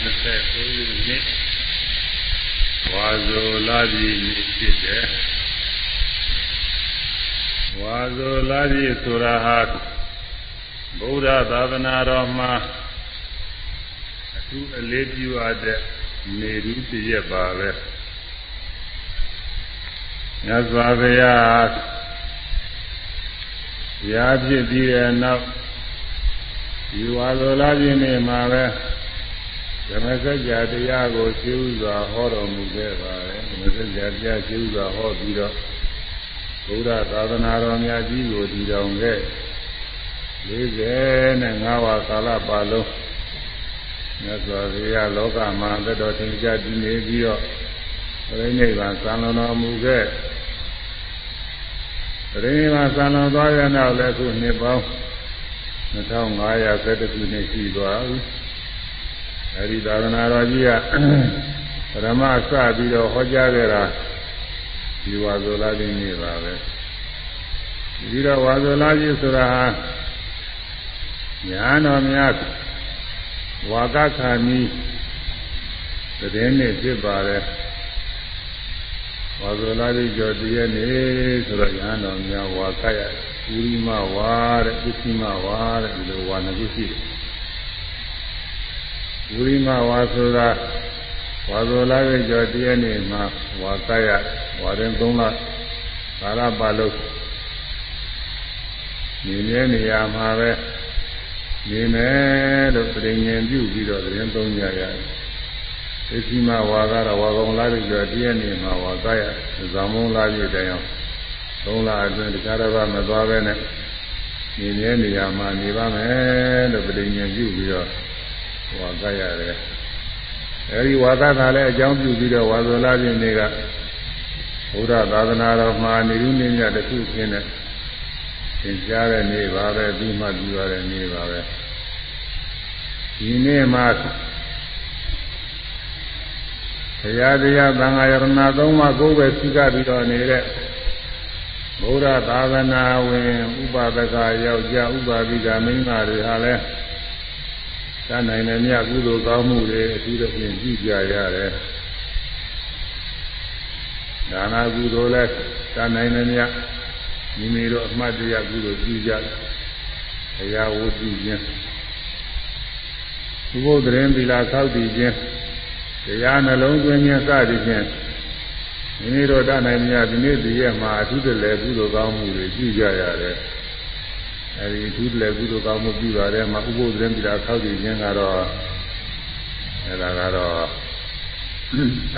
29နှစ်ဝါဇိုလာပြည်ဖြစ်တယ်ဝါဇိုလာပြည်ဆိုတာဟာဗုဒ္ဓသာသနာတော်မှာအထူးအလေးပြုအပ်တဲ့နေရူးတရက်ပါပဲမြတ်စွာဘုရားဘုရားဖြစ်ပြီးတဲ့နောက်ဒီဝါဇောလာပြင်းနေမှာပဲ ဓမ္မစကြာတရားကိုရှင်းဥစွာဟောတော်မူခဲ့ပါတယ်ဓမ္မစကြာတရားရှင်းဥစွာဟောပြီးတော့ဘုရားသာသနာတော်များကြီးကိုတည်တော်ခဲ့45ဝါကာလပါလုံးမြတ်စွာဘုရားလောကမှာသက်တော်သင်ကြားတည်နေပြီးတော့ပြိဋိဘံသံလွန်တော်မူခဲ့ပြိဋိဘံသံလွန်သွားရနောက်လည်းခုနှစ်ပေါင်း2512ခုနှစ်ရှိသွားပြီ အဲဒီသာသနာတော်ကြီးကပရမစပြီးတော့ဟောကြားခဲ့တာဒီဝါဇောလာကြီးနေပါပဲပြီးတော့ဝါဇောလာကြီးဆိုတာဟာညာတော်များဝါကခာနီတည်င်းနဲ့ဖြစ်ပါတယ်ဝါဇောလာကြီးကျော်တည်းနေဆိုတော့ညာတော်များဝါကရဥရိမဝါတဲ့ဥသိမဝါတဲ့ဒီလိုဝါနှစ်ခုရှိတယ် ဝိရိမဝါဆိုတာဝါသောလာရဲ့ကျော်တည်းနေ့မှာဝါကရဝါရင်၃လကာလပါလို့နေနေနေရာမှာပဲနေမယ်လို့ပြင်ញင်ပြုပြီးတော့သတင်းသုံးကြရတယ်။သိရှိမဝါကတော့ဝါကောင်လာရဲ့ကျော်တည်းနေ့မှာဝါကရဇောင်းမုံလာရဲ့တိုင်အောင်၃လအတွင်းတခြားတစ်ပါးမသွားပဲနဲ့နေနေနေရာမှာနေပါမယ်လို့ပြင်ញင်ပြုပြီးတော့ ဝါကရတယ်အဲဒီဝါကသာလည်းအကြောင်းပြုပြီးတော့ဝါဇောလာပြင်းတွေကဘုရားသာသနာတော်မှာနေရုနေမြတစ်ခုချင်းနဲ့သင်ကြားတဲ့နေ့ပါပဲပြီးမှပြီးရတဲ့နေ့ပါပဲဒီနေ့မှာဘုရားတရားသံဃာယရဏသုံးပါးကိုယ်ပဲသိကြပြီးတော့နေတဲ့ဘုရားသာသနာဝင်ဥပဒကယောက်ျားဥပါဒိကမိန်းမတွေဟာလည်း တတ်နိုင်တဲ့မြတ်ကုသိုလ်ကောင်းမှုတွေအထူးသဖြင့်ပြုကြရတယ်ဒါနာကုသိုလ်လည်းတတ်နိုင်တဲ့မြတ်မိမိတို့အမှတ်တရကုသိုလ်ပြုကြဘုရားဝတ်ပြုခြင်းဘုဘုဒ္ဓရင်သီလဆောက်တည်ခြင်းတရားနှလုံးသွင်းခြင်းစသည်ဖြင့်မိမိတို့တတ်နိုင်မြတ်ဒီနေ့ဒီရက်မှာအထူးတလည်းကုသိုလ်ကောင်းမှုတွေပြုကြရတယ် အဲဒီသူတလည်းကုသိုလ်ကောင်းမှုပြုပါတယ်မှာဥပုသ်ရင်ပြည်တာခောက်ကြည့်ခြင်းကတော့အဲဒါကတော့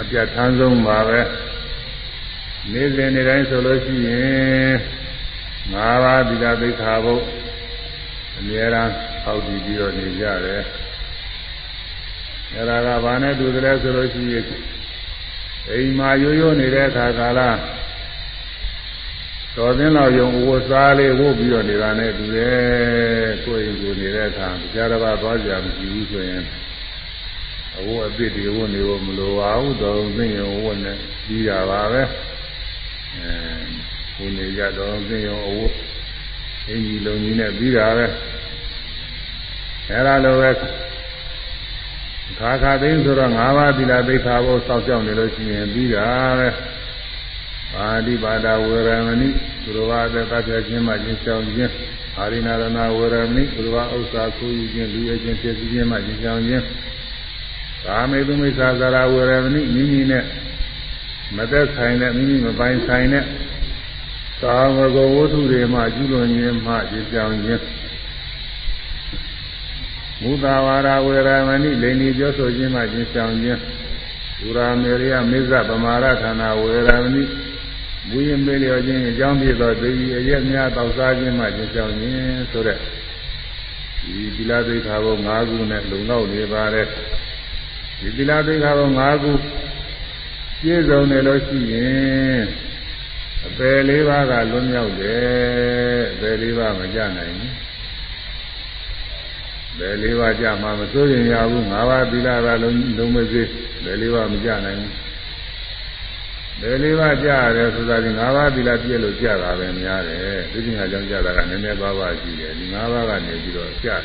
အပြတ်ထမ်းဆုံးပါပဲနေ့စဉ်နေ့တိုင်းဆိုလို့ရှိရင်၅ပါးသီလသိက္ခာဘုတ်အများအားခောက်ကြည့်ပြီးတော့နေကြတယ်အဲဒါကဘာနဲ့တူတယ်ဆိုလို့ရှိရင်အိမ်မှာရိုးရိုးနေတဲ့အခါကာလ တော်သင်းတော်ယုံဝတ်စားလေးဝုတ်ပြီးတော့နေတာနဲ့တူတယ်ကိုယ်ရင်ကိုနေတဲ့အခါကြားတစ်ပါးသွားကြမရှိဘူးဆိုရင်အဝတ်အသစ်တွေဝတ်နေဖို့မလိုပါဘူးတော်သိရင်ဝတ်နေပြီးတာပါပဲအဲကိုနေကြတော်သိရင်အဝတ်အင်ကြီးလုံးကြီးနဲ့ပြီးတာပဲအဲဒါလိုပဲခါခါသိန်းဆိုတော့၅ပါးသီလသိက္ခာဘုစောင့်ကြောက်နေလို့ရှိရင်ပြီးတာပဲ ပါဠိပါဒဝေရမဏိသူတော်ဘာသက်သတ်ပြခြင်းမှကျင်းဆောင်ခြင်းအာရိနာရဏဝေရမဏိသူတော်ဘာဥစ္စာကိုယူခြင်းလူရခြင်းဖြစ်ခြင်းမှကျင်းဆောင်ခြင်းကာမေသူမိစ္ဆာဇာရဝေရမဏိမိမိနဲ့မသက်ဆိုင်တဲ့မိမိမပိုင်ဆိုင်တဲ့ကာမဂုဏ်ဝတ္ထုတွေမှကျူးလွန်ခြင်းမှကျင်းဆောင်ခြင်းမူတာဝါဒဝေရမဏိလိန်ဒီပြောဆိုခြင်းမှကျင်းဆောင်ခြင်းဒုရာမေရိယမိစ္ဆဗမာရဌာနဝေရမဏိ မူရင်မေလျော်ခြင်းအကြောင်းပြသောသေကြီးအရက်များတောက်စားခြင်းမှကျင်းဆောင်ခြင်းဆိုတဲ့ဒီသီလသိက္ခာဘုံ၅ခုနဲ့လုံလောက်နေပါတယ်ဒီသီလသိက္ခာဘုံ၅ခုပြည့်စုံတယ်လို့ရှိရင်အပယ်လေးပါးကလွန်မြောက်တယ်အပယ်လေးပါးမကြနိုင်ဘူးဘယ်လေးပါးကြမှာမစိုးရင်ရဘူး၅ပါးသီလကလုံးလုံးမစေဘယ်လေးပါးမကြနိုင်ဘူး ဘယ်လေးပါးကြရတယ်ဆိုတာဒီ၅ပါးသီလပြည့်လို့ကြတာပဲများတယ်ဒီပညာကြောင့်ကြတာကနည်းနည်းပါးပါးရှိတယ်ဒီ၅ပါးကနေပြီးတော့ကြတယ်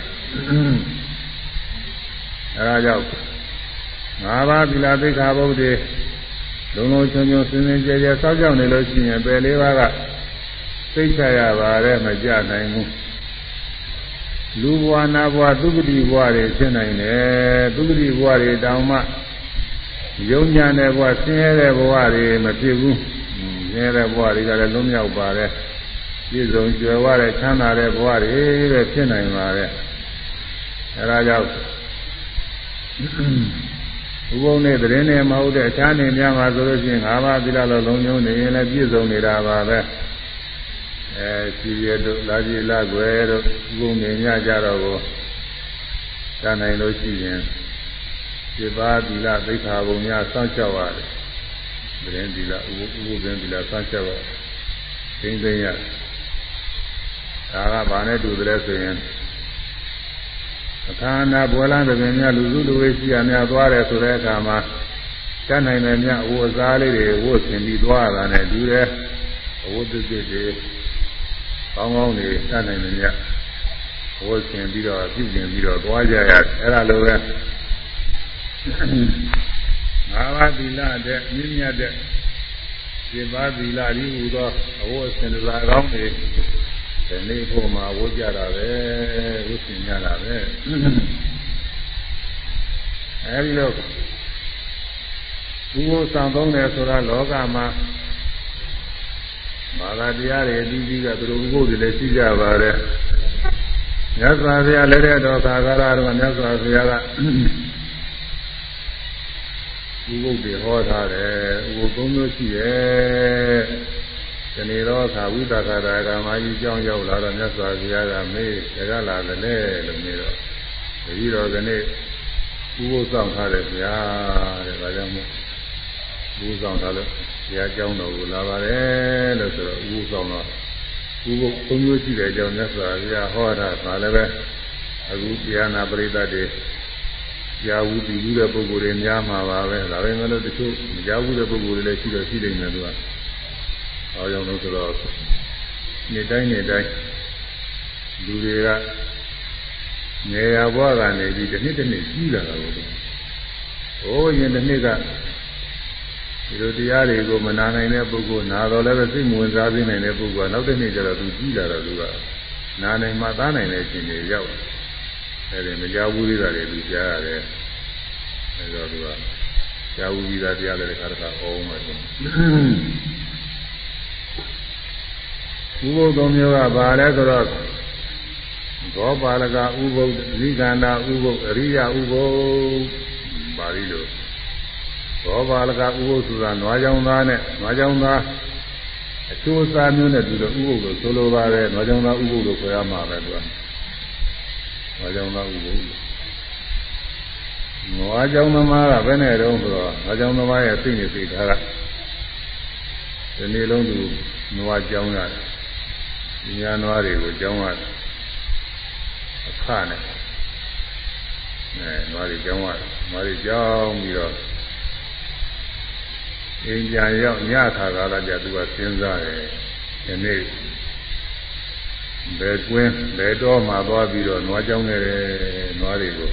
အဲဒါကြောင့်ငါးပါးသီလသိက္ခာပုဒ်တွေလုံးလုံးချုံချုံစင်စင်ကြဲကြဲစောင့်ကြောက်နေလို့ရှိရင်ပယ်လေးပါးကသိချရပါတယ်မကြနိုင်ဘူးလူဘဝနာဘဝသုခတိဘဝတွေဖြစ်နိုင်တယ်သုခတိဘဝတွေတောင်မှ ယုံညာတဲ့ဘဝဆင်းရဲတဲ့ဘဝတွေမဖြစ်ဘူးဆင်းရဲတဲ့ဘဝတွေကလည်းလုံးမြောက်ပါတယ်ပြည့်စုံကြွယ်ဝတဲ့ချမ်းသာတဲ့ဘဝတွေပဲဖြစ်နိုင်ပါတယ်အဲဒါကြောင့်ဥပုံနဲ့သတင်းနဲ့မဟုတ်တဲ့အခြားနေများမှာဆိုလို့ရှိရင်၅ပါးသီလလုံးလုံးလုံးနေရင်လည်းပြည့်စုံနေတာပါပဲအဲရှိရတို့လာကြည်လာွယ်တို့ဥပုံနေညကြတော့ကိုတန်နိုင်လို့ရှိရင် ဒီပါသီလသိက္ခာပုံများစောင့်ရှောက်ရတယ်သတင်းသီလဥပုဥပုပင်သီလစောင့်ရှောက်ရသိသိရဒါကဘာနဲ့တူတယ်ဆိုရင်အခါနာပွဲလန်းတဲ့ပြင်များလူစုလူဝေးရှိရများသွားတယ်ဆိုတဲ့အခါမှာတတ်နိုင်တယ်များအဝတ်စားလေးတွေဝတ်ဆင်ပြီးသွားတာနဲ့တူတယ်အဝတ်သစ်တွေကောင်းကောင်းနေတတ်နိုင်တယ်များဝတ်ဆင်ပြီးတော့ပြုပြင်ပြီးတော့သွားကြရတယ်အဲ့ဒါလိုပဲ ငါးပါးသီလတဲ့မြင့်မြတ်တဲ့ဒီပါးသီလဤဟူသောအဝတ်ဆင်တရားကောင်းတွေဒီနေ့ဖို့မှာဝတ်ကြတာပဲဝတ်ဆင်ကြတာပဲအဲဒီလိုဘုရားဆောင်သုံးတယ်ဆိုတာလောကမှာဘာသာတရားတွေအသီးသီးကသူတို့ဘုရားတွေလည်းရှိကြပါတယ်မြတ်စွာဘုရားလက်ထက်တော်ခါကာလတော့မြတ်စွာဘုရားက ဥပုပ်တွေဟောထားတယ်ဥပုပ်သုံးမျိုးရှိတယ်ဒီနေ့တော့ခါဝိသကာရကမာကြီးကြောင်းရောက်လာတော့မြတ်စွာဘုရားကမေးတကလာတယ်လေလို့မေးတော့တတိတော်ကနေ့ဥပုပ်ဆောင်ထားတယ်ဗျာတဲ့ဒါကြောင့်မို့ဥပုပ်ဆောင်ထားလို့ဘုရားကြောင်းတော်ကိုလာပါတယ်လို့ဆိုတော့ဥပုပ်ဆောင်တော့ဥပုပ်သုံးမျိုးရှိတယ်ကြောင့်မြတ်စွာဘုရားဟောတာဒါလည်းပဲအခုတရားနာပရိသတ်တွေ ကြာဝူတည်ဘူးတဲ့ပုဂ္ဂိုလ်တွေများမှာပါပဲဒါပေမဲ့လို့တချို့ကြာဝူတဲ့ပုဂ္ဂိုလ်တွေလည်းရှိတော့ရှိနေတယ်သူက။ဟောကြောင့်လို့ဆိုတော့နေတိုင်းနေတိုင်းလူတွေကငယ်ရဘွားကနေပြီးတစ်နှစ်တစ်နှစ်ကြီးလာတာကို။ဟိုးရင်တစ်နှစ်ကဒီလိုတရားတွေကိုမနာနိုင်တဲ့ပုဂ္ဂိုလ်နာတော့လည်းပဲစိတ်ဝင်စားသိနိုင်တဲ့ပုဂ္ဂိုလ်ကနောက်တစ်နှစ်ကျတော့သူကြီးလာတော့သူကနာနိုင်မှသားနိုင်တဲ့အချိန်တွေရောက်တယ် အဲဒီမကြောက်ဘူးသေးတာတွေသူကြားရတယ်အဲတော့သူကကြောက်ဘူးပြီးသားတရားတွေခါတခါအောင်းမှဆိုဥပုသ်သုံးမျိုးကဘာလဲဆိုတော့ဘောပါလကဥပုသ်ဇိကန္တာဥပုသ်အရိယဥပုသ်ပါဠိလိုဘောပါလကဥပုသ်ဆိုတာနွားကြောင်သားနဲ့နွားကြောင်သားအချိုးအစားမျိုးနဲ့ဒီလိုဥပုသ်လို့ဆိုလိုပါတယ်နွားကြောင်သားဥပုသ်လို့ခေါ်ရမှာပဲသူက နွားကြောင်သားဥပုသ်နွားကြောင်သမားကဘယ်နဲ့တုံးဆိုတော့နွားကြောင်သမားရဲ့စိတ်နဲ့စိတ်ထားကဒီနေ့လုံးသူနွားကြောင်ရတယ်ညာနွားတွေကိုကြောင်းရတယ်အခနဲ့အဲနွားတွေကြောင်းရတယ်နွားတွေကြောင်းပြီးတော့အင်းကြရောက်ညခါကာလကြသူကစဉ်းစားတယ်ဒီနေ့ ဘယ်ကွင်းဘယ်တော့မှသွားပြီးတော့နွားကြောင်းနေတယ်နွားတွေကို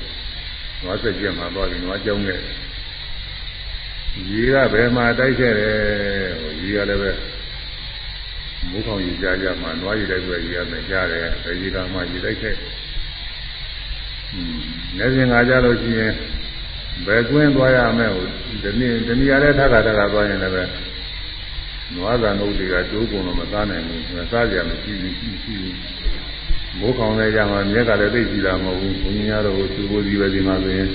နွားဆက်ကျက်မှသွားပြီးနွားကြောင်းနေရေကဘယ်မှာတိုက်ခဲ့တယ်ဟိုရေကလည်းပဲမိုးခေါင်ရေကြားကြမှာနွားရေတိုက်ွယ်ရေရမယ်ကြားတယ်ဘယ်ရေကမှရေတိုက်ခဲ့อืมနေစဉ်ကကြလို့ရှိရင်ဘယ်ကွင်းသွားရမယ်ဟိုဒီနေ့ဒီနေရာလေးထပ်ခါထပ်ခါသွားရင်လည်းပဲ နွားကံဥတွေကတိုးကုန်တော့မသားနိုင်ဘူးမစားကြမရှိဘူးရှိဘူးမိုးခေါင်လည်းကြမှာမြက်ကလည်းသိကြည့်တာမဟုတ်ဘူးဘုန်းကြီးများတော့သူ့ကိုစီပဲဒီမှာဆိုရင်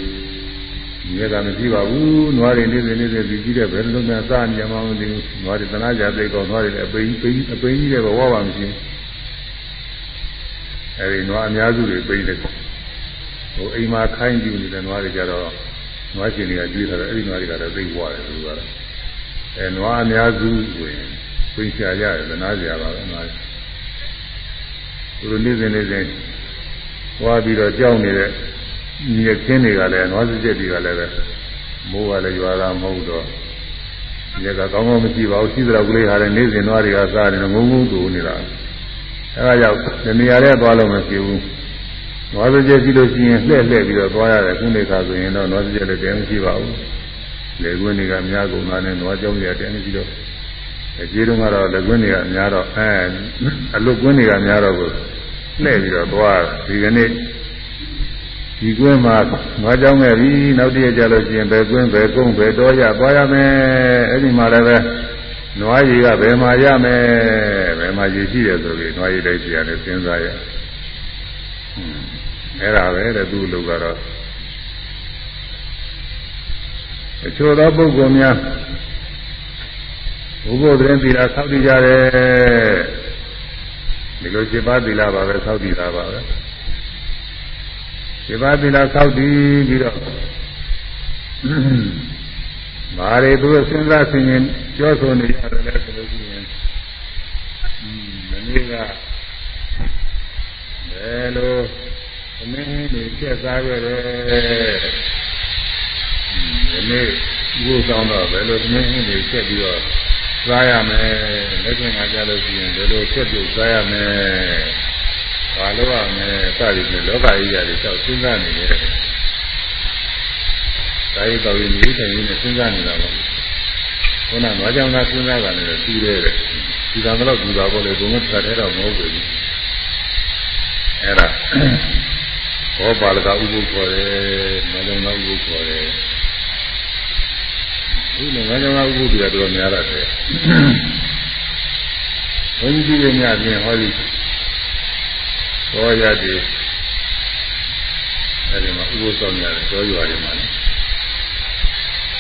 မြက်ကမရှိပါဘူးနွားတွေနေနေနေနေပြီးကြည့်တဲ့ဘယ်လိုမှစားနေမှမသိဘူးနွားတွေတနာကြသိကောနွားတွေလည်းအပိန်ပိန်အပိန်ကြီးတဲ့ဘဝပါမရှိဘူးအဲဒီနွားအများစုတွေပိန်တယ်ဟိုအိမ်မှာခိုင်းကြည့်နေတဲ့နွားတွေကြတော့နွားရှင်တွေကကျွေးထားတယ်အဲဒီနွားတွေကတော့သိဝရတယ်သူကတော့ အဲနွားအများစုဆိုရင်ပိန်ရှာရတယ်သနာကြပါပဲနွားသူတို့နေ့စဉ်နေ့စဉ်ဝါပြီးတော့ကြောက်နေတဲ့မြေခင်းတွေကလည်းနွားစကြက်တွေကလည်းပဲမိုးကလည်းရွာတာမဟုတ်တော့ညကကောင်းကောင်းမရှိပါဘူးရှိသလောက်ကလေးဟာလည်းနေ့စဉ်နွားတွေကစားနေတော့ငုံငုံတူနေတာအဲဒါကြောင့်ဒီနေရာထဲသွားလို့မရှိဘူးနွနွားစကြက်ရှိလို့ရှိရင်လှည့်လှည့်ပြီးတော့သွားရတယ်ခုနေခါဆိုရင်တော့နွားစကြက်လည်းတဲမရှိပါဘူး လေကွင်းတွေကများကုန်တာနဲ့နွားကြောင်းတွေကတဲမရှိတော့အကြီးတုန်းကတော့လေကွင်းတွေကများတော့အဲအလွတ်ကွင်းတွေကများတော့ကိုလှည့်ပြီးတော့သွားဒီကနေ့ဒီကွင်းမှာငါကြောင်းခဲ့ပြီနောက်တည့်ကြလို့ရှိရင်ဘယ်ကွင်းဘယ်ကုန်းဘယ်တော်ရသွားရမယ်အဲ့ဒီမှာလည်းပဲနွားရည်ကဘယ်မှာရမယ်ဘယ်မှာရည်ရှိတယ်ဆိုပြီးနွားရည်တိုက်စီရတယ်စဉ်းစားရအဲ့ဒါပဲတဲ့သူ့လူကတော့ အချို့သောပုဂ္ဂိုလ်များဘုဘုဒ္ဓရင်သီလဆောက်တည်ကြတယ်ဒီလို7ပါးသီလပါပဲဆောက်တည်တာပါပဲ7ပါးသီလဆောက်တည်ပြီးတော့ဘာတွေသူစဉ်းစားဆင်ရင်ပြောဆိုနေရတယ်လဲဆိုလို့ရှိရင်မနေ့ကဘယ်လိုသမင်းတွေပြက်စားခဲ့တယ် ဒီနေ့ဘုရားဆောင်တော့ဘယ်လိုသမင်းတွေချက်ပြီးတော့စားရမယ်လက်ကျင်ကကြလို့ရှိရင်ဘယ်လိုချက်ပြုတ်စားရမယ်ဘာလို့ရမယ်စသည်ဖြင့်လောကကြီးရတယ်ကြောက်စဉ်းစားနေတယ်ဒါရီတော်ရင်ဒီတိုင်းနဲ့စဉ်းစားနေတာပေါ့ခုနကဘာကြောင့်လဲစဉ်းစားတာလည်းပြီးတယ်ဒီကံတော့ဒီပါပေါ့လေဘုံကတစ်ခါတည်းတော့မဟုတ်ဘူးအဲ့ဒါဘောပါလကဥပုခေါ်တယ်မလုံကဥပုခေါ်တယ် ဒီလိုငါးကြောင့်ဥပုတွေတော့များရတယ်ဘုန်းကြီးတွေများပြင်ဟောဒီဘောရည်အဲဒီမှာဥပုဆောင်ရတယ်တောရွာတွေမှာလည်း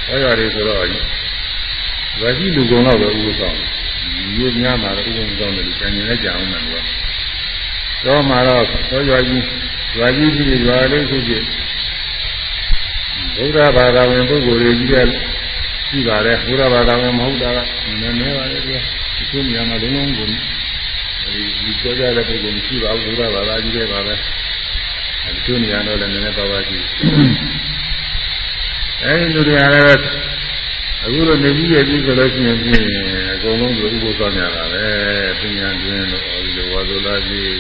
တောရွာတွေဆိုတော့ဝါကြီးလူကုံတော့ပဲဥပုဆောင်ရွေးများမှာလည်းဥပုဆောင်တယ်ကျန်နေလည်းကြအောင်တယ်လို့တော့မှာတော့တောရွာကြီးရွာကြီးကြီးရွာလေးဖြစ်ဖြစ်ဘုရားဘာသာဝင်ပုဂ္ဂိုလ်တွေကြီးက ရှိပါတယ်ဘုရားဘာသာဝင်မဟုတ်တာကနည်းနည်းပါလေဒီခုနေရာမှာလုံးလုံးကိုဒီကြောကြတဲ့ပုဂ္ဂိုလ်မရှိပါဘူးဘုရားဘာသာကြီးတွေပါပဲဒီခုနေရာတော့လည်းနည်းနည်းပါးပါးရှိအဲဒီလူတွေကလည်းအခုလိုနေကြီးရဲ့ကြီးဆိုလို့ရှိရင်ပြင်အကုန်လုံးကိုဥပ္ပသောများတာပဲပညာတွင်လို့ဒီလိုဝါဒလာကြီး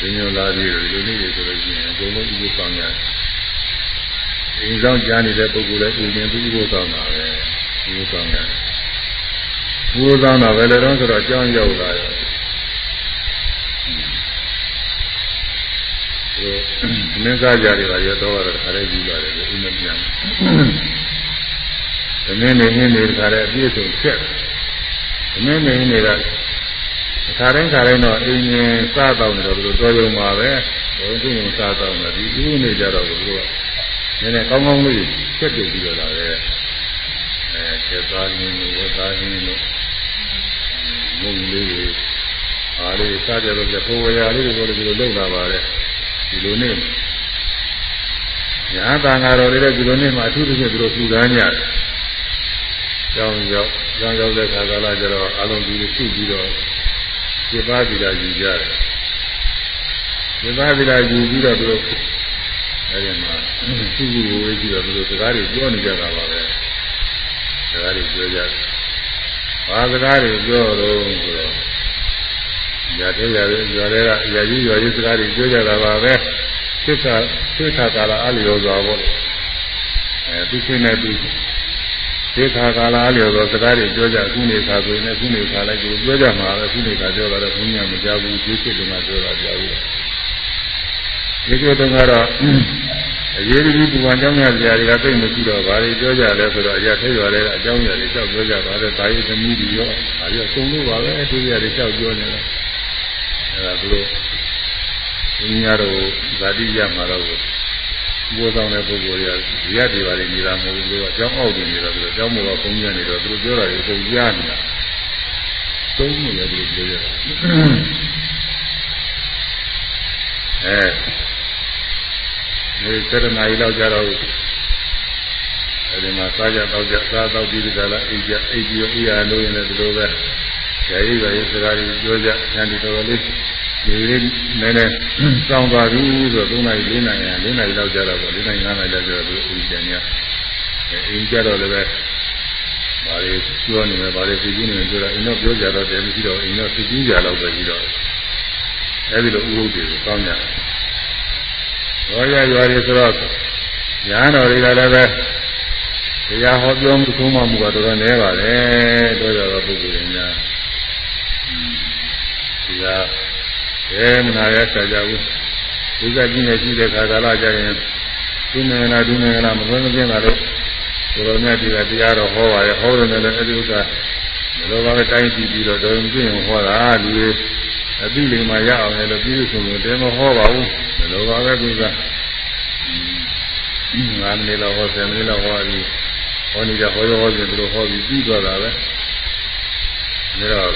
ရင်းညလာပြီးဒီလိုနေ့ဆိုလို့ရှိရင်အကုန်လုံးဥပ္ပဆောင်ရတယ်။ အိမ်ဆောင်ကြားနေတဲ့ပုဂ္ဂိုလ်လည်းအိမ်နဲ့သူဥပ္ပဆောင်တာပဲဥပ္ပဆောင်ရတယ်။ဥပ္ပဆောင်တာပဲလည်းတော့ဆိုတော့အကြောင်းရောက်လာတယ်။ဒီမင်းစားကြတွေပါရတော့တော့ခါလေးပြီးလာတယ်ဥမပြန်။သမင်းနေဟင်းတွေခါလေးအပြည့်စုံချက်။သမင်းနေဟင်းတွေကခါတိုင်းခါတိုင်းတော့အိမ်ရင်စားတော့နေတော့သူတော်ရုံပါပဲဘုံသူ့ကိုစားတော့တယ်ဒီဥနေကြတော့သူကန ည်းနည်းကောင်းကောင်းလေးချက်ပြုတ်ပြီးတော့လာတယ်အဲချက်သားရင်းဝတ်သားရင်းတို့မုံလေးတွေအားလေးစားကြတော့ပေါ်ဝရာလေးတွေကိုလည်းဒီလိုလုပ်လာပါတယ်ဒီလိုနဲ့ညာတန်ဃာတော်တွေလည်းဒီလိုနဲ့မှအထူးသဖြင့်သူတို့ပူဇော်ကြတယ်ကြောင်းရောက်ကြောင်းရောက်တဲ့ခါကလာကျတော့အလုံးကြီးတွေစုပြီးတော့စေပါသီလာယူကြတယ်စေပါသီလာယူပြီးတော့သူတို့ အဲဒီမှာသူ့ကိုဝေးပြီးတော့သူတို့စကားတွေပြောနေကြတာပါပဲစကားတွေပြောကြတယ်ဘာစကားတွေပြောတော့ဆိုတော့ညာတဲ့ညာတဲ့ညာတဲ့ကညာကြီးညာကြီးစကားတွေပြောကြတာပါပဲသစ္စာသစ္စာကာလအလျော်စွာပေါ့အဲသူချင်းနဲ့သူသစ္စာကာလအလျော်စွာစကားတွေပြောကြခုနေခါဆိုရင်လည်းခုနေခါလိုက်ကိုပြောကြမှာပဲခုနေခါပြောတာတော့ဘုရားမကြောက်ဘူးဒီဖြစ်တယ်မှာပြောတာကြောက်ဘူး ဒီလိုတုန်းကတော့အရေးကြီးပူပန်ကြောင်းရစရာတွေကသိမရှိတော့ဘာတွေပြောကြလဲဆိုတော့အရာထဲရွာတွေအကြောင်းအရာတွေကြောက်ပြောကြပါတယ်ဒါရီသမီးတွေရောဒါရီအကုန်လို့ပါပဲသူတွေတွေကြောက်ပြောနေတယ်အဲဒါသူတို့ဘုရားတို့ဇာတိရမှာတော့ဘိုးဆောင်တဲ့ပုဂ္ဂိုလ်တွေကဇီယတွေပါနေနေတာမဟုတ်ဘူးသူကအကြောင်းအောက်နေနေတော့သူအကြောင်းမို့တော့ဘုန်းကြီးနေတော့သူတို့ပြောတာတွေပုံကြားနေတာသုံးနေတယ်သူပြောရတာအဲ ဒီစေတနာကြီးလောက်ကြတော့အဲဒီမှာစားကြတော့ကြစားတော့ပြီးကြလားအိပ်ကြအိပ်ပြီးအိယာလို့ရင်လည်းဒီလိုပဲဇာတိပါရေးစကားတွေပြောကြဉာဏ်ဒီတော်လေးဒီလေးနည်းနည်းစောင်းသွားပြီဆိုတော့3နာရီ4နာရီ4နာရီလောက်ကြာတော့4နာရီ5နာရီလောက်ကြာတော့အိမ်ပြန်ရအိမ်ကြတော့လည်းပဲဘာတွေပြောနေလဲဘာတွေသိကြီးနေလဲဆိုတော့အိမ်တော့ပြောကြတော့တယ်မရှိတော့အိမ်တော့သိကြီးကြတော့ပဲပြီးတော့အဲဒီလိုဥပုပ်တွေကိုကောင်းကြတယ် ရောရရွာတွေဆိုတော့ညာတော်တွေကလည်းပဲတရားဟောပြောမှုသုံးမမှုကတော်တော်နည်းပါလေတို့ရတော့ပုဂ္ဂိုလ်တွေများဒီကအဲမနာရဆက်ကြဘူးဒီကကြီးနေကြည့်တဲ့ခါကာလကြရင်ဒီနေလားဒီနေလားမလွယ်မပြင်းတာလို့တော်တော်များဒီကတရားတော်ဟောပါရဲ့ဟောတယ်လည်းအဲဒီဥစ္စာဘယ်လိုပါပဲတိုင်းကြည့်ပြီးတော့တော်ရင်ပြင်းဟောတာလူတွေ အသိလိမ္မာရအောင်လည်းပြည့်စုံလို့တဲမဟောပါဘူးဘယ်လိုပါပဲသူကငါးမိနစ်လောက်ဟောဆယ်မိနစ်လောက်ဟောပြီးဟောနေကြဟောရောဟောပြီးသူတို့ဟောပြီးပြီးသွားတာပဲဒါတော့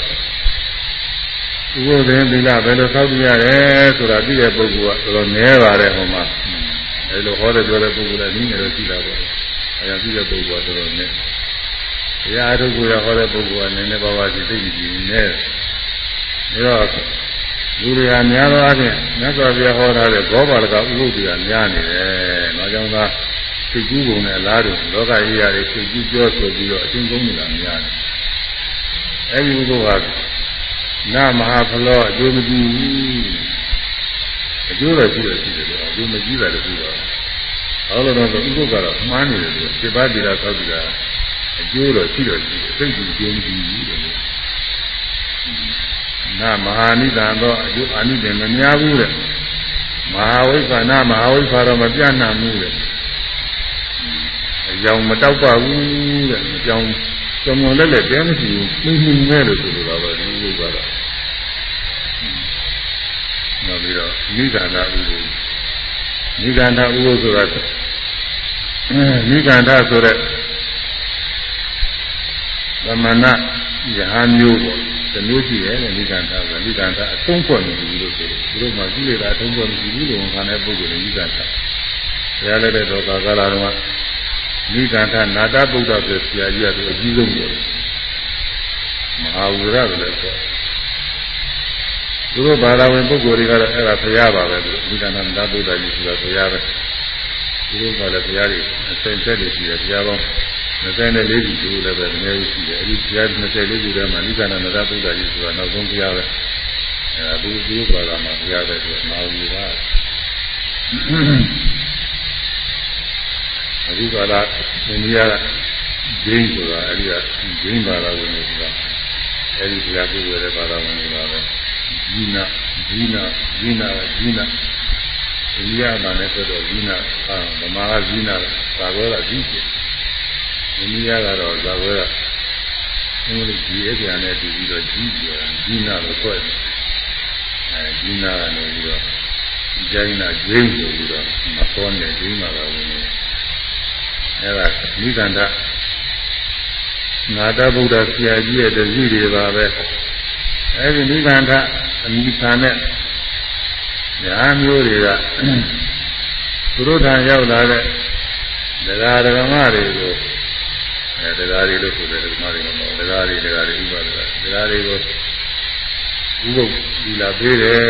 ဥပဒေသီလဘယ်လိုသောက်ပြရတယ်ဆိုတာသိတဲ့ပုဂ္ဂိုလ်ကတော်တော်နည်းပါတယ်ဟောမှာအဲလိုဟောတဲ့ပြောတဲ့ပုဂ္ဂိုလ်ကနည်းနည်းတော့ရှိတာပေါ့အဲဒါသိတဲ့ပုဂ္ဂိုလ်ကတော်တော်နည်းတရားထုတ်ကိုရဟောတဲ့ပုဂ္ဂိုလ်ကနည်းနည်းပါးပါးသိသိကြည့်နေတယ် ဒါတော့လူတွေဟာများသောအားဖြင့်မြတ်စွာဘုရားဟောထားတဲ့ဘောပါလကဥပုဒ်တွေကများနေတယ်။နောက်ကြောင့်သာစိတ်ကူးပုံနဲ့အလားတူလောကကြီးရာတွေစိတ်ကူးပြောဆိုပြီးတော့အချင်းကုန်နေတာများတယ်။အဲဒီဥပုဒ်ဟာနာမဟာဖလောအကျိုးမကြည့်ဘူး။အကျိုးတော့ရှိတယ်ရှိတယ်အကျိုးမကြည့်တာလည်းပြီးတော့ဟောလို့တော့ဥပုဒ်ကတော့မှားနေတယ်လို့စေပါတိရာသောက်တိရာအကျိုးတော့ရှိတော့ရှိတယ်စိတ်ကူးအကျိုးမကြည့်ဘူးလို့ နာမဟာနိဒံသောအကျိုးအာနိသင်မများဘူးတဲ့မဟာဝိက္ခနာမဟာဝိက္ခတော့မပြတ်နိုင်ဘူးတဲ့အကြောင်းမတောက်ပါဘူးတဲ့အကြောင်းကျော်မွန်လက်လက်တဲမရှိဘူးမှုမှုနဲ့လို့ဆိုလိုတာပဲဒီလိုကတော့နောက်ပြီးတော့နိဒန္တာဥပုနိဒန္တာဥပုဆိုတာနိဒန္တာဆိုတဲ့သမဏယဟန်မျိုးပေါ့ တစ်မျိုးရှိတယ်လေနိဒန္တာကနိဒန္တာအဆုံးဖွဲ့နေပြီလို့ဆိုတယ်သူတို့မှကြည့်ရတာအဆုံးဖွဲ့နေပြီလို့ခံတဲ့ပုဂ္ဂိုလ်နိဒန္တာဘုရားလည်းတဲ့တော့ကာလတော်ကနိဒန္တာနာတဗုဒ္ဓဆိုဆရာကြီးကသူအကြီးဆုံးတယ်မဟာဝရကလည်းဆိုသူတို့ဘာသာဝင်ပုဂ္ဂိုလ်တွေကတော့အဲ့ဒါဘုရားပါပဲသူနိဒန္တာနာတဗုဒ္ဓကြီးဆိုတာဘုရားပဲသူတို့ကလည်းဘုရားတွေအစိမ့်ဆက်နေရှိတယ်ဘုရားပေါင်း 24ခုသူလည်းပဲအများကြီးရှိတယ်အဲဒီဘုရား24ခုထဲမှာနိဗ္ဗာန်နရဗုဒ္ဓကြီးဆိုတာနောက်ဆုံးဘုရားပဲအဲဒါသူသူဘာသာမှာဘုရားပဲဆိုမာဝီကအခုကလာအိန္ဒိယကဂျိန်းဆိုတာအဲဒီကဂျိန်းဘာသာဝင်တွေဆိုတာအဲဒီဘုရားပြုရတဲ့ဘာသာဝင်တွေပါပဲဂျီနာဂျီနာဂျီနာဂျီနာအိန္ဒိယမှာလည်းဆိုတော့ဂျီနာအာဗမာကဂျီနာသာဝဲကဂျီးအိ န္ဒိယကတော့ဇာဝဲကအင်္ဂလိပ်ကြီးအပြန်နဲ့တူပြီးတော့ကြီးပြောတာကြီးနာလို့ဆွဲတယ်အဲကြီးနာကနေပြီးတော့ဂျိုင်းနာဂျိန်းဆိုပြီးတော့မပေါ်နေဂျိန်းနာကဝင်နေအဲဒါနိဒန္တနာတဗုဒ္ဓဆရာကြီးရဲ့တပည့်တွေပါပဲအဲဒီနိဒန္တအမိခံတဲ့ညာမျိုးတွေကသူတို့ထံရောက်လာတဲ့ဒကာဒကမတွေကို အဲတရားတွေလို့ဆိုတယ်ဓမ္မတွေမဟုတ်တရားတွေတရားတွေဥပဒတရားတွေကိုဥပုပ်ဒီလာပေးတယ်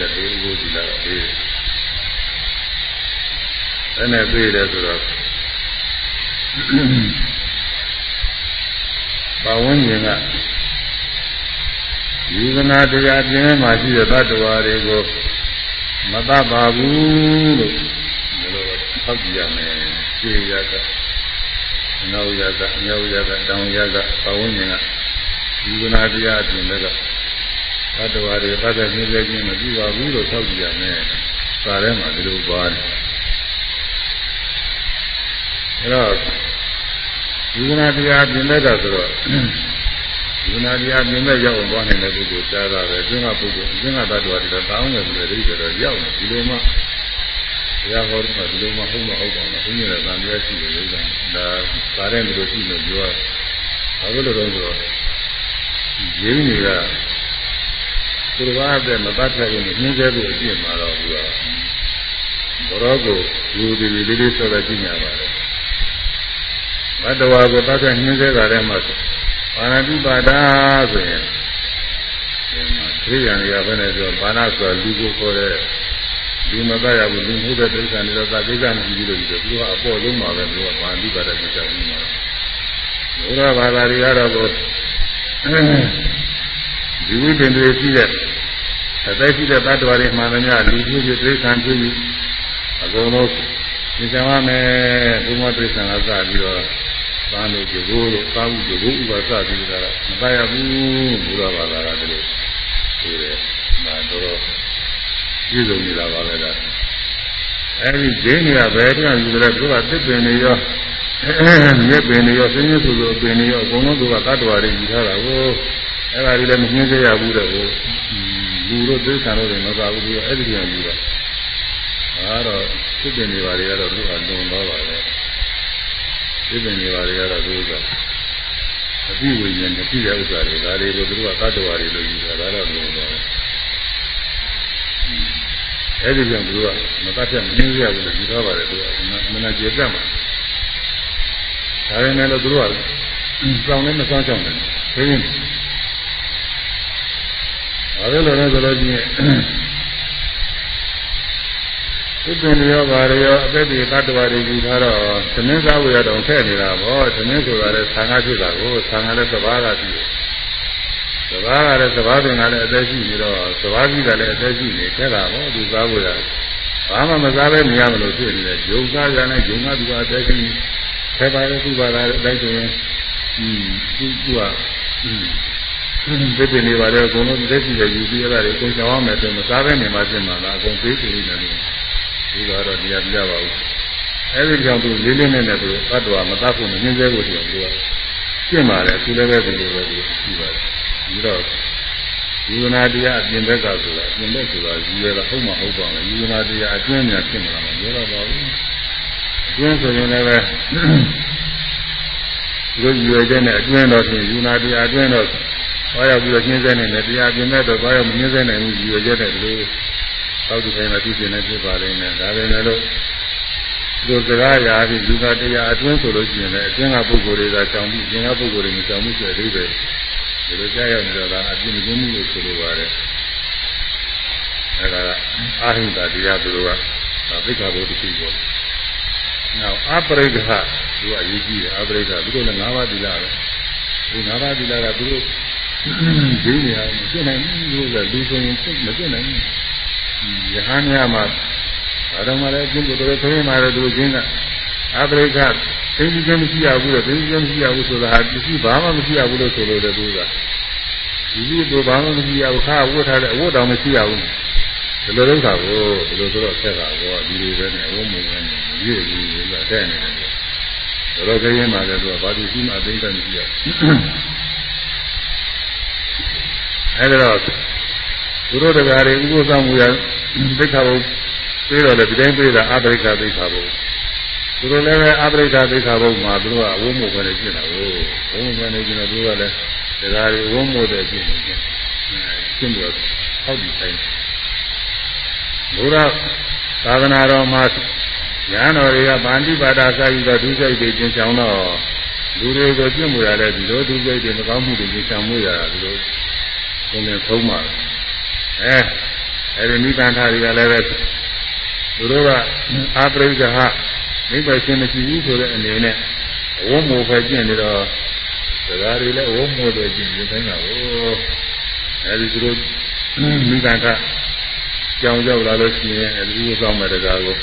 တဲ့ဒီဥပုပ်ဒီလာပေးတယ်အဲ့နဲ့ပေးတယ်ဆိုတော့ဘာဝန်းကျင်ကယူဇနာတရားပြင်းမှာရှိတဲ့သတ္တဝါတွေကိုမတတ်ပါဘူးလို့ဒီလိုထောက်ကြည့်ရမယ်ခြေရတာ နောက်ရကမြောက်ရကတောင်ရကပဝန်းကျင်ကဒီကနာတရားအပြင်လည်းသတ္တဝါတွေပတ်သက်နေစေခြင်းမပြုပါဘူးလို့ထောက်ကြည့်ရမယ်။စာထဲမှာဒီလိုပါတယ်။အဲတော့ဒီကနာတရားပြင်တဲ့ကဆိုတော့ဒီကနာတရားပြင်မဲ့ရောက်အောင်သွားနေတဲ့ပုဂ္ဂိုလ်ရှားတာပဲအင်းကပုဂ္ဂိုလ်အင်းကသတ္တဝါတွေတော့တောင်းတယ်ဆိုတဲ့အိဒါတော့ရောက်နေဒီလိုမှ ဘုရားဟောတော့ဒီလိုမှဟုတ်မဟုတ်ပါဘူးဘုန်းကြီးကဗန်ပြည့်ရှိတယ်လို့ကဒါဒါတဲ့လိုရှိလို့ပြောတာဘာလို့လဲဆိုတော့ရင်းတွေကသူတော်ဘာတဲ့မပတ်သက်ရင်နှင်းသေးဖို့အပြစ်မှာတော့သူကဘောရောကိုလူဒီလေးလေးဆိုတော့ကြည့်ညာပါတယ်ဘတ်တော်ကိုပတ်သက်နှင်းသေးတာထဲမှာပါဏတိပါဒဆိုရင်ဒီမှာသိရံရဘယ်နဲ့ဆိုဘာနာဆိုလူကိုခေါ်တဲ့ ဒီမကရဘူးလူမှုတဲ့ဒိဋ္ဌာန်တွေတော့သာကိစ္စမရှိဘူးလို့ပြောသူကအပေါ်ဆုံးမှာပဲသူကဘာတိပါဒကိစ္စပြီးမှာဘုရားဘာသာတွေကတော့ကိုဒီဝိပင်တွေရှိတဲ့အသက်ရှိတဲ့တ attva တွေမှန်သမျှလူကြီးတွေဒိဋ္ဌာန်ဖြစ်ပြီးအကုန်လုံးသင်္ကြန်ရမယ်ဘုမတိဆံကစပြီးတော့သာလို့ကြိုးလို့သာမှုကြိုးဥပါစပြီးတော့မပါရဘူးဘုရားဘာသာကတည်းကဆိုတယ်ဒါတော့ ပြည့်စုံနေတာပါပဲဒါအဲဒီဈေးနေရဘယ်တည်းယူတယ်သူကတစ်ပင်နေရောမြက်ပင်နေရောဆင်းရဲဆိုလိုပင်နေရောအကုန်လုံးသူကတတ္တဝါတွေယူထားတာကိုအဲ့ဒါတွေလည်းမနှင်းစေရဘူးတဲ့ကိုလူတို့သိက္ခာတို့လည်းမသာဘူးအဲ့ဒီပြန်ယူတာဒါတော့တစ်ပင်နေပါတွေကတော့သူကလွန်တော့ပါပဲတစ်ပင်နေပါတွေကတော့သူကအပြည့်ဝိညာဉ်နဲ့ပြည့်တဲ့ဥစ္စာတွေဒါတွေကိုသူကတတ္တဝါတွေလို့ယူတာဒါတော့လွန်တော့ အဲ့ဒီကြောင့်သူကမတတ်တဲ့မင်းရဘူးလို့ယူထားပါတယ်သူကမနာကျေပြတ်မှာဒါပေမဲ့လို့သူကစောင်းလည်းမစောင်းချောင်းတယ်ခင်းဘာလို့လဲဆိုတော့ဒီသစ္စာရောဘာရောအသက်ဒီတ attva တွေယူထားတော့သမင်းစားဝရတော့ထည့်နေတာပေါ့သမင်းဆိုတာလည်းဆံဃာဖြစ်တာကိုဆံဃာလည်းသဘာဝကရှိတ ယ်သဘာဝကလည်းသဘာဝပင်ကလည်းအသက်ရှိနေတော့သဘာဝကြီးကလည်းအသက်ရှိနေခဲ့တာပေါ့သူစားဝရဘာမှမစားပဲမရမလို့ဖြစ်နေတယ်ဂျုံစားကြနဲ့ဂျုံကသူကအသက်ရှိခဲပါလေသူ့ဘာသာအတိုင်းဆိုရင်อืมသူကอืมဒီပြနေပါလေအကုန်လုံးသက်ရှိတယ်ယူပြီးရတာတွေအကုန်ကြောင်းအောင်မယ်ဆိုမစားပဲနေမှပြင်မှာလားအကုန်သေးသေးနေတယ်ဒီကတော့တရားပြပါဘူးအဲဒီကြောင့်သူလေးလေးနဲ့နဲ့သူသတ္တဝါမတတ်ဖို့မနှင်းသေးဘူးဆိုတော့သူကရှင်းပါတယ်သူလည်းပဲဒီလိုပဲသူရှိပါတယ် ဒီတော့ယူနာတရားအပြင်ဘက်ကဆိုတာအပြင်ဘက်ဆိုတာယူရတာဟုတ်မှဟုတ်ပါမယ်ယူနာတရားအတွင်းများဖြစ်မလာမှာပြောတော့ပါဘူးအတွင်းဆိုရင်လည်းပဲလူရွယ်တဲ့နဲ့အတွင်းတော့ဖြင့်ယူနာတရားအတွင်းတော့ဘာရောက်ပြီးတော့ညှင်းဆဲနေတယ်တရားပြင်မဲ့တော့ဘာရောက်မညှင်းဆဲနိုင်ဘူးယူရွယ်တဲ့လူသောက်တူခိုင်းမှသိကျင်နေဖြစ်ပါလိမ့်မယ်ဒါပဲလို့ဒီစကားရာပြီးလူကတရားအတွင်းဆိုလို့ရှိရင်လည်းအတွင်းကပုဂ္ဂိုလ်တွေကကြောင်ပြီးကျင်ကပုဂ္ဂိုလ်တွေမကြောင်ဘူးဆိုတဲ့အဓိပ္ပာယ် ဒီလိုကြားရောက်နေတော့အပြင်းပြင်းမှုလို့ဆိုလိုပါတယ်အဲဒါအာဟိတတရားသူတို့ကသိက္ခာပုဒ်တစ်ခုပေါ့နောက်အပရိဒဟသူကအရေးကြီးတယ်အပရိဒသူတို့လည်း၅ပါးသီလပဲဒီ၅ပါးသီလကသူတို့ဒီနေရာမသိနိုင်ဘူးလို့ဆိုလူဆိုရင်သိမသိနိုင်ဘူးယဟန်များမှာဘာတော်မှလည်းအကျင့်ကိုတော်တော်သိမှလည်းသူချင်းကအပရိဒ သိသိချင်းမရှိရဘူးလို့သိသိချင်းမရှိရဘူးဆိုတာဟာပစ္စည်းဘာမှမရှိရဘူးလို့ဆိုလို့လည်းသူကဒီလိုတော့ဘာမှမရှိရဘူးခါဝတ်ထားတဲ့အဝတ်တော်မရှိရဘူးဒီလိုလုပ်တာကိုဒီလိုဆိုတော့ဆက်တာကောဒီလိုပဲနဲ့ဝုံးမဝင်နေရည်ရည်ကတဲ့နေတယ်တော်တော်ကြရင်မှလည်းသူကဘာဒီရှိမှအသိဉာဏ်မရှိရအဲဒါတော့သူတို့တရားတွေဥပ္ပဆောင်မူရသိက္ခာဘုပြေးတော့လေဒီတိုင်းပြေးတာအပရိက္ခသိက္ခာဘု သူတို့လည်းပဲအပရိက္ခသိက္ခာဘုမှာသူတို့ကအဝုံးမို့ပဲနေဖြစ်တာကိုဝုံးမို့နေကြတယ်သူကလည်းတရားတွေဝုံးမို့တဲ့ဖြစ်နေတယ်ရှင်းပြီးတော့ဟောက်ဒီတိုင်းဘုရားသာသနာတော်မှာညာတော်တွေကဗန္တိပါဒစာယူသောဒုစိတ်တွေကျင်ဆောင်တော့လူတွေကိုပြင့်မှုရတဲ့ဒီလိုဒုစိတ်တွေမကောင်းမှုတွေကျင်ဆောင်မှုရတာဒီလိုကိုယ်နဲ့သုံးပါအဲအဲဒီနိဗ္ဗာန်ထားတွေကလည်းပဲသူတို့ကအာပရိက္ခဟ နိဗ္ဗာန်ရှင်မရှိဘူးဆိုတဲ့အနေနဲ့ဝုံမို့ပဲကျင့်နေတော့စကားတွေလည်းဝုံမို့တွေကျင့်နေတိုင်းတာကိုအဲဒီသူတို့နိဗ္ဗာန်ထားကြောင်ရောက်လာလို့ရှိရင်အဲဒီကိုစောင့်မဲ့တရားကို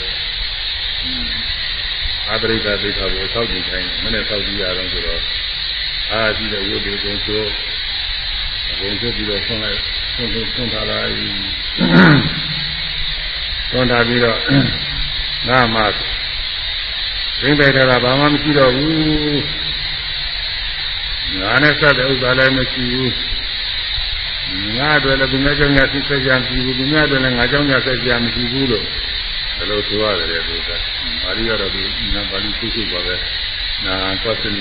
အာပရိက္ခသိက္ခာကိုသောက်ကြည့်တိုင်းမနဲ့သောက်ကြည့်ရအောင်ဆိုတော့အာကြည့်တဲ့ဝိသေကုံဆိုအကုန်ကျပြီးတော့ဆွန့်လိုက်ဆွန့်ဆွန့်ထားလိုက်ဆွန့်ထားပြီးတော့ငါမှ ရင်းတိုက်တာဘာမှမရှိတော့ဘူးငါနဲ့စတဲ့ဥစ္စာလည်းမရှိဘူးငါအတွက်လည်းသူများကြောင့်ညာသိဆက်ကြမရှိဘူးသူများအတွက်လည်းငါကြောင့်ညာဆက်ကြမရှိဘူးလို့ဒါလို့ဆိုရတယ်သူကပါဠိကတော့ဒီနာပါဠိစုစုပါပဲနာသတ္တိ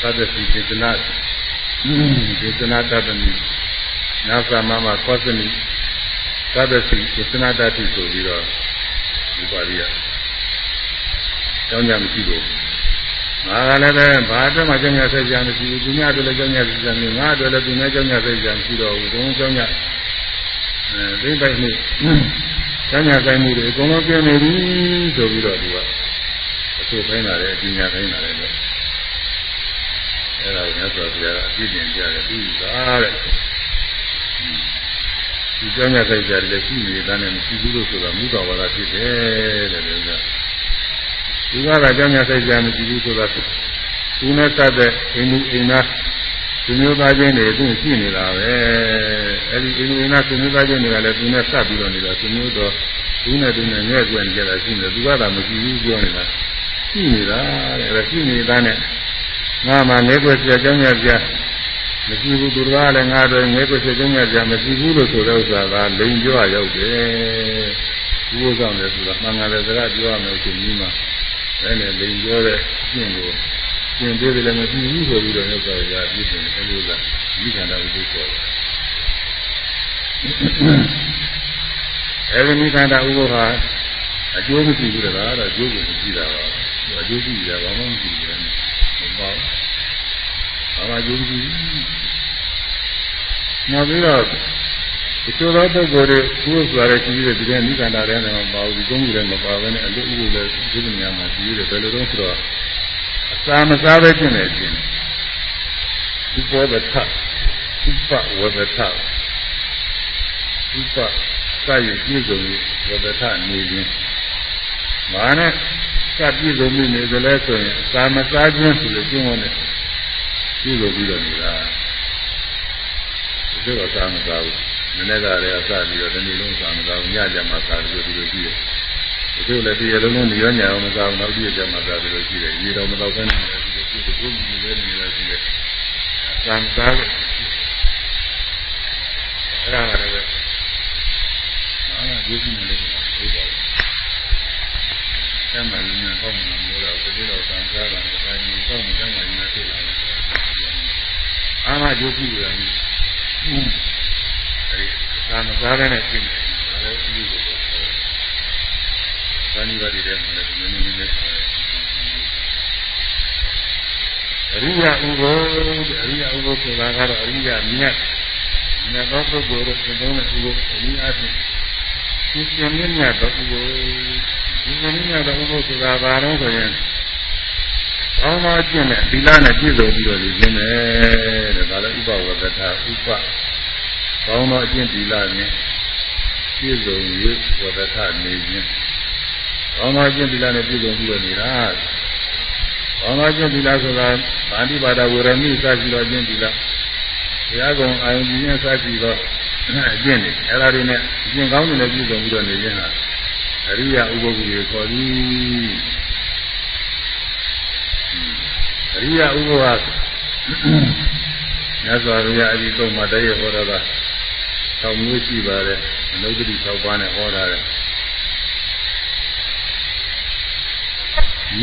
သတ္တိစေတနာစေတနာတတ္တိနာသမမသောသနိသတ္တစီစေတနာတ္တိဆိုပြီးတော့ဒီပါဠိက ကြောင်းကြမရှိဘူးငါကလည်းပဲဘာအတွက်မှကြောင်းကြဆက်ကြမရှိဘူးသူများအတွက်လည်းကြောင်းကြဆက်ကြမရှိငါအတွက်လည်းသူများကြောင်းကြဆက်ကြမရှိတော့ဘူးဘုံကြောင်းကြအဲသိမ့်ပိုက်နေကျမ်းညာဆိုင်မှုတွေအကုန်လုံးပြနေပြီဆိုပြီးတော့သူကအဆိုခိုင်းလာတယ်အပညာခိုင်းလာတယ်လေအဲ့ဒါကိုမြတ်စွာဘုရားကအပြည့်တင်ပြတယ်ပြီးသားတဲ့ဒီကျမ်းညာဆိုင်ကြတယ်ရှိနေတဲ့နဲ့မရှိဘူးလို့ဆိုတော့မူတော်ဝါဒဖြစ်တယ်တဲ့လေက သူကတော့ကြောင်းညာစိတ်ကြမရှိဘူးဆိုတော့သူနဲ့စတဲ့အိမ်မူအိမ်သားသူမျိုးသားချင်းတွေသူရှိနေတာပဲအဲဒီအိမ်မူအိမ်သားသူမျိုးသားချင်းတွေကလည်းသူနဲ့စပ်ပြီးတော့နေတာသူမျိုးတော့သူနဲ့သူနဲ့ငဲ့ကွယ်ကြတာရှိနေတယ်သူကသာမရှိဘူးပြောနေတာရှိနေတာတဲ့အဲရှိနေတာနဲ့ငါမှငဲ့ကွယ်ဆရာကြောင်းညာဆရာမရှိဘူးသူတော်ကလည်းငါတို့ငဲ့ကွယ်ဆရာကြောင်းညာဆရာမရှိဘူးလို့ဆိုတဲ့ဥစ္စာကလိန်ကြောရောက်တယ်ဒီဥစ္စာလည်းဆိုတာမှန်ကန်တဲ့စကားပြောရမယ်ဆိုပြီးမှ အဲ့နဲ့လိန်ကြောတဲ့အရှင်ကိုသင်ပေးတယ်လည်းမရှိဘူးဆိုပြီးတော့မြတ်စွာဘုရားပြည့်စုံတယ်လို့လားဒီခန္ဓာဥပ္ပဒေအဲဒီမိခန္ဓာဥပ္ပဟာအကျိုးမရှိဘူးတကားတော့အကျိုးကိုမရှိတာပါအကျိုးရှိရဘာမှမရှိဘူးလေမပေါ့ဘာမှအကျိုးမရှိဘူးနောက်ပြီးတော့ ဒီလိုသောပုဂ္ဂိုလ်တွေကိုယ်ဆိုရတဲ့ရှိတဲ့ဒီကနိခန္ဓာထဲမှာမပါဘူးဒီကုန်းကြီးလည်းမပါဘဲနဲ့အလုဥပ္ပလည်းဒီလိုများမှာရှိတယ်ဘယ်လိုတော့ဆိုတော့အစာမစားပဲဖြစ်နေခြင်းဥပ္ပဒထဥပ္ပဝဒထဥပ္ပစာရည်ပြည့်စုံဝဒထနေခြင်းမာနဲ့စပြည့်စုံနေတယ်လဲဆိုရင်အစာမစားခြင်းဆိုလို့ကျင်းဝင်တယ်ပြည့်စုံပြီးတော့နေတာဒီလိုအစာမစားဘူး နည်းနည်းကလည်းအစပြီးတော့ဒီနေ့လုံးစားမစားဘူးညကြမှာစားတယ်လို့ဒီလိုကြည့်တယ်ဒီလိုလည်းဒီလုံးလုံးညရောညာအောင်မစားဘူးနောက်ပြည့်ကြမှာစားတယ်လို့ကြည့်တယ်ရေတော်မတော့ဘဲနဲ့ဒီလိုကြည့်တယ်ဘုရားမြည်နေတယ်ကြည့်တယ်သံသာအဲ့ဒါလည်းပဲအားလုံးဒီလိုမျိုးလေးဟုတ်ပါဘူးကျမ်းမာရင်းနဲ့ကောင်းမှလို့တော့ဒီလိုသံသာတာကိုတိုင်းနေကောင်းမှကျမ်းမာရင်းနဲ့ဖြစ်လာတယ်အားမကြိုးကြည့်ရတယ်အဲ ဒီသာမစားတဲ့နဲ့ရှင်းတယ်ဒါလည်းဒီလိုပဲ။ဘာနိဗ္ဗာန်တည်းမှာလည်းဒီနည်းနည်းနဲ့အရိယဥဘောအရိယဥဘောဆိုတာကတော့အရိယမြတ်မြတ်သောပုဂ္ဂိုလ်တို့သင်သုံးတဲ့ဥဘောအနည်းအားဖြင့်ဒီစင်မြတ်သောဥဘောဒီစင်မြတ်သောဥဘောဆိုတာဘာလို့ဆိုရင်ကောင်းသောကျင့်တဲ့သီလနဲ့ပြည့်စုံပြီးတော့နေခြင်းပဲတဲ့ဒါလည်းဥပဝဒ္ဒတာဥပ ကောင်းသောအကျင့်သီလနဲ့ပြည့်စုံ၍ဝဒထနေခြင်းကောင်းသောအကျင့်သီလနဲ့ပြည့်စုံပြီးတော့နေတာကောင်းသောအကျင့်သီလဆိုတာဗာတိပါဒဝေရမိစရှိသောအကျင့်သီလဘုရားကုံအာယုန်ကြီးနဲ့စရှိသောအကျင့်တွေအဲ့ဒါတွေနဲ့အကျင့်ကောင်းတွေနဲ့ပြည့်စုံပြီးတော့နေခြင်းဟာအရိယဥပုပ်ကြီးခေါ်သည်အရိယဥပုပ်ဟာမြတ်စွာဘုရားအဒီသုံးမှာတည်းရဟောတာက 6မျိုးရှိပါတယ်အနုဒ္ဓတိ6ပါးနဲ့ဟောတာတယ်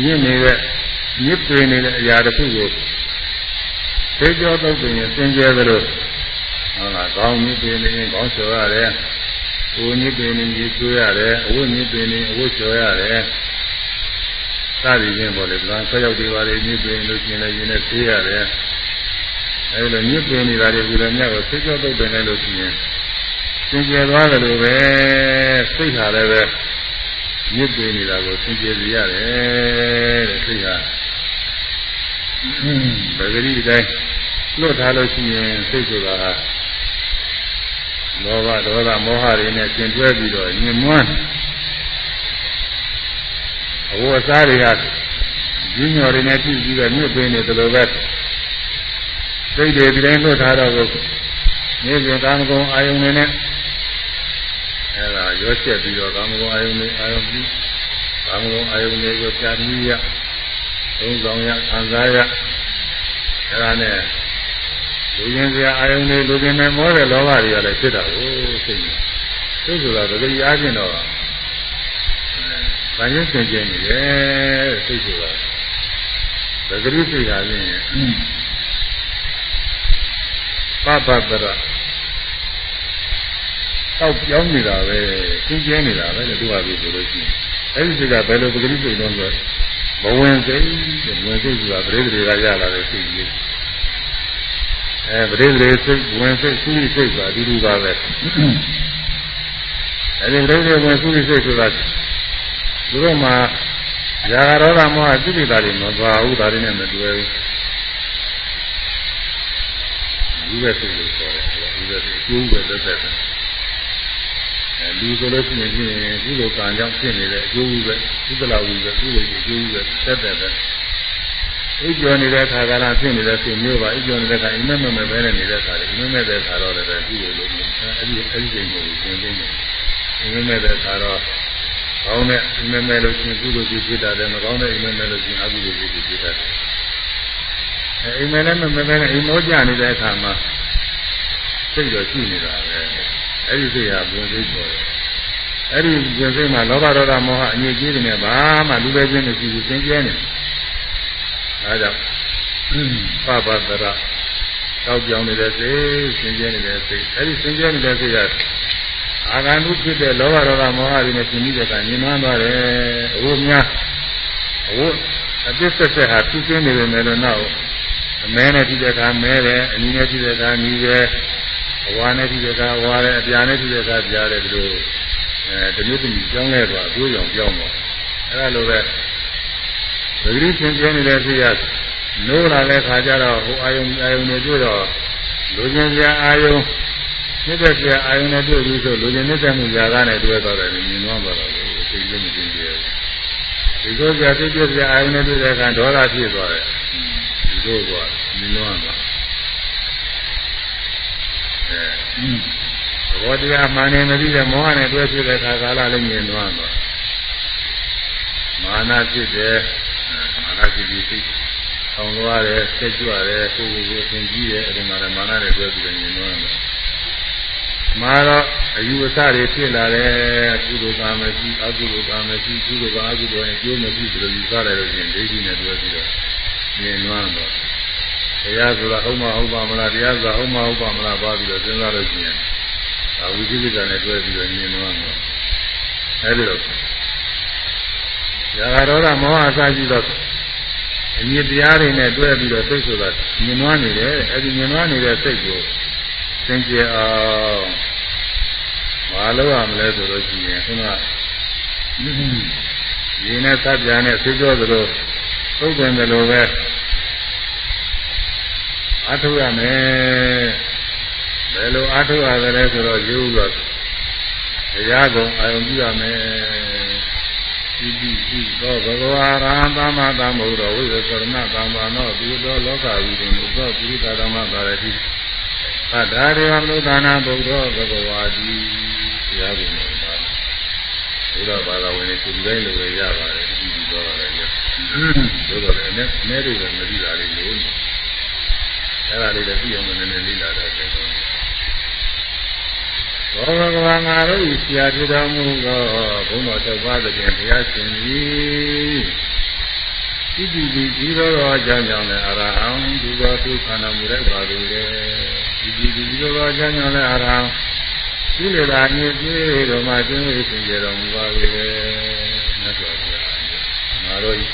မြင့်နေတဲ့မြစ်ပင်နေတဲ့အရာတစ်ခုကိုသိကြောသုတ်ပင်ရင်သင်ကျဲသလိုဟုတ်လားကောင်းမြစ်ပင်နေရင်ကောင်းဆိုရတယ်။ကိုမြစ်ပင်နေကြီးကျွေးရတယ်။အဝတ်မြစ်ပင်နေအဝတ်ကျော်ရတယ်။စသည်ချင်းပေါ်လေကဆက်ရောက်ဒီပါလေမြစ်ပင်လို့ကျင်လည်းရင်နဲ့သေးရတယ်။အဲဒီလိုမြစ်ပင်နေတာတွေကလည်းမြတ်ကိုသိကြောသုတ်ပင်လိုက်လို့ရှိရင် သင်ကျဲသွားတယ်လို့ပဲစိတ်ဟာလည်းပဲမြစ်ပင်နေတာကိုသင်ကျဲစီရတယ်တဲ့စိတ်ဟာပဂတိအတိုင်းလွတ်ထားလို့ရှိရင်စိတ်ဆိုတာဟာလောဘဒေါသမောဟတွေနဲ့ကျင်တွဲပြီးတော့ညှဉ်းမွမ်းအဝတ်စားတွေကကြီးညော်တွေနဲ့ကြည့်ပြီးတော့မြစ်ပင်နေတယ်လို့ပဲစိတ်တွေဒီတိုင်းလွတ်ထားတော့ကိုနေ့စဉ်ကာမဂုဏ်အာယုန်တွေနဲ့အဲဒါ ရောချက်ပြီးတော့ကာမဂုဏ်အာယုန်တွေအာယုန်ပြီးကာမဂုဏ်အာယုန်တွေကိုကြာမြည်ရသုံးဆောင်ရခံစားရအဲဒါနဲ့လူရင်းစရာအာယုန်တွေလူပြင်မဲ့မောတဲ့လောဘတွေကလည်းဖြစ်တာကိုသိနေသိဆိုတာတကယ်အားဖြင့်တော့ဗာရင်းစင်ကြနေတယ်သိဆိုတာတကယ်သိတာချင်းပပတရ တောက်ပြောင်းနေတာပဲသင်ကျဲနေတာပဲလေသူကပြောလို့ရှိရင်အဲဒီစိတ်ကဘယ်လိုပဂရိစိတ်တော့ဆိုဘဝင်စိတ်ဝင်စိတ်ဆိုတာပရိသေတွေကရလာတဲ့စိတ်ကြီးအဲပရိသေစိတ်ဝင်စိတ်သုရိစိတ်ဆိုတာအတူတူပါပဲအဲဒီပရိသေဝင်သုရိစိတ်ဆိုတာသူတို့မှာຢာရောဂမောဟစိတ္တတွေမပါဘူးဒါတွေနဲ့မတွေ့ဘူးဒီပဲစိတ်လို့ခေါ်တယ်ဒီပဲစိတ်ကျိုးပဲသက်သက် လူဆိုလို့ရှိရင်ဖြင့်ကုသိုလ်ကံကြောင့်ဖြစ်နေတဲ့အကျိုးပဲကုသလဝိပဲကုသိုလ်အကျိုးပဲသက်သက်ပဲအိပ်ကျော်နေတဲ့ခါကလာဖြစ်နေတဲ့စိတ်မျိုးပါအိပ်ကျော်နေတဲ့ခါအိမ်မက်မမဲ့ပဲနေတဲ့ခါလေအိမ်မက်မဲ့တဲ့ခါတော့လည်းကုသိုလ်လို့အဲ့ဒီအဲ့ဒီစိတ်ကိုသင်သိနေအိမ်မက်မဲ့တဲ့ခါတော့ကောင်းတဲ့အိမ်မက်မဲ့လို့ရှင်ကုသိုလ်ကြီးဖြစ်တာတယ်မကောင်းတဲ့အိမ်မက်မဲ့လို့ရှင်အကုသိုလ်ကြီးဖြစ်တာတယ်အိမ်မက်လည်းမမဲ့ပဲအိမ်မောကြနေတဲ့အခါမှာစိတ်တော့ရှိနေတာပဲ အဲ့ဒီစိတ်ဟာဘုံစိတ်ပေါ်တယ်အဲ့ဒီဘုံစိတ်မှာလောဘဒေါသမောဟအငြိကြီးတယ်နဲ့ဘာမှလူပဲချင်းမရှိဘူးသင်ကျဲနေအဲဒါကြောင့်ပပတရတောက်ပြောင်းနေတဲ့စိတ်သင်ကျဲနေတဲ့စိတ်အဲ့ဒီသင်ကျဲနေတဲ့စိတ်ကအာဂန္တုဖြစ်တဲ့လောဘဒေါသမောဟတွေနဲ့ရှင်ပြီးတဲ့ကညင်နှွမ်းသွားတယ်အဝတ်များအဝတ်အသစ်ဆက်ဆက်ဟာသူ့ကျင်းနေတယ်လို့နောက်အမဲနဲ့ဒီတဲ့ကမဲတယ်အနီးနဲ့ဒီတဲ့ကနီးတယ် အဝါနဲ့ဒီတဲ့ကဝါတယ်အပြာနဲ့ဒီတဲ့ကပြားတယ်ဒီလိုအဲတမျိုးတမျိုးကြောင်းလဲသွားအကျိုးရောင်ကြောင်းသွားအဲလိုပဲပဂရိရှင်ကျင်းနေတဲ့ဖြစ်ရနိုးလာတဲ့ခါကျတော့ဟိုအာယုံအာယုံတွေတွေ့တော့လူချင်းပြအာယုံမြစ်တဲ့ပြအာယုံနဲ့တွေ့ပြီးဆိုလူချင်းမြစ်တဲ့မှုຢာကားနဲ့တွေ့တော့တယ်မြင်သွားပါတော့သိလို့မသိကြဘူးဒီလိုကြာသိပြပြအာယုံနဲ့တွေ့တဲ့အခါဒေါသဖြစ်သွားတယ်ဒီလိုကမြင်သွားမှာ အဲဘောတရားမှန်နေမပြီးတဲ့မောဟနဲ့တွဲဖြစ်တဲ့ခါကာလလည်းမြင်သွားတော့မာနဖြစ်တယ်မာနဖြစ်ပြီးသိအောင်သွားတယ်ဆက်ကြွတယ်ကိုယ်ကိုယ်ကိုသင်ကြည့်တယ်အဲဒီမှာလည်းမာနနဲ့တွဲပြီးတော့မြင်သွားတယ်မာတော့အယူအဆတွေဖြစ်လာတယ်ကုသိုလ်ကမရှိအကုသိုလ်ကမရှိကုသိုလ်ကအကုသိုလ်နဲ့ကျိုးမရှိဒီလိုယူဆတယ်လို့ရှင်ဒိဋ္ဌိနဲ့တွဲပြီးတော့မြင်သွားတော့ တရားဆိုတာဟုတ်မဟုတ်ပါမလားတရားဆိုတာဟုတ်မဟုတ်ပါမလားပါပြီးတော့စဉ်းစားလို့ရှိရင်အဝိသိကိစ္စနဲ့တွဲပြီးတော့မြင်သွားတော့အဲဒီတော့ရာဂဒေါသမောဟအစရှိတော့အမြင့်တရားတွေနဲ့တွဲပြီးတော့စိတ်ဆိုတာမြင်သွားနေတယ်အဲဒီမြင်သွားနေတဲ့စိတ်ကိုသင်ကြအောင်မလုပ်ရမလဲဆိုလို့ရှိရင်ခုနကရေနဲ့သတ်ပြာနဲ့သိကြောသလိုသုတ်တယ်လို့ပဲ အထုရမယ်ဘယ်လိုအထုရတယ်ဆိုတော့ယူတော့တရားကုံအာယုံပြုရမယ်ဤတိဤသောဘဂဝါရဟံသမ္မာသမ္ဗုဒ္ဓဝိသရဏသမ္မာနောဒီသောလောကဝိတုံသောပုရိသဓမ္မပါရတိသတ္တာရေဝမနုဿာနာဗုဒ္ဓဘဂဝါတိတရားကုံပါဘုရားဘာသာဝင်တွေသူတိုင်းလိုပဲရပါတယ်ဒီဒီတော့လည်းရဆိုတော့လည်းအနေနဲ့တွေလည်းမသိတာလေးလို့ အဲ့ဒါလေးလည်းသိအောင်နည်းနည်းလေ့လာတော့တယ်ဘောဂဝါငါတို့ဤဆရာဖြစ်တော်မူသောဘုန်းတော်တစ်ပါးသဖြင့်ဘုရားရှင်သည်ဤတိတိဒီသောအကြောင်းကြောင့်လည်းအရဟံဒီသောသူခန္ဓာမူလိုက်ပါလေဒီတိတိဒီသောအကြောင်းကြောင့်လည်းအရဟံဒီလေသာညစ်ပြေတော်မှာကျင်းဝေစင်ကြတော်မူပါလေမြတ်စွာဘုရားငါတို့ဤ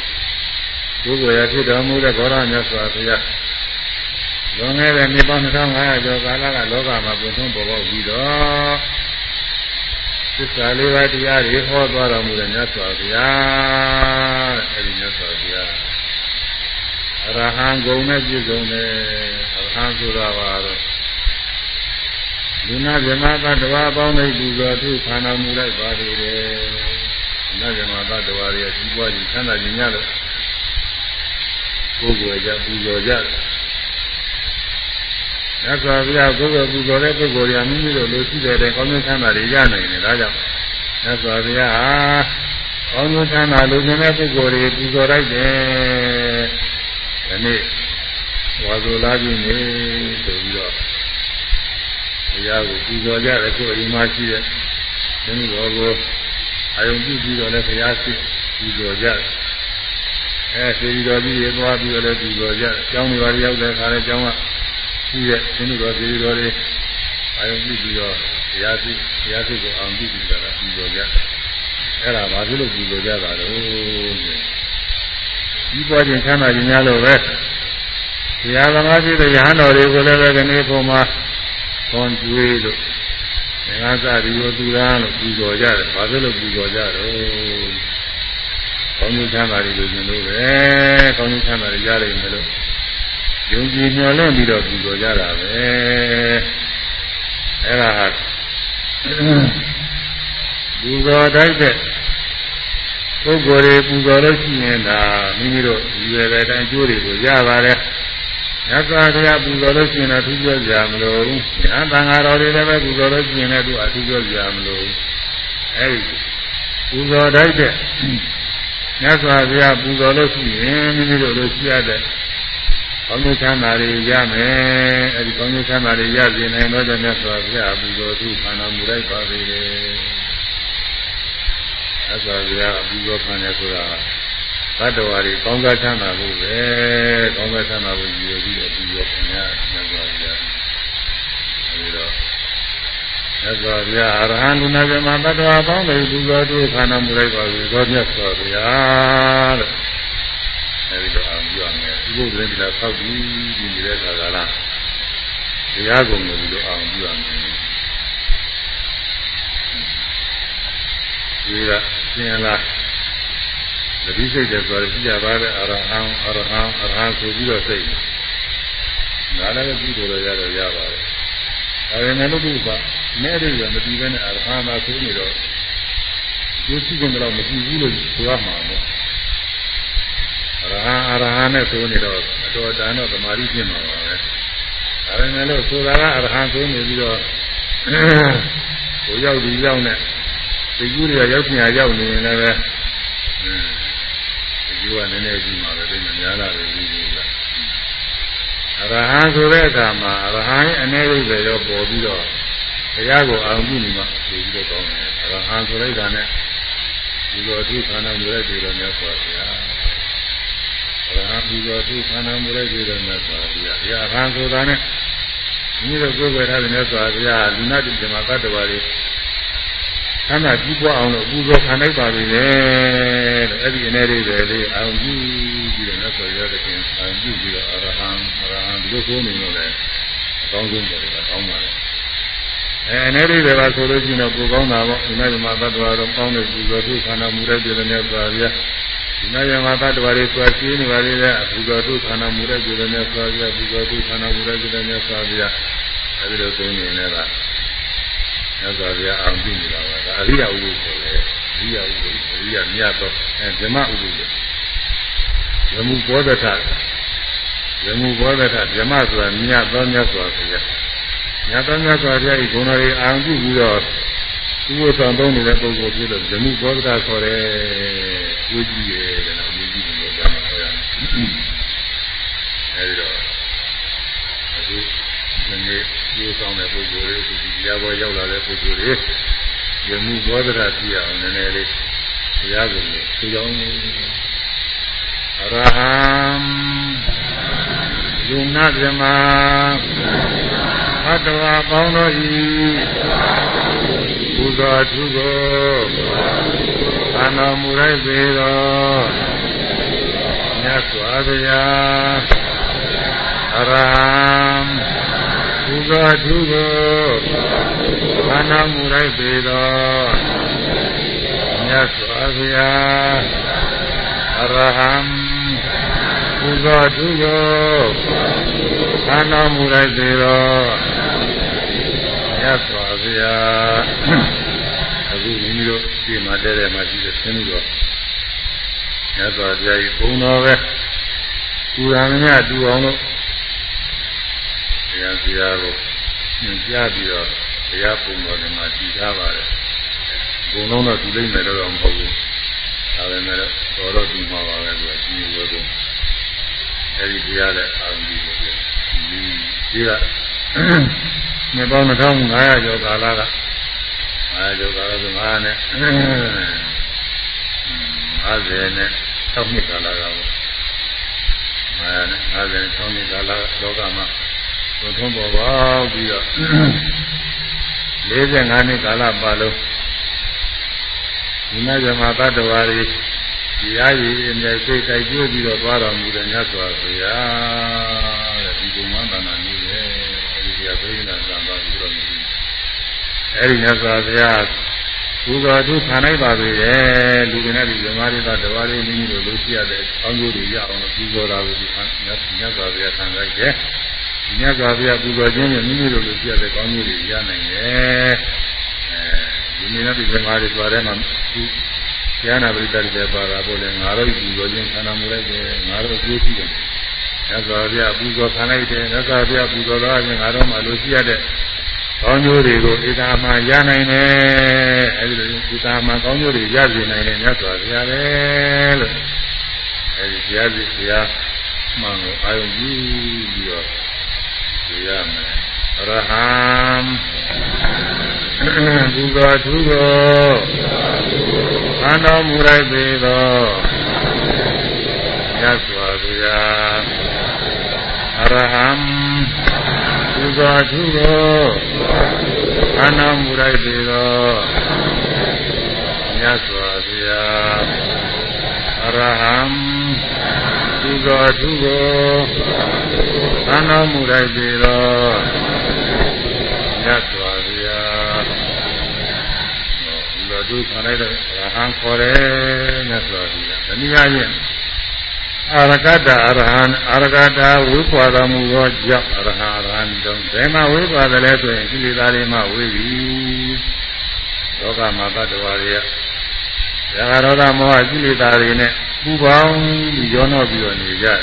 ဘုရားဖြစ်တော်မူတဲ့ဘောရမြတ်စွာဘုရား လွန်ခဲ့တဲ့နှစ်ပေါင်း2500ကျော်ကာလကလောကမှာပုံထုံးပေါ်ပေါက်ပြီးတော့သစ္စာလေးပါးတရားတွေဟောသွားတော်မူတဲ့မြတ်စွာဘုရားအဲဒီမြတ်စွာဘုရားအရဟံဂုံနဲ့ပြည့်စုံတယ်အရဟံဆိုတာပါတော့လူနာဇမသတ္တဝါပေါင်းတဲ့ပူဇော်သူခန္ဓာမူလိုက်ပါလေတယ်နတ်ဇမသတ္တဝါရဲ့ကြီးပွားခြင်းချမ်းသာခြင်းများလို့ကိုယ်ကိုယ်ကြပူဇော်ကြတယ် မြတ်စွာဘုရားကိုယ်ကိုယ်ပူဇော်တဲ့ပုဂ္ဂိုလ်ရာမိမိတို့လိုရှိတဲ့ကောင်းကျိုးချမ်းသာတွေရနိုင်တယ်ဒါကြောင့်မြတ်စွာဘုရားဟာကောင်းကျိုးချမ်းသာလိုချင်တဲ့ပုဂ္ဂိုလ်တွေပူဇော်လိုက်တယ်ဒီနေ့ဝါဆိုလာပြီနေဆိုပြီးတော့ဘုရားကိုပူဇော်ကြတယ်ကိုယ်အိမ်မှာရှိတဲ့ဒီလိုကိုအယုံပြုပြီးတော့လည်းဘုရားရှိပူဇော်ကြတယ်အဲသေဒီတော်ကြီးရေသွားပြီးတော့လည်းပူဇော်ကြတယ်။ကျောင်းတွေပါရောက်တဲ့အခါလည်းကျောင်းက ရှိတဲ့သင်္တော်ပြည်တော်တွေအာယုံပြုပြီးတော့တရားသိတရားသိကိုအောင်ပြုပြီးတော့ပြီးတော်ကြအဲ့ဒါဘာဖြစ်လို့ပြီးတော်ကြတာလဲဒီပေါ်ခြင်းချမ်းသာခြင်းများလို့ပဲတရားသမားဖြစ်တဲ့ယဟန်တော်တွေကိုလည်းပဲဒီနေ့ပုံမှာခွန်ကျွေးလို့ငါးစားဒီလိုသူသားလို့ပြီးတော်ကြတယ်ဘာဖြစ်လို့ပြီးတော်ကြတော့ကောင်းကျိုးချမ်းသာတွေလို့ရှင်လို့ပဲကောင်းကျိုးချမ်းသာတွေကြားနိုင်တယ်လို့ ယုံကြည်မျှော်လင့်ပြီးတော့ပူဇော်ကြတာပဲအဲ့ဒါဟာပူဇော်တိုက်တဲ့ပုဂ္ဂိုလ်တွေပူဇော်လို့ရှိရင်ဒါမိမိတို့ရွယ်တဲ့အတိုင်းအကျိုးတွေကိုရပါတယ်။ညဇာတရားပူဇော်လို့ရှိရင်တော့သူပြောကြမလို့ဘူး။ညာတန်ဃာတော်တွေလည်းပဲပူဇော်လို့ရှိရင်လည်းသူအထူးပြောကြမလို့ဘူး။အဲဒီပူဇော်တိုက်တဲ့ညဇာတရားပူဇော်လို့ရှိရင်မိမိတို့လိုရှိရတဲ့ ကောင်းကျိုးချမ်းသာတွေရမယ်။အဲဒီကောင်းကျိုးချမ်းသာတွေရစေနိုင်တော့တဲ့မြတ်စွာဘုရားပူဇော်သူခန္ဓာမူလိုက်ပါစေ။အစွာဘုရားပြီးတော့ခံရဆိုတာဘတ်တော်ရီကောင်းစားချမ်းသာဖို့ပဲကောင်းစားချမ်းသာဖို့ရည်ရည်ပြီးတော့ပြီးတော့ခံရမြတ်စွာဘုရားအဲဒီတော့မြတ်စွာဘုရားအရဟံလူနာပြမဘတ်တော်ပေါင်းတယ်သူတော်တို့ခန္ဓာမူလိုက်ပါပြီသောမြတ်စွာဘုရားတဲ့ အဲဒီတော့အောင်ပြောမယ်ဒီလိုတည်းကသောက်ပြီးဒီနေတဲ့ခါကလားတရားကုန်လို့ဒီလိုအောင်ပြောမယ်ဒီကသင်လာတတိစိတ်တယ်ဆိုတော့ကြည့်ကြပါလေအရဟံအရဟံအရဟံဆိုပြီးတော့စိတ်နားလည်းပြီးတော့ရတော့ရပါတယ်ဒါပေမဲ့လို့ဒီကမဲ့ရရမတည်ဘဲနဲ့အရဟံသာဆိုနေတော့ဒီစိတ်ကတော့မတည်ဘူးလို့ဆိုရမှာပေါ့အ ရဟံအရဟံနဲ့ဆိုနေတော့အတော်တန်တော့သမာဓိဖြစ်မှာပါပဲဒါပေမဲ့လို့ဆိုတာကအရဟံဆိုနေပြီးတော့ဟိုရောက်ဒီရောက်နဲ့ဒီကူတွေကရောက်ချင်ရောက်နေရင်လည်းပဲဒီကူကနည်းနည်းကြီးမှာပဲသိနေများလာတယ်ဒီကူကအရဟံဆိုတဲ့အခါမှာအရဟံရဲ့အနေရုပ်တွေရောပေါ်ပြီးတော့တရားကိုအောင်ကြည့်နေမှဒီလိုကောင်းတယ်အရဟံဆိုလိုက်တာနဲ့ဒီလိုအထူးခန္ဓာမျိုးရဲ့ဒီလိုမျိုးဆိုပါဗျာအရ ဟံဒီလိုအထူးခန္ဓာမျိုးရဲ့ဒီလိုမျိုးဆိုပါဗျာဒီအရဟံဆိုတာနဲ့ဒီလိုကိုယ်ပဲထားတယ်မြတ်စွာဘုရားလူနာတိဇမကတ္တဝါတွေဆန္ဒကြီးပွားအောင်လို့ပူဇော်ခံလိုက်ပါပြီလေတဲ့အဲ့ဒီအနေလေးပဲလေအောင်ကြည့်ပြီးတော့လက်ဆိုရတဲ့ခင်အောင်ကြည့်ပြီးတော့အရဟံအရဟံဒီလိုဆိုနေလို့လည်းအကောင်းဆုံးပေါ်တယ်ကောင်းပါလေအဲအနေလေးတွေပါဆိုလို့ရှိရင်တော့ကိုကောင်းတာပေါ့ဒီနေ့မှာသတ္တဝါတော့ကောင်းတဲ့ပူဇော်ထုခန္ဓာမူတဲ့ပြည်တဲ့စွာဗျာ ဒီနေ့မှာသတ္တဝါတွေဆွဲရှင်းနေပါလေတဲ့ပူဇော်ထုခန္ဓာမူတဲ့ပြည်တဲ့စွာဗျာပူဇော်ထုခန္ဓာမူတဲ့ပြည်တဲ့စွာဗျာအဲဒီလိုသုံးနေနေတာမြတ်စွာဘုရားအောင်ကြည့်နေတာပါဒါအရိယဥပုသ်ဆိုတယ်အရိယဥပုသ်အရိယမြတ်သောအဲဓမ္မဥပုသ်ဓမ္မဘောဓထဓမ္မဘောဓထဓမ္မဆိုတာမြတ်သောမြတ်စွာဘုရားမြတ်သောမြတ်စွာဘုရားဤဂုဏ်တော်ကိုအောင်ကြည့်ပြီးတော့သူ့ကိုဆောင်သုံးနေတဲ့ပုဂ္ဂိုလ်ဖြစ်လို့ဓမ္မဘောဓထခေါ်တယ် ဝိကြည့်ရတယ်နော်ဝိကြည့်တယ်လို့ပြောမှာဆိုရတယ်အဲဒီတော့အခုဒီနေ့ကျိုးဆောင်တဲ့ပုဂ္ဂိုလ်တွေဒီတရားပေါ်ရောက်လာတဲ့ပုဂ္ဂိုလ်တွေယမှုဘောဓရပြည့်အောင်နည်းနည်းလေးတရားကိုသိကြောင်းအရဟံယုံနာဓမ္မဘတ်တော်ပေါင်းတို့ဤပူဇော်ထုကို သာနာမူလိုက်ပေတော်မြတ်စွာဘုရားအရဟံပူဇော်သူကိုဘာနာမူလိုက်ပေတော်မြတ်စွာဘုရားအရဟံပူဇော်သူကိုဘာနာမူလိုက်ပေတော်မြတ်စွာဘုရားအခုမိမိ တို့ဒီမှာတဲတဲမှာရှိတဲ့ဆင်းပြီးတော့မြတ်စွာဘုရားကြီးဘုံတော်ပဲကူရံမြတ်တူအောင်လို့တရားစရာကိုညွှန်ကြားပြီးတော့တရားပုံတော်တွေမှာတည်ထားပါတယ်။ဘုံလုံးတော့ဒီလိမ့်မယ်တော့မဟုတ်ဘူး။ဒါပေမဲ့တော့တော့ဒီမှာပါပဲသူကဒီလိုပဲ။အဲဒီတရားလည်းအာရုံပြုလို့ဒီဒီကမြေပေါင်း2500ကျော်ကာလက 900ကျော်ကာလဆို9နဲ့50နဲ့6နှစ်ကာလကပေါ့။9နဲ့50နဲ့6နှစ်ကာလလောကမှာသုံးထုံးပေါ်ပေါက်ပြီးတော့45နှစ်ကာလပါလုံးဒီနေ့ဇမသတ္တဝါတွေတရားရည်အမြဲစိတ်တိုက်ကျိုးပြီးတော့သွားတော်မူတဲ့မြတ်စွာဘုရားတဲ့ဒီကုမန္တနာနည်းပဲအဲဒီတရားသိနေတာသံပါပြီးတော့မြည် အဲဒီမြတ်စွာဘုရားဘုရားသူခံနိုင်ပါပြီလေလူတွေနဲ့ဒီဇမားတွေသတ္တဝါတွေမိမိတို့လို့ရှိရတဲ့အောင်းကျိုးတွေရအောင်လို့ပူဇော်တာကိုဒီမြတ်စွာဘုရားခံလိုက်တယ်မြတ်စွာဘုရားပူဇော်ခြင်းနဲ့မိမိတို့လိုပြတဲ့ကောင်းကျိုးတွေရနိုင်တယ်အဲဒီနေ့နဲ့ဒီမှာတွေသွားတယ်မှာသူဉာဏပရိသတ်တွေပါတာပေါ့လေငါတို့ဒီလိုချင်းခန္ဓာမူလိုက်တယ်ငါတို့အကျိုးရှိတယ်။သက်သာပြပူဇော်ခံလိုက်တယ်သက်သာပြပူဇော်တော့ရင်ငါတို့မှလိုရှိရတဲ့ ကောင်းကျိုးတွေကိုဧတာမှရနိုင်တယ်အဲဒီလိုဧတာမှကောင်းကျိုးတွေရစေနိုင်တယ်မြတ်စွာဘုရားပဲလို့အဲဒီဘုရားစီဘုရားမှန်ကိုအာယုံကြည့်ပြီးတော့ကြည့်ရမယ်ရဟံဘုရားသူတော်သံတော်မူလိုက်ပေသောမြတ်စွာဘုရားအရဟံ ဘုရားသူတော်သံတော်မူလိုက်ပေသောမြတ်စွာဘုရားအရဟံဘုရားသူတော်သံတော်မူလိုက်ပေသောမြတ်စွာဘုရားဘုရားသူခံလိုက်တဲ့ရဟန်းခေါ်တယ်မြတ်စွာဘုရားတနည်းအားဖြင့်အာရကတအရဟံအာရကတဝိပွာတော်မူသောကြောင့်အရဟံ အရဟံတုံးဘယ်မှာဝိပွာတယ်လဲဆိုရင်ကိလေသာတွေမှဝိပြီလောကမှာတ attva တွေကရာဂရောဒမောဟကိလေသာတွေနဲ့ပူပေါင်းပြီးရောနှောပြီးတော့နေကြတယ်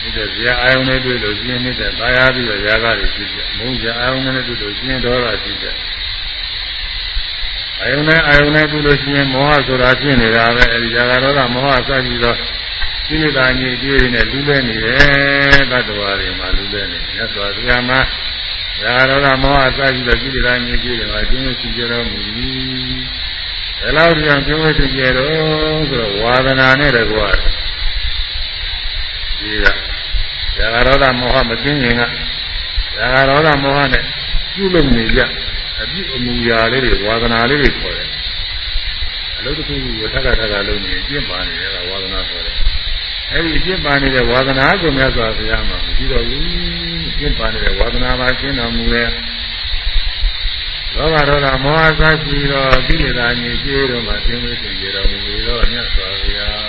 ဒီတဲ့ဇာအာယုန်နဲ့တွေ့လို့ရှင်းနေတဲ့သာယာပြီးတော့ຢာကတွေရှိတယ်မုန်းဇာအာယုန်နဲ့တွေ့လို့ရှင်းဒေါသရှိတယ်အာယုန်နဲ့အာယုန်နဲ့တွေ့လို့ရှင်းမောဟဆိုတာဖြစ်နေတာပဲအဲဒီຢာကရောဒမောဟစပြီးတော့ ကိလေသာညစ်ကြေးတွေနဲ့လူလဲနေတယ်တတ္တဝါတွေမှာလူလဲနေမြတ်စွာဘုရားမှာຢာကရောဒမောဟစပြီးတော့ကိလေသာညစ်ကြေးတွေမှာကျင်းရှိကြတော်မူ၏ဘယ်လောက်ကြောင့်ကျင်းဝရှိကြတော့ဆိုတော့ဝါဒနာနဲ့တကွာဒီကရာဂရောဒမောဟမကင်းရင်ကရာဂရောဒမောဟနဲ့ပြုလုပ်နေကြအပြုအမူအရာလေးတွေဝါဒနာလေးတွေခေါ်တယ်အလုပ်တစ်ခုကိုထပ်ထပ်ထပ်လုပ်နေကျင့်ပါနေတယ်ကဝါဒနာခေါ်တယ် အဲဒီကျင့်ပါနေတဲ့ဝါဒနာကိုမြတ်စွာဘုရားမှာမရှိတော့ဘူးကျင့်ပါနေတဲ့ဝါဒနာမှာကျင့်တော်မူတဲ့လောဘဒေါသမောဟစရှိသောကိလေသာညစ်ကြေးတို့မှာသင်္ဝေသင်ကြတော်မူပြီးတော့မြတ်စွာဘုရား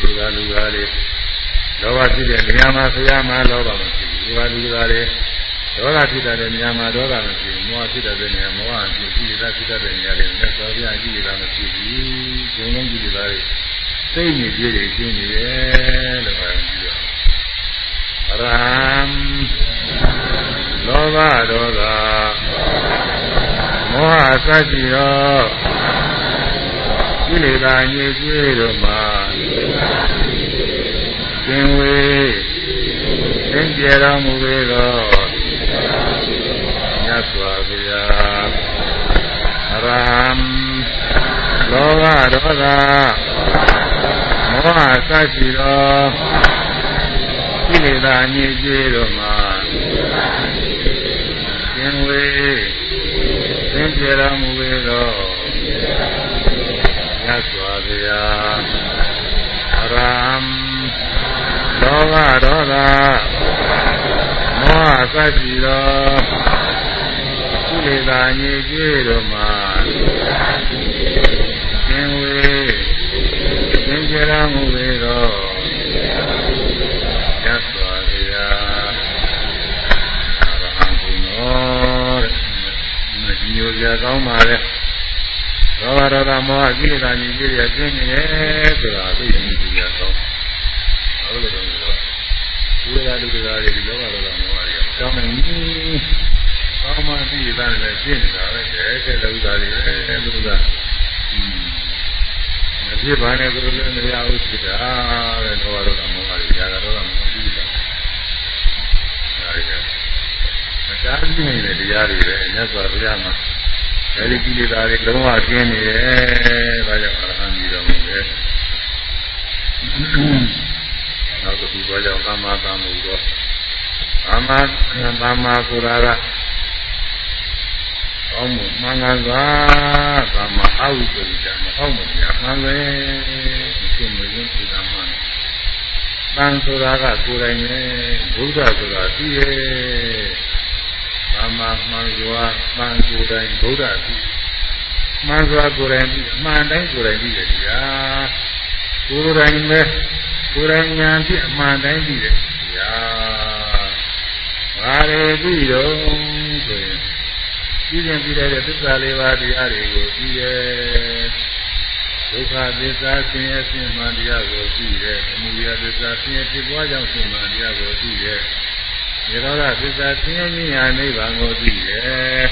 လူကလူကားလေးလောဘဖြစ်တဲ့နေရာမှာဆရာမှာလောဘမရှိဘူးလူကလူကားလေးဒေါသဖြစ်တဲ့နေရာမှာဒေါသမရှိဘူးမောဟဖြစ်တဲ့နေရာမောဟဖြစ်ကိလေသာဖြစ်တဲ့နေရာတွေမြတ်စွာဘုရားကိလေသာမရှိဘူးကျုံလုံးကိလေသာတွေ စိတ်ညစ်ကြေးတွေကျင်းနေတယ်လို့ပြောပြီးတော့ရဟံလောဘဒေါသမောဟစရှိသောကိလေသာညစ်ကြေးတို့မှာသင်ဝေသင်ကြတော်မူပေသောမြတ်စွာဘုရားအရဟံလောဘဒေါသ မောဟစရှိသောကိလေသာညစ်ကြေးတို့မှာသင်ဝေသင်ကြတော်မူပေသောမြတ်စွာဘုရားအရဟံလောဘဒေါသမောဟစရှိသောကုလေသာညစ်ကြေးတို့မှာသင်ဝေသင် ကြတော်မူပေသောမြတ်စွာဘုရားအရဟံဘုနောတဲ့မကြီးညိုကြကောင်းပါလေသောဘာရတမောဟကိလေသာညစ်ကြေးတွေကျင်းနေတယ်ဆိုတာသိရင်ကြည့်ရတော့ဟုတ်လို့တော့ဘုရားလူတရားတွေဒီလောကလောကမောဟတွေတောင်းနေပြီကောင်းမှသိရတဲ့လည်းရှင်းနေတာပဲတဲ့တဲ့လူသားတွေပဲလူသားမ ဖြစ်ပါနဲ့ဘယ်လိုလဲမရဘူးဖြစ်တာတဲ့လောကလောကမောဟတွေຢာကတော့မောဟကြီးတာဒါတွေမတားကြည့်နေတဲ့တရားတွေပဲမြတ်စွာဘုရားမှာအဲဒီကိလေသာတွေလုံးဝကျင်းနေတယ်ဒါကြောင့်အရဟံကြီးတော်မူတယ်နောက်တစ်ခုတော့ကြောင့်သမ္မာသမ္မုသောသမ္မာသမ္မာဆိုတာက အောင်းမမှန်ကန်စွာသမ္မာအဝိဇ္ဇာမဟုတ်မပြမှန်ပဲမရှိမရင်ဆိုတာမှန်တန်ဆိုတာကကိုယ်တိုင်နဲ့ဘုရားဆိုတာသိရဲ့သမ္မာမှန်စွာမှန်ကိုယ်တိုင်ဘုရားသိမှန်စွာကိုယ်တိုင်သိမှန်တိုင်းကိုယ်တိုင်သိတယ်ဗျာကိုယ်တိုင်ပဲကိုယ်တိုင်ဉာဏ်ဖြင့်အမှန်တိုင်းသိတယ်။ညာ။ဘာတွေသိတော့ဆိုရင် ပြီးရင်ပြီးတဲ့သစ္စာလေးပါးတရားတွေကိုပြီးတယ်ဒုက္ခသစ္စာဆင်းရဲဆင်းမှန်တရားကိုပြီးတယ်အမှုရသစ္စာဆင်းရဲဖြစ်ပွားကြောင့်ဆင်းမှန်တရားကိုပြီးတယ်နိရောဓသစ္စာဆင်းရဲခြင်းရာနိဗ္ဗာန်ကိုပြီးတယ်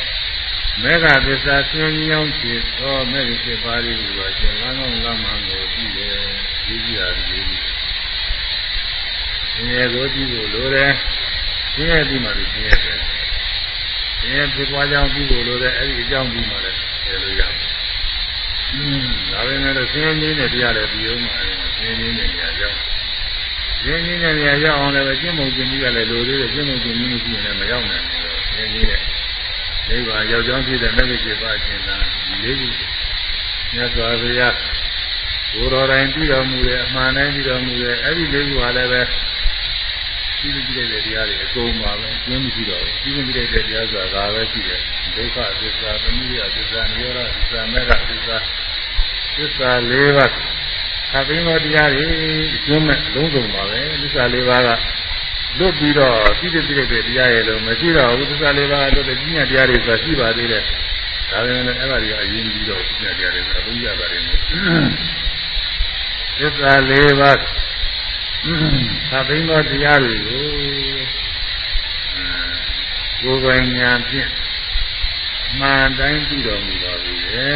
မေဃသစ္စာဆင်းရဲကြောင့်ဖြစ်သောမေဃဖြစ်ပါလိမ့်လို့ရှင်လမ်းကောင်းလမ်းမှန်ကိုပြီးတယ်ပြီးကြရတယ်ဆင်းရဲကိုပြီးဖို့လိုတယ်ဆင်းရဲပြီးမှလည်းဆင်းရဲတယ် ဆင်းရဲဖြစ်ပွားကြောင်းပြီးဖို့လိုတယ်အဲ့ဒီအကြောင်းပြီးမှလည်းဆယ်လို့ရတယ်။အင်းဒါပေမဲ့ဆင်းရဲခြင်းနဲ့တရားလည်းပြီးအောင်ပါလေဆင်းရဲခြင်းနဲ့ညာကြောင်းဆင်းရဲခြင်းနဲ့ညာရောက်အောင်လည်းပဲကျင့်မှုကျင့်ပြီးကလည်းလိုသေးတယ်ကျင့်မှုကျင့်ပြီးမရှိရင်လည်းမရောက်နိုင်ဘူးဆင်းရဲတဲ့နိဗ္ဗာန်ရောက်ကြောင်းဖြစ်တဲ့မဲ့ဖြစ်ပါခြင်းသာဒီလေးခုမြတ်စွာဘုရားဘုရောတိုင်းပြီးတော်မူတဲ့အမှန်တိုင်းပြီးတော်မူတဲ့အဲ့ဒီလေးခုဟာလည်းပဲ ပြီးပြီးတဲ့တရားတွေအကုန်ပါပဲကျင်းမရှိတော့ဘူးပြီးပြီးတဲ့တရားဆိုတာဒါပဲရှိတယ်ဒုက္ခသစ္စာသမုဒယသစ္စာနိရောဓသစ္စာမေဃသစ္စာသစ္စာ၄ပါးခပ်ပြီးတော့တရားတွေကျင်းမဲ့လုံးစုံပါပဲသစ္စာ၄ပါးကလွတ်ပြီးတော့ပြီးတဲ့ပြီးတဲ့တရားရဲ့လို့မရှိတော့ဘူးသစ္စာ၄ပါးလွတ်တဲ့ကြီးညာတရားတွေဆိုတာရှိပါသေးတယ်ဒါပေမဲ့အဲ့ဒါတွေကအရင်ပြီးတော့ကြီးညာတရားတွေဆိုတာဘုရားပါတယ်သစ္စာ၄ပါး သဗ္ဗိသောတရားတွေကိုကိုယ်ပိုင်ညာဖြင့်မှန်တိုင်းပြီးတော်မူပါပြီလေ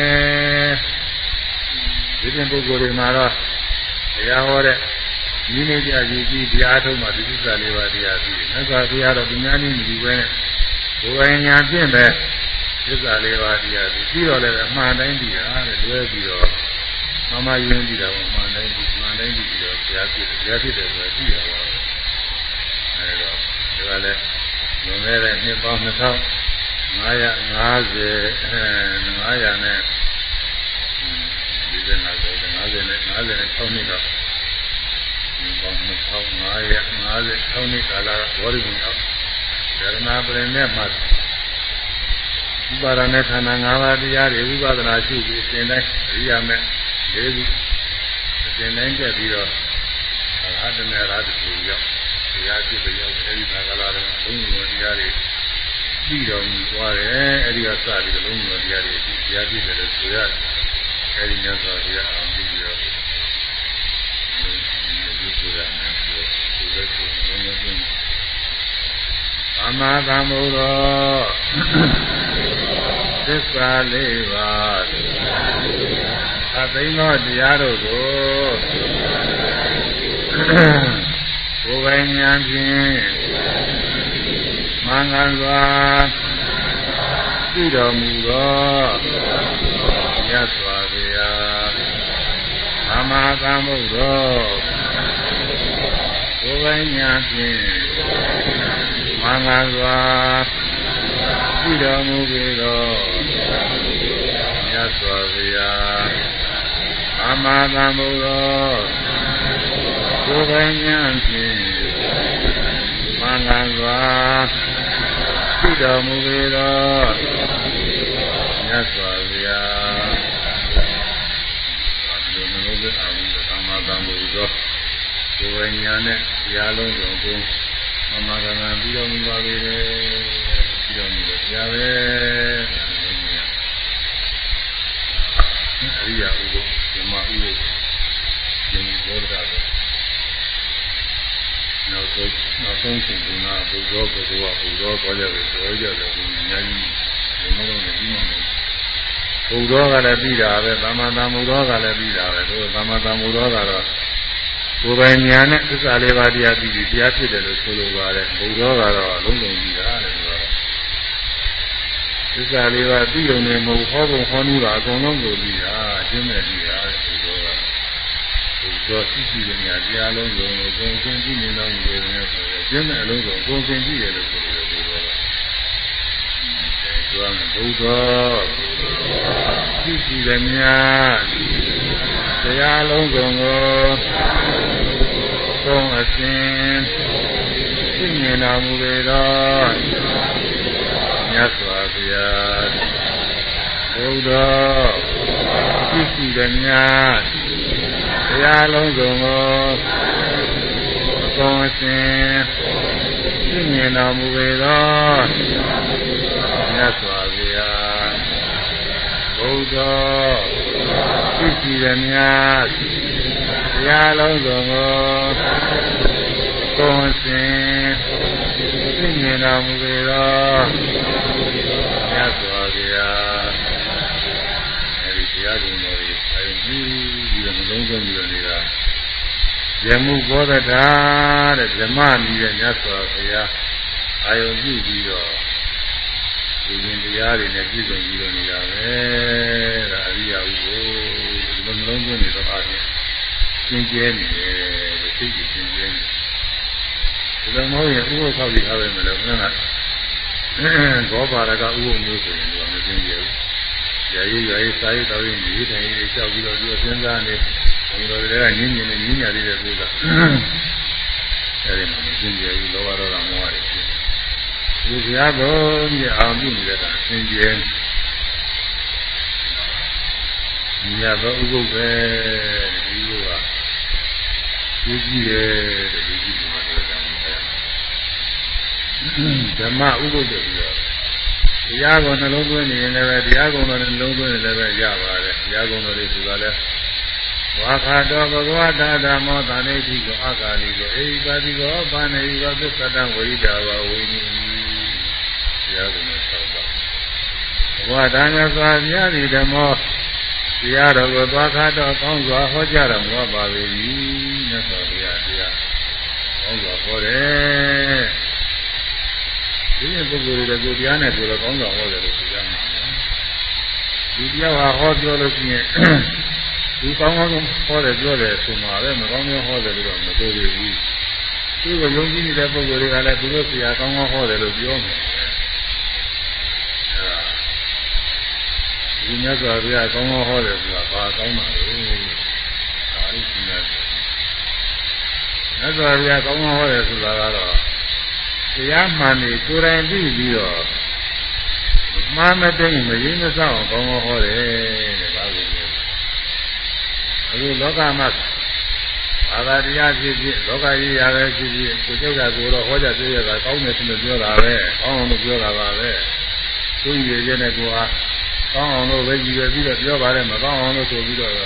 ဒီပြင်ပုဂ္ဂိုလ်တွေမှာတော့တရားဟောတဲ့ဒီနေ့ကြကြည့်ကြည့်တရားထုံးမှာဒီသစ္စာလေးပါးတရားပြီးတယ်။မြတ်စွာဘုရားတော့ဒီများနည်းမကြည့်ပဲနဲ့ကိုယ်ပိုင်ညာဖြင့်ပဲသစ္စာလေးပါးတရားပြီးပြီးတော့လည်းအမှန်တိုင်းပြီးတာတဲ့တွဲပြီးတော့ မမယဉ်ပြီးတော့မှန်တိုင်းပြီးမှန်တိုင်းပြီးတော့ဘုရားဖြစ်တယ်ဘုရားဖြစ်တယ်ဆိုတော့သိရပါဘူးအဲဒါဒီကလည်းလွန်ခဲ့တဲ့နှစ်ပေါင်း2550အဲ900နဲ့ဒီကနေ့တော့50နဲ့50နဲ့6နှစ်တော့ဒီပေါင်း2556နှစ်ကာလဘောရိဘုံတော့ဓမ္မပရိနဲ့မှာဥပါဒနဲ့ခန္ဓာ၅ပါးတရားတွေဝိပဿနာရှိပြီးသင်တိုင်းအရိယာမဲ့ ၄ခုသင်တိုင်းတက်ပြီးတော့အာတမေရာတုရောက်တရားဖြစ်ပြီးရောက်အဲဒီသာကလာတော့ဘုံဘုံတရားတွေပြီးတော်မူသွားတယ်အဲဒီကစပြီးတော့ဘုံဘုံတရားတွေပြီးတရားဖြစ်တယ်လို့ဆိုရတယ်အဲဒီမြတ်စွာဘုရားအောင်ပြီးတော့ဒီဆိုတာနဲ့ဆိုဒီလိုဆိုဘုံဘုံသမ္မာသမ္ဗုဒ္ဓသစ္စာလေးပါး အသိသောတရားတို့ကိုကိုယ်ပိုင်ဉာဏ်ဖြင့်မင်္ဂစွာသိတော်မူသောမြတ်စွာဘုရားသမ္မာသမ္ဗုဒ္ဓကိုယ်ပိုင်ဉာဏ်ဖြင့်မင်္ဂစွာသိတော်မူပေသောမြတ်စွာဘုရား သမ္မာသမ္ဗုဒ္ဓကိုယ်ပိုင်ဉာဏ်ဖြင့်မင်္ဂစွာသိတော်မူပေသောမြတ်စွာဘုရားဒီလိုမျိုးအာဟုသမ္မာသမ္ဗုဒ္ဓကိုယ်ပိုင်ဉာဏ်နဲ့တရားလုံးစုံကိုမမကံပြီးတော်မူပါပေတယ်ပြီးတော်မူတယ်တရားပဲအရိယာဥပ္ပဓမ္မဥပ္ပဒီ ဘောဓတာနောက်ဆုံးနောက်ဆုံးရှင်ကဘုရားဘုရားဘုရားခေါ်ကြတယ်ပြောကြတယ်ဒီအများကြီးဒီမှာတော့ပြီးမှမယ်ဘုရားကလည်းပြီးတာပဲသမ္မာသမ္ဗုဒ္ဓကလည်းပြီးတာပဲတို့သမ္မာသမ္ဗုဒ္ဓကတော့ကိုယ်ပိုင်ညာနဲ့သစ္စာလေးပါးတရားပြီးပြီးတရားဖြစ်တယ်လို့ဆိုလိုပါတယ်ဘုရားကတော့လုံးလုံးပြီးတာတဲ့ဆိုတော့သစ္စာလေးပါးပြီးုံနဲ့မဟုတ်ဟောပုံဟောနည်းပါအကုန်လုံးကိုပြီးတာအရှင်းမဲ့ပြီးတာတဲ့ဘုရား ကဘုရားရှိရှိတဲ့ညာတရားလုံးကိုအကုန်ရှင်းကြည့်နေတော့ဒီလိုမျိုးဆိုတော့အရှင်းမဲ့အလုံးစုံအကုန်ရှင်းကြည့်တယ်လို့ဆိုလို့ဘုရားကဆိုရမယ်ဘုရားရှိရှိတဲ့ညာတရားလုံးစုံကိုသုံးအစဉ်သိမြင်တော်မူပေသောမြတ်စွာဘုရားဘုရားရှိရှိတဲ့ညာ တရားလုံးစုံကိုသုံးအစဉ်သိမြင်တော်မူပေသောမြတ်စွာဘုရားဘုဒ္ဓသိရှိရမြတ်တရားလုံးစုံကိုကိုယ်စဉ်သိမြင်တော်မူပေသော အဲဒီပြီးတော့နှလုံးသွင်းပြီးတော့နေတာယမှုဘောဓတာတဲ့ဓမ္မမြည်တဲ့မြတ်စွာဘုရားအာယုံပြုပြီးတော့ဒီရင်တရားတွေနဲ့ပြည့်စုံပြီးတော့နေတာပဲဒါအရိယာဥကိုဒီလိုနှလုံးသွင်းနေတော့အားဖြင့်သင်ကျဲနေတယ်စိတ်ကြီးသင်ကျဲနေဒီလိုမဟုတ်ရင်ဥပ္ပဆောက်ပြီးထားပဲမလို့ခဏကဘောပါရကဥပ္ပမျိုးဆိုရင်တော့မသင်ကျဲဘူး ရည်ရည်စာရေးတော်ရင်ဒီတိုင်းလေးကြောက်ပြီးတော့ဒီစဉ်းစားနေဘုံတော်တွေကညင်းညင်းနဲ့ညင်းညာလေးတဲ့ပုဂ္ဂိုလ်အဲဒီမှာမသင်ကျဲဘူးလောဘဒေါသမောဟတွေဖြစ်ဒီဘုရားတော်ကြီးအောင်ပြုနေတဲ့ကသင်ကျဲမြတ်သောဥပုပ်ပဲဒီလိုကကြီးကြီးတယ်ဒီကြီးကမှပြောတာဓမ္မဥပုပ်တယ်ပြီးတော့ တရားကိုနှလုံးသွင်းနေရင်လည်းတရားကုံတော်နှလုံးသွင်းနေလည်းပဲရပါတယ်တရားကုံတော်တွေဆိုတာလည်းဝါခါတော်ဘဂဝတာဓမ္မောတာနေတိကိုအာကာလိကိုအေဟိပါတိကိုဘာနေကိုသစ္ဆတံဝိဒါဝဝိနိတရားကုံတော်ဆောက်ပါဘဂဝတာမြတ်စွာဘုရားဒီဓမ္မောတရားတော်ကိုသွားခါတော့ကောင်းစွာဟောကြားတော်မူပါပေ၏မြတ်စွာဘုရားတရားကောင်းစွာဟောတယ် ဒီရင်ပုဂ္ဂိုလ်တွေကိုတရားနဲ့ပြောတော့ကောင်းစွာဟောတယ်လို့ဆိုကြမှာဒီတရားဟာဟောပြောလို့ရှိရင်ဒီကောင်းကောင်းဟောတယ်ပြောတယ်ဆိုမှာပဲမကောင်းကောင်းဟောတယ်လို့တော့မဆိုရဘူးသူ့ကိုယုံကြည်နေတဲ့ပုဂ္ဂိုလ်တွေကလည်းသူတို့ဆရာကောင်းကောင်းဟောတယ်လို့ပြောမှာဒီမြတ်စွာဘုရားကောင်းကောင်းဟောတယ်ဆိုတာဘာကောင်းတာလဲဒါလေးသိရတယ်မြတ်စွာဘုရားကောင်းကောင်းဟောတယ်ဆိုတာကတော့ တရားမှန်နေကိုယ်တိုင်သိပြီးတော့မှားမသိရင်မရင်းမစောင့်ကောင်းကောင်းဟောတယ်တဲ့ဒါကိုပြောအခုလောကမှာဘာသာတရားဖြစ်ဖြစ်လောကကြီးရာပဲဖြစ်ဖြစ်ကိုယ်ကျုပ်ကကိုယ်တော့ဟောကြပြရတာကောင်းတယ်ဆိုလို့ပြောတာပဲကောင်းအောင်လို့ပြောတာပါပဲသူ့ရည်ရည်နဲ့ကိုယ်ဟာကောင်းအောင်လို့ပဲကြည့်ရပြီးတော့ပြောပါတယ်မကောင်းအောင်လို့ဆိုပြီးတော့ဒီ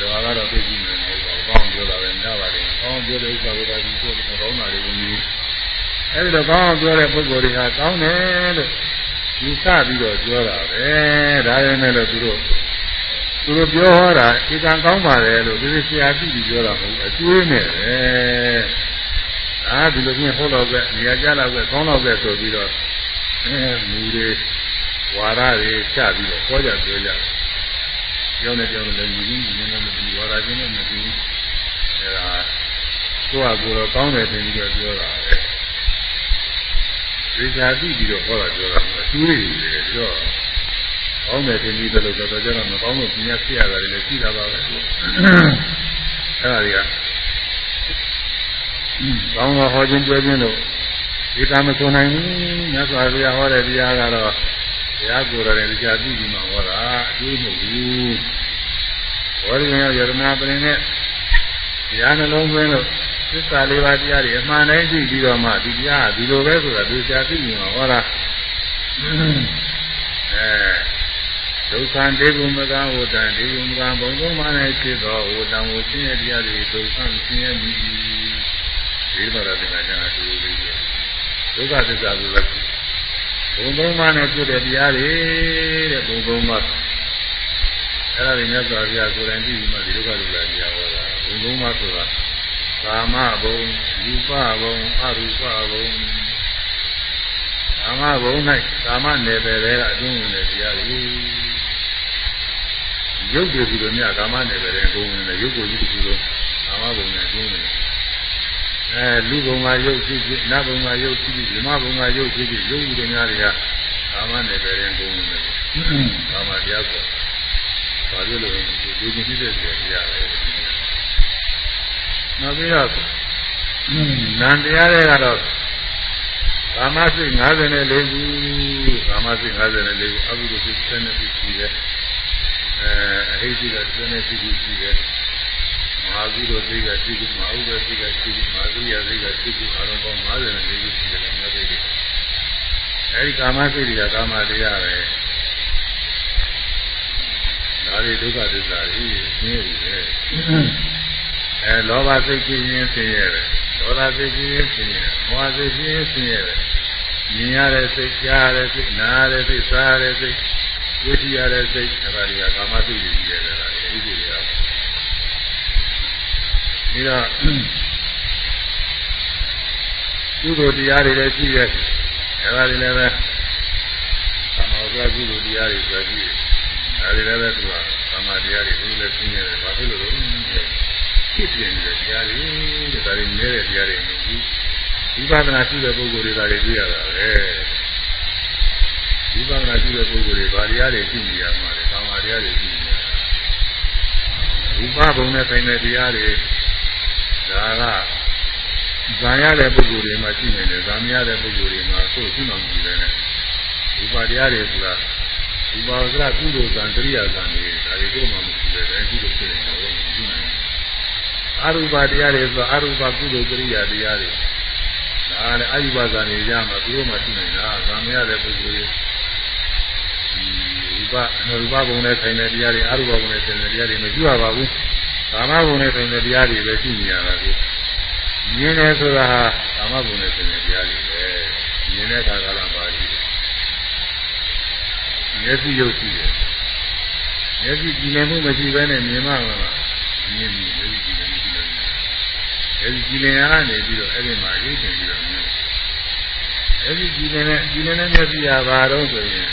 လိုဟာကတော့သိကြည့်နေတယ်ကောင်းအောင်ပြောတာပဲများပါတယ်ကောင်းပြောတဲ့ဥစ္စာကိုဒါကြီးကိုမကောင်းတာတွေကိုမြည် အဲဒီတော့ကောင်းအောင်ပြောတဲ့ပုဂ္ဂိုလ်တွေဟာကောင်းတယ်လို့ယူဆပြီးတော့ပြောတာပဲဒါရင်လည်းသူတို့သူတို့ပြောဟောတာဒီကံကောင်းပါတယ်လို့ဒီဆရာကြည့်ပြီးပြောတာမဟုတ်အကျွေးနဲ့ပဲအာဒီလိုမျိုးဟောတော့ပဲနေရာကြတော့ပဲကောင်းတော့ပဲဆိုပြီးတော့အဲမူတွေဝါဒတွေချပြီးတော့ခေါ်ကြပြောကြပြောနေပြောနေလည်းညီကြီးညီနေလည်းမပြီးဝါဒချင်းလည်းမပြီးအဲဒါကိုယ့်ဟာကိုယ်တော့ကောင်းတယ်တင်ပြီးတော့ပြောတာပဲ ဒီသာတိပြီးတော့ဟောတာပြောတာအကျိုးတွေတွေပြောကောင်းတယ်တင်ပြီးတော့တော့တော့ကျတော့မကောင်းလို့ပြညာဖြစ်ရတာလည်းရှိတာပါပဲအဲဒါတွေကကောင်းသောဟောခြင်းပြောခြင်းလို့ဒီကမဆိုနိုင်ဘူးမြတ်စွာဘုရားဟောတဲ့တရားကတော့တရားကိုယ်တော်နဲ့တရားသိပြီးမှဟောတာအကျိုးမဟုတ်ဘူးဘောဓိမြောယရနာပရင်နဲ့တရားနှလုံးသွင်းလို့ သစ္စာလေးပါးတရားတွေအမှန်တိုင်းသိပြီးတော့မှဒီတရားကဒီလိုပဲဆိုတာဒီတရားသိပြီးမှဟောတာအဲဒုက္ခတေဘုမကဝတ္တံဒေဘုမကဘုံသုံးပါးနဲ့ဖြစ်သောဝတ္တံကိုရှင်းရတရားတွေဒုက္ခရှင်းရမည်ဒီမှာတော့ဒီမှာကျန်တာဒီလိုလေးဒုက္ခသစ္စာကိုလည်းဘုံသုံးပါးနဲ့ဖြစ်တဲ့တရားတွေတဲ့ဘုံသုံးပါးအဲ့ဒါတွေမြတ်စွာဘုရားကိုယ်တိုင်ကြည့်ပြီးမှဒီဒုက္ခဒုက္ခတရားဟောတာဘုံသုံးပါးဆိုတာ ကာမဘုံယူပဘုံအရူပဘုံကာမဘုံ၌ကာမနယ်ပယ်တွေကအကျုံးဝင်တဲ့တရားတွေရုပ်တွေဒီလိုများကာမနယ်ပယ်တွေအကုန်ဝင်တယ်ရုပ်ကိုကြည့်ကြည့်လို့ကာမဘုံနဲ့အကျုံးဝင်တယ်အဲလူဘုံမှာရုပ်ရှိရှိနတ်ဘုံမှာရုပ်ရှိရှိဓမ္မဘုံမှာရုပ်ရှိရှိရုပ်ဥဒ္ဒနာတွေကကာမနယ်ပယ်တွေအကုန်ဝင်တယ်ကာမတရားဆိုဘာလို့လဲဒီဒီဖြစ်တဲ့တရားတွေ နောက်ပြီးတော့နန္တရားတွေကတော့ကာမစိတ်54ခုကာမစိတ်54ခုအဘိဓိစိတ်7ခုရှိတယ်အဲအဟိတိက7ခုရှိတယ်မဟာကုသိုလ်စိတ်ကရှိခုမဟာဥဒ္ဒစိတ်ကရှိခုမဟာသရိယစိတ်ကရှိခုအလုံးပေါင်း54ခုရှိတယ်ငါသိတယ်အဲဒီကာမစိတ်တွေကကာမတရားပဲဒါတွေဒုက္ခသစ္စာကြီးဆင်းရဲတယ် အဲလောဘစိတ်ကြီးရင်ဆင်းရဲတယ်ဒေါသစိတ်ကြီးရင်ဆင်းရဲတယ်မောဟစိတ်ကြီးရင်ဆင်းရဲတယ်မြင်ရတဲ့စိတ်ကြားရတဲ့စိတ်နားရတဲ့စိတ်စားရတဲ့စိတ်ဝိသီရတဲ့စိတ်အဲဒါတွေကကာမစိတ်ကြီးရတယ်လားဒီလိုတွေကပြီးတော့ကုသိုလ်တရားတွေလည်းရှိတယ်အဲဒါတွေလည်းပဲသမာဓိကုသိုလ်တရားတွေဆိုပြီးအဲဒီလည်းပဲသူကသမာဓိတရားတွေသူလည်းသိနေတယ်ဘာဖြစ်လို့လဲ ဖြစ်ပြနေတဲ့တရားတွေတဲ့ဒါတွေနေတဲ့တရားတွေမျိုးဝိပဿနာရှိတဲ့ပုဂ္ဂိုလ်တွေကလည်းတွေ့ရတာပဲဝိပဿနာရှိတဲ့ပုဂ္ဂိုလ်တွေဘာတရားတွေသိနေရမှာလဲသမာဓိတရားတွေသိနေရဝိပဘုံနဲ့ဆိုင်တဲ့တရားတွေဒါကဇာရတဲ့ပုဂ္ဂိုလ်တွေမှာရှိနေတယ်ဇာမရတဲ့ပုဂ္ဂိုလ်တွေမှာကိုယ်ရှိမှမကြည့်ပဲနဲ့ဝိပါတရားတွေဆိုတာဝိပါဒကကုသိုလ်ကံတရိယာကံတွေဒါတွေကိုမှမရှိပဲပဲကုသိုလ်ဖြစ်နေတော့မရှိနိုင်ဘူး အရူပတရားတွေဆိုအရူပကုသိုလ်ကရိယာတရားတွေဒါလည်းအယူပါဇာနေရမှာသူတို့မှရှိနေတာဇာမရတဲ့ပုဂ္ဂိုလ်တွေဝိပါရူပဘုံနဲ့ဆိုင်တဲ့တရားတွေအရူပဘုံနဲ့ဆိုင်တဲ့တရားတွေမရှိပါဘူးကာမဘုံနဲ့ဆိုင်တဲ့တရားတွေပဲရှိနေရတာကိုမြင်တယ်ဆိုတာဟာကာမဘုံနဲ့ဆိုင်တဲ့တရားတွေပဲမြင်တဲ့အခါကလည်းပါရှိတယ်မျက်စိရုပ်ရှိတယ်မျက်စိကြည်လင်မှုမရှိဘဲနဲ့မြင်မှမလားမြင်ပြီမျက်စိကြည်လင်မှုရှိတယ် အဲဒီကြည်လင်ရကနေပြီးတော့အဲ့ဒီမှာရိတ်တင်ပြီးတော့မြင်တယ်အဲဒီကြည်လင်တဲ့ကြည်လင်တဲ့မျက်စိရဘာတော့ဆိုရင်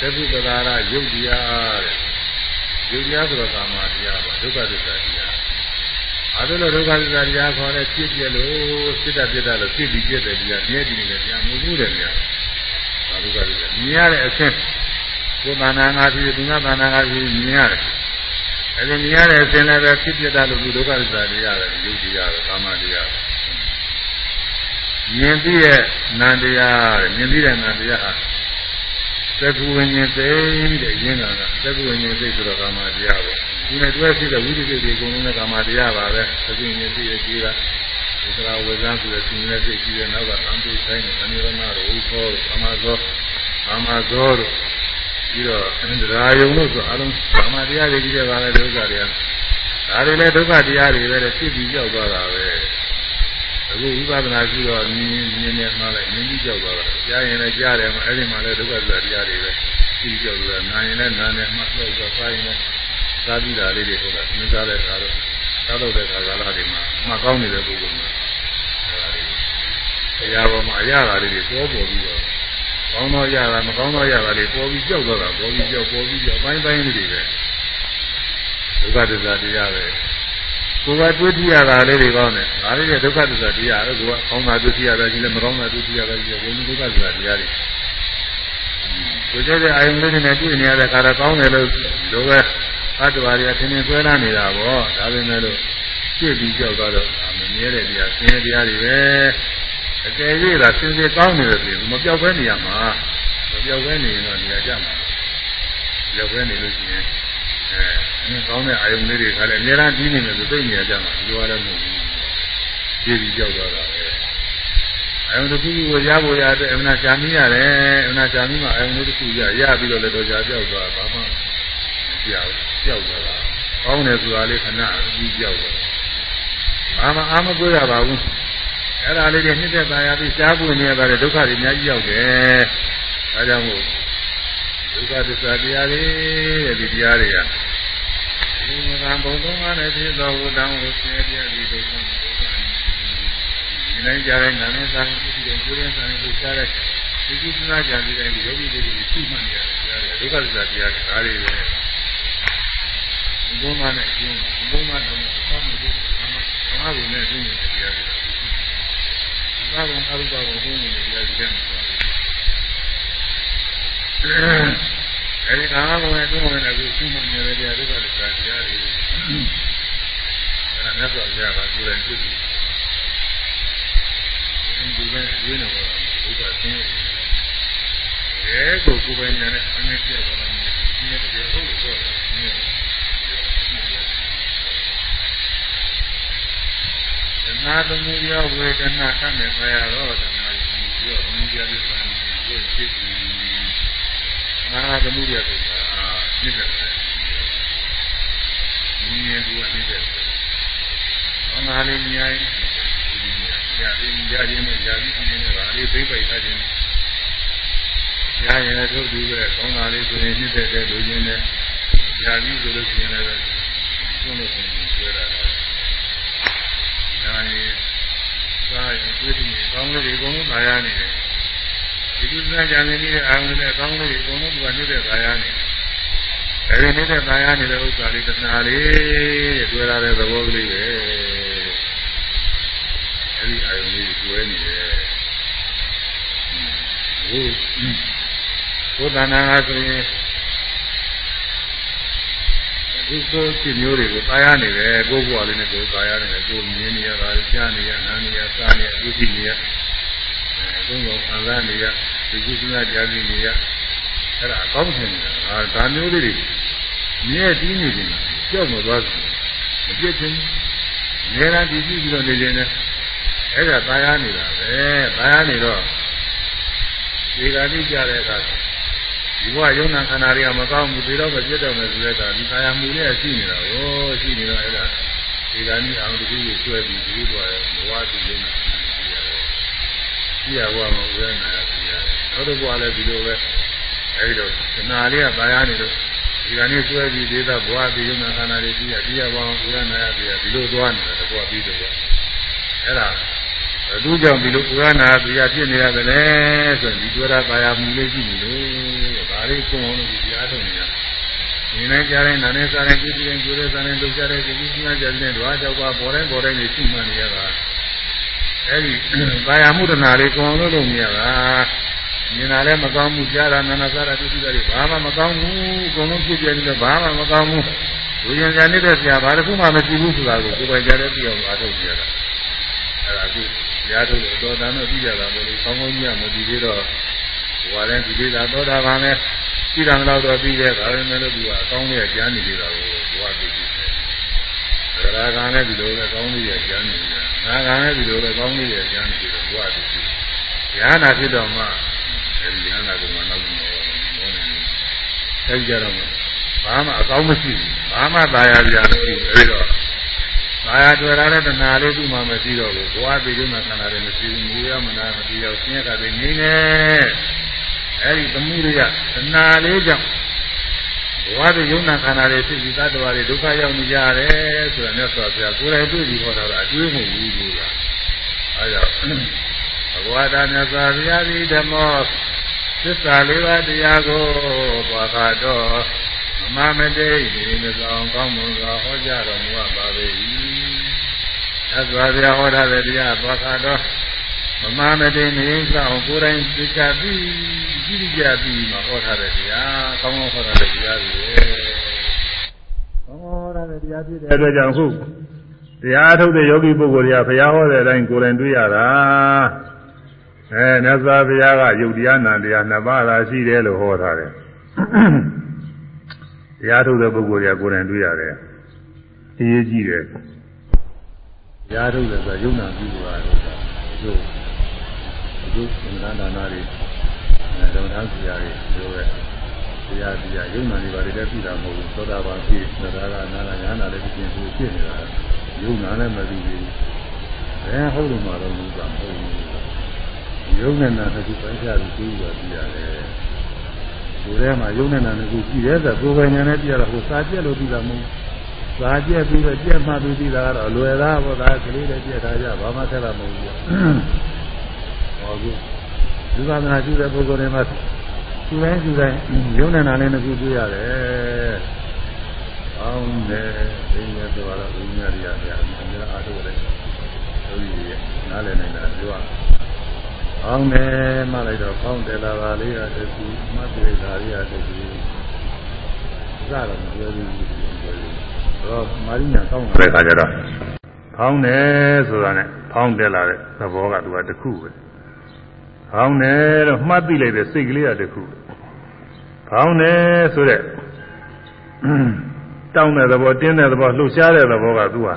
သဗ္ဗပဒါရယုတ်တရားတဲ့ယုတ်တရားဆိုတော့ကာမတရားပါဒုက္ခသစ္စာတရားအဲဒါလို့ဒုက္ခသစ္စာတရားခေါ်တဲ့ဖြစ်ပြလို့စိတ္တပြတ္တလို့ဖြစ်ပြီးပြတဲ့တရားမြဲတည်နေတဲ့တရားမဟုတ်ဘူးတဲ့တရားဘာဒုက္ခသစ္စာမြင်ရတဲ့အချင်းကိုယ်တဏ္ဍာငါဖြစ်သူငါတဏ္ဍာငါဖြစ်မြင်ရတယ် အဲဒီမြင်ရတဲ့အချင်းလည်းပဲဖြစ်ပြတတ်လို့ဒုက္ခသစ္စာတရားပဲယုတ်တရားပဲကာမတရားမြင်ပြီးရဲ့နန္တရားမြင်ပြီးတဲ့နန္တရားဟာသက္ကဝိညာဉ်သိတဲ့ရင်းတာကသက္ကဝိညာဉ်သိဆိုတော့ကာမတရားပဲဒီနဲ့တွဲဖြစ်တဲ့ဝိသေကိတွေအကုန်လုံးကကာမတရားပါပဲသက္ကဝိညာဉ်သိရဲ့ကြီးကဝိသရာဝေဇန်ဆိုတဲ့သင်္ကေတသိကြီးတဲ့နောက်ကသံတုဆိုင်တဲ့အနိရဏတို့ဥသောကာမသောကာမသောတို့ ပြီးတော့ဒါယုံလို့ဆိုအလုံးကာမတရားတွေကြီးတဲ့ပါပဲဒုက္ခတွေကဒါတွေလည်းဒုက္ခတရားတွေပဲဖြစ်ပြီးကြောက်သွားတာပဲအခုဝိပဿနာရှိတော့မြင်မြင်နေမှလည်းမြင်ပြီးကြောက်သွားတာကြားရင်လည်းကြားတယ်မှအဲ့ဒီမှာလည်းဒုက္ခတရားတွေပဲပြီးကြောက်သွားနာရင်လည်းနာနေမှတော့သွားစားရင်လည်းစားပြီးတာလေးတွေဟုတ်လားသင်စားတဲ့အခါတော့စားတော့တဲ့အခါကာလတွေမှာမှကောင်းနေတဲ့ပုဂ္ဂိုလ်မှာတရားပေါ်မှာအရာလေးတွေပေါ်ပေါ်ပြီးတော့ ကောင်းတော့ရတာမကောင်းတော့ရတာလေးပေါ်ပြီးကြောက်သွားတာပေါ်ပြီးကြောက်ပေါ်ပြီးကြောက်ပိုင်းပိုင်းလေးတွေပဲဒုက္ခသစ္စာတရားပဲကိုယ်ကတွေ့ထရတာလေးတွေကောင်းတယ်ဒါလေးတွေဒုက္ခသစ္စာတရားပဲကိုယ်ကကောင်းတာတွေ့ထရတာကြီးလည်းမကောင်းတာတွေ့ထရတာကြီးလည်းဘုံဒုက္ခသစ္စာတရားတွေကိုယ်ကျတဲ့အာယုံလေးတွေနဲ့တွေ့နေရတဲ့ခါတော့ကောင်းတယ်လို့လိုပဲသတ္တဝါတွေကသင်္င်ဆွဲလာနေတာပေါ့ဒါပေမဲ့လို့ပြည့်ပြီးကြောက်တော့မမြဲတဲ့တရားဆင်းရဲတရားတွေပဲ အကယ်၍သာစင်စစ်ကောင်းနေတယ်ဆိုရင်မပြောက်ဘဲနေရမှာမပြောက်ဘဲနေရင်တော့နေရာကြမှာပြောက်ဘဲနေလို့ရှိရင်အဲကောင်းတဲ့အာယုံလေးတွေခါလည်းအများအားကြီးနေတယ်ဆိုသိနေရကြမှာဒီလိုရလည်းမဟုတ်ဘူးပြည့်ပြီးကြောက်တော့တာပဲအာယုံတစ်ခုကိုရဖို့ရတဲ့အမနာရှာမိရတယ်အမနာရှာမိမှအာယုံလေးတစ်ခုရရပြီးတော့လည်းတော့ကြာပြောက်သွားဘာမှမပြောက်ပြောက်သွားတာကောင်းတယ်ဆိုတာလေးခဏပြီးပြောက်သွားဘာမှအာမကိုရပါဘူး အဲ့ဒါလေးတွေနှစ်သက်သာရပြီးရှားပွင့်နေရတာလေဒုက္ခတွေအများကြီးရောက်တယ်။ဒါကြောင့်မို့ဒုက္ခသစ္စာတရားတွေတဲ့ဒီတရားတွေကဒီမှာဘုံသုံးပါးနဲ့ဖြစ်သောဝတ္တံကိုဆင်းရဲပြီးဒုက္ခဒုက္ခဒီနိုင်ကြတဲ့နာမည်စာရင်းဖြစ်တဲ့ကိုယ်ရင်းစာရင်းကိုရှားတဲ့ဒီကိစ္စနာကြံတဲ့ယောဂီတွေရှိမှနေရတယ်ဒုက္ခသစ္စာတရားတွေဒါတွေပဲဘုံမနဲ့ဘုံဘုံမနဲ့ဘာမှမလုပ်ဘူးဘာမှမလုပ်နဲ့ဒီတရားတွေ ဘာဝအရုပကိုသိနေတယ်ကြားကြတယ်အဲဒီကာမဂုဏ်နဲ့သုံးဝင်တဲ့အခုရှိမှနေတဲ့တရားဒုက္ခသစ္စာတရားတွေအဲဒါနဲ့ဆိုကြတာကိုယ်တိုင်သိပြီဒီကရင်းနေတော့ဘုရားသိနေတယ်ကိုကိုယ်ပိုင်နဲ့အမြဲတည်းတော့ဒီနေ့တည်းဟုတ်လို့ဆိုတယ် နာသမုဒယဝေဒနာအမေဆရာတော်တနာကြီးရောမြင်ကြတဲ့ဆံကိုဖြစ်ပြီးနာသမုဒယဆိုတာနိစ္စပဲသူကနေတဲ့ကောင်းတာလေးမြင်ရင်ညာပြီးညာခြင်းနဲ့ညာပြီးခြင်းနဲ့ပါလေးသိပိတ်ထားခြင်းညာရင်ထုတ်ပြီးပဲကောင်းတာလေးဆိုရင်နေတဲ့တဲ့လူချင်းနဲ့ညာပြီးဆိုလို့ရှိရင်လည်းသုံးလို့ရှိရင်ပြောတာညာရင်စား ရင်တွေ့ပြီးကောင်းလို့ဒီအကုန်လုံးသာရနေတယ်ဒီကုသနာကြံနေနေတဲ့အာရုံနဲ့ကောင်းလို့ဒီအကုန်လုံးကနေတဲ့သာရနေတယ်အဲဒီနေတဲ့သာယာနေတဲ့ဥစ္စာလေးတဏှာလေးတွေ့လာတဲ့သဘောကလေးပဲအဲဒီအာယုံလေးတွေ့နေတယ်ဟိုဘုဒ္ဓနာကဆိုရင် ဒီကိုစိတ်မျိုးတွေကိုသာယာနေတယ်ကိုယ်ဘဝလေးနဲ့ကိုယ်သာယာနေတယ်ကိုယ်မြင်နေရတာကြားနေရနားနေရစားနေရသိသိနေရအဲဒါကိုခံစားနေရဒီကုသနာကြားနေနေရအဲ့ဒါအကောင်းဆုံးဒါဒါမျိုးလေးတွေမြဲတည်နေတယ်ကြောက်မသွားဘူးမပြည့်ချင်းငယ်တာတည်ရှိပြီးတော့နေနေတယ်အဲ့ဒါသာယာနေတာပဲသာယာနေတော့ဒီကနေ့ကြတဲ့အခါ ဒီဘဝယုံနာခန္ဓာတွေကမကောင်းဘူးဒီတော့မပြည့်တော့မယ်ဆိုတဲ့အခါဒီကာယမှုနဲ့ရှိနေတာကိုရှိနေတော့အဲ့ဒါဒီကနေ့အောင်တစ်ခုကိုဆွဲပြီးဒီလိုပေါ်ဘဝတည်နေတာရှိရတယ်ရှိရဘဝမှာဝေဒနာရှိရတယ်နောက်တစ်ဘဝလည်းဒီလိုပဲအဲဒီတော့ခဏလေးကပါရနေလို့ဒီကနေ့ကျွဲပြီးဒေသဘဝတည်ရုံနာခန္ဓာတွေကြီးရတရားပေါင်းဥရနာရပြဒီလိုသွားနေတာတကွာပြီးတော့အဲ့ဒါ ဘယ်သူကြောင့်ဒီလိုဥရနာပြဖြစ်နေရတယ်လဲဆိုရင်ဒီကျွဲတာပါရမှုလေးရှိနေလို့ဒါလေးကုံအောင်လို့ဒီအားထုတ်နေတာဒီနေ့ကြားတဲ့နာနဲ့စားတဲ့ကြည့်ပြီးရင်ကျွဲတဲ့စားတဲ့လုပ်ကြတဲ့ဒီကြီးကြီးကြတဲ့ဓဝါကြောက်ပါပေါ်တိုင်းပေါ်တိုင်းနေရှိမှနေရတာအဲ့ဒီပါရမှုတနာလေးကုံအောင်လို့လုပ်နေရတာမြင်တာလည်းမကောင်းဘူးကြားတာနာနာစားတာသိသိတာတွေဘာမှမကောင်းဘူးအကုန်လုံးဖြစ်ပြနေတယ်ဘာမှမကောင်းဘူးဝိညာဉ်ကြနေတဲ့ဆရာဘာတစ်ခုမှမရှိဘူးဆိုတာကိုကိုယ်ပိုင်ကြတဲ့ပြောင်းအားထုတ်ကြတာအဲ့ဒါကို ရားထုတ်လို့တော်တန်တော့ပြီးကြတာပေါ့လေကောင်းကောင်းကြီးကမပြီးသေးတော့ဟိုကလည်းဒီသေးတာတော်တာပါနဲ့ကြည့်တယ်တော့တော့ပြီးတဲ့ဒါပေမဲ့လို့သူကအကောင်းလေးကြားနေသေးတာကိုဘဝသိပြီးတယ်ဒါကလည်းဒီလိုပဲကောင်းလေးကြားနေတယ်နာကလည်းဒီလိုပဲကောင်းလေးကြားနေတယ်ဘဝသိပြီးညာနာဖြစ်တော့မှအဲဒီဉာဏ်လာကမှနောက်ပြီးတော့အဲဒီကြတော့ဘာမှအကောင်းမရှိဘူးဘာမှตายရပြမရှိဘူးအဲဒီတော့ ။ဒါရတွေ့တာလည်းတဏှာလေးသူ့မှာမရှိတော့ဘူး။ဘဝပြည်ကျွမ်းတဏှာတွေမရှိဘူး။ငြိရမနာမရှိတော့ဆင်းရဲတာတွေငြိနေ။အဲဒီသမှုတွေကတဏှာလေးကြောင့်ဘဝပြည်ကျွမ်းခန္ဓာတွေဖြစ်ပြီးသတ္တဝါတွေဒုက္ခရောက်နေကြတယ်ဆိုတာနဲ့ဆိုတော့ကိုယ်တိုင်တွေ့ပြီးဟောတာကအတွေးမဟုတ်ဘူးလို့လား။အဲဒါဘဝတာမြတ်စွာဘုရားသည်ဓမ္မောသစ္စာလေးပါးတရားကိုဘာသာတော် မမတေဒီမဆောင်ကောင်းမွန်စွာဟောကြားတော်မူပါပေ၏။သစ္စာဘုရားဟောထားတဲ့တရားဘာသာတော့မမမတေနေဆောင်ကိုယ်တိုင်သိချပြီးကြည့်ကြပြီးမှဟောထားတဲ့တရားကောင်းကောင်းဟောထားတဲ့တရားတွေ။ကောင်းဟောထားတဲ့တရားဖြစ်တဲ့အတွက်ကြောင့်ခုတရားထုတ်တဲ့ယောဂီပုဂ္ဂိုလ်တွေကဘုရားဟောတဲ့အတိုင်းကိုယ်တိုင်တွေ့ရတာ။အဲမြတ်စွာဘုရားကယုတ်တရားနာတရားနှစ်ပါးသာရှိတယ်လို့ဟောထားတယ်တ ရားထုတ်တဲ့ပုဂ္ဂိုလ်တွေကကိုယ်တိုင်တွေ့ရတယ်အရေးကြီးတယ်တရားထုတ်တယ်ဆိုယုံနာပြီးသွားတယ်ဆိုတာဒီလိုဒီသင်္ကန်းဒါနာတွေအဲဓမ္မထဆရာတွေပြောရဲတရားတရားယုံနာတွေပါလေလည်းပြီးတာမဟုတ်ဘူးသောတာပန်ဖြစ်သရဂနာနာညာနာလည်းဖြစ်ဖြစ်ဖြစ်နေတာယုံနာလည်းမပြီးဘူးဘယ်ဟုတ်လို့မှတော့ဘူးကမဟုတ်ဘူးယုံနဲ့နာတစ်ခုပိုင်းခြားပြီးသိရပြရတယ်။ ဒီထဲမှာယုံနဲ့နာတစ်ခုရှိတယ်ဆိုကိုယ်ပိုင်ဉာဏ်နဲ့ပြရတာဟိုစာကျက်လို့ပြီးတာမဟုတ်။စာကျက်ပြီးတော့ကျက်မှပြီးပြီးတာကတော့လွယ်သားပေါ့ဒါကလေးလည်းကျက်ထားကြဘာမှဆက်တာမဟုတ်ဘူး။ဟောကူဒီသာမနာရှိတဲ့ပုဂ္ဂိုလ်တွေမှာသူတိုင်းသူတိုင်းယုံနဲ့နာနဲ့တစ်ခုတွေ့ရတယ်။အောင်းတယ်သိရတော့တော့ဝိညာဉ်ရရအများအားထုတ်တယ်။တို့ကြီးနားလည်နေတာပြောရ ကောင်းတယ်မှလိုက်တော့ကောင်းတယ်လာပါလေးရတဲ့သူမှတ်ပြေတာလေးရတဲ့သူစတော့မပြောဘူးပြောဘူးတော့မာရိညာကောင်းတဲ့ခါကျတော့ကောင်းတယ်ဆိုတာနဲ့ဖောင်းတက်လာတဲ့သဘောကသူကတခုပဲကောင်းတယ်တော့မှတ်သိလိုက်တဲ့စိတ်ကလေးကတခုကောင်းတယ်ဆိုတဲ့တောင်းတဲ့သဘောတင်းတဲ့သဘောလှုပ်ရှားတဲ့သဘောကသူက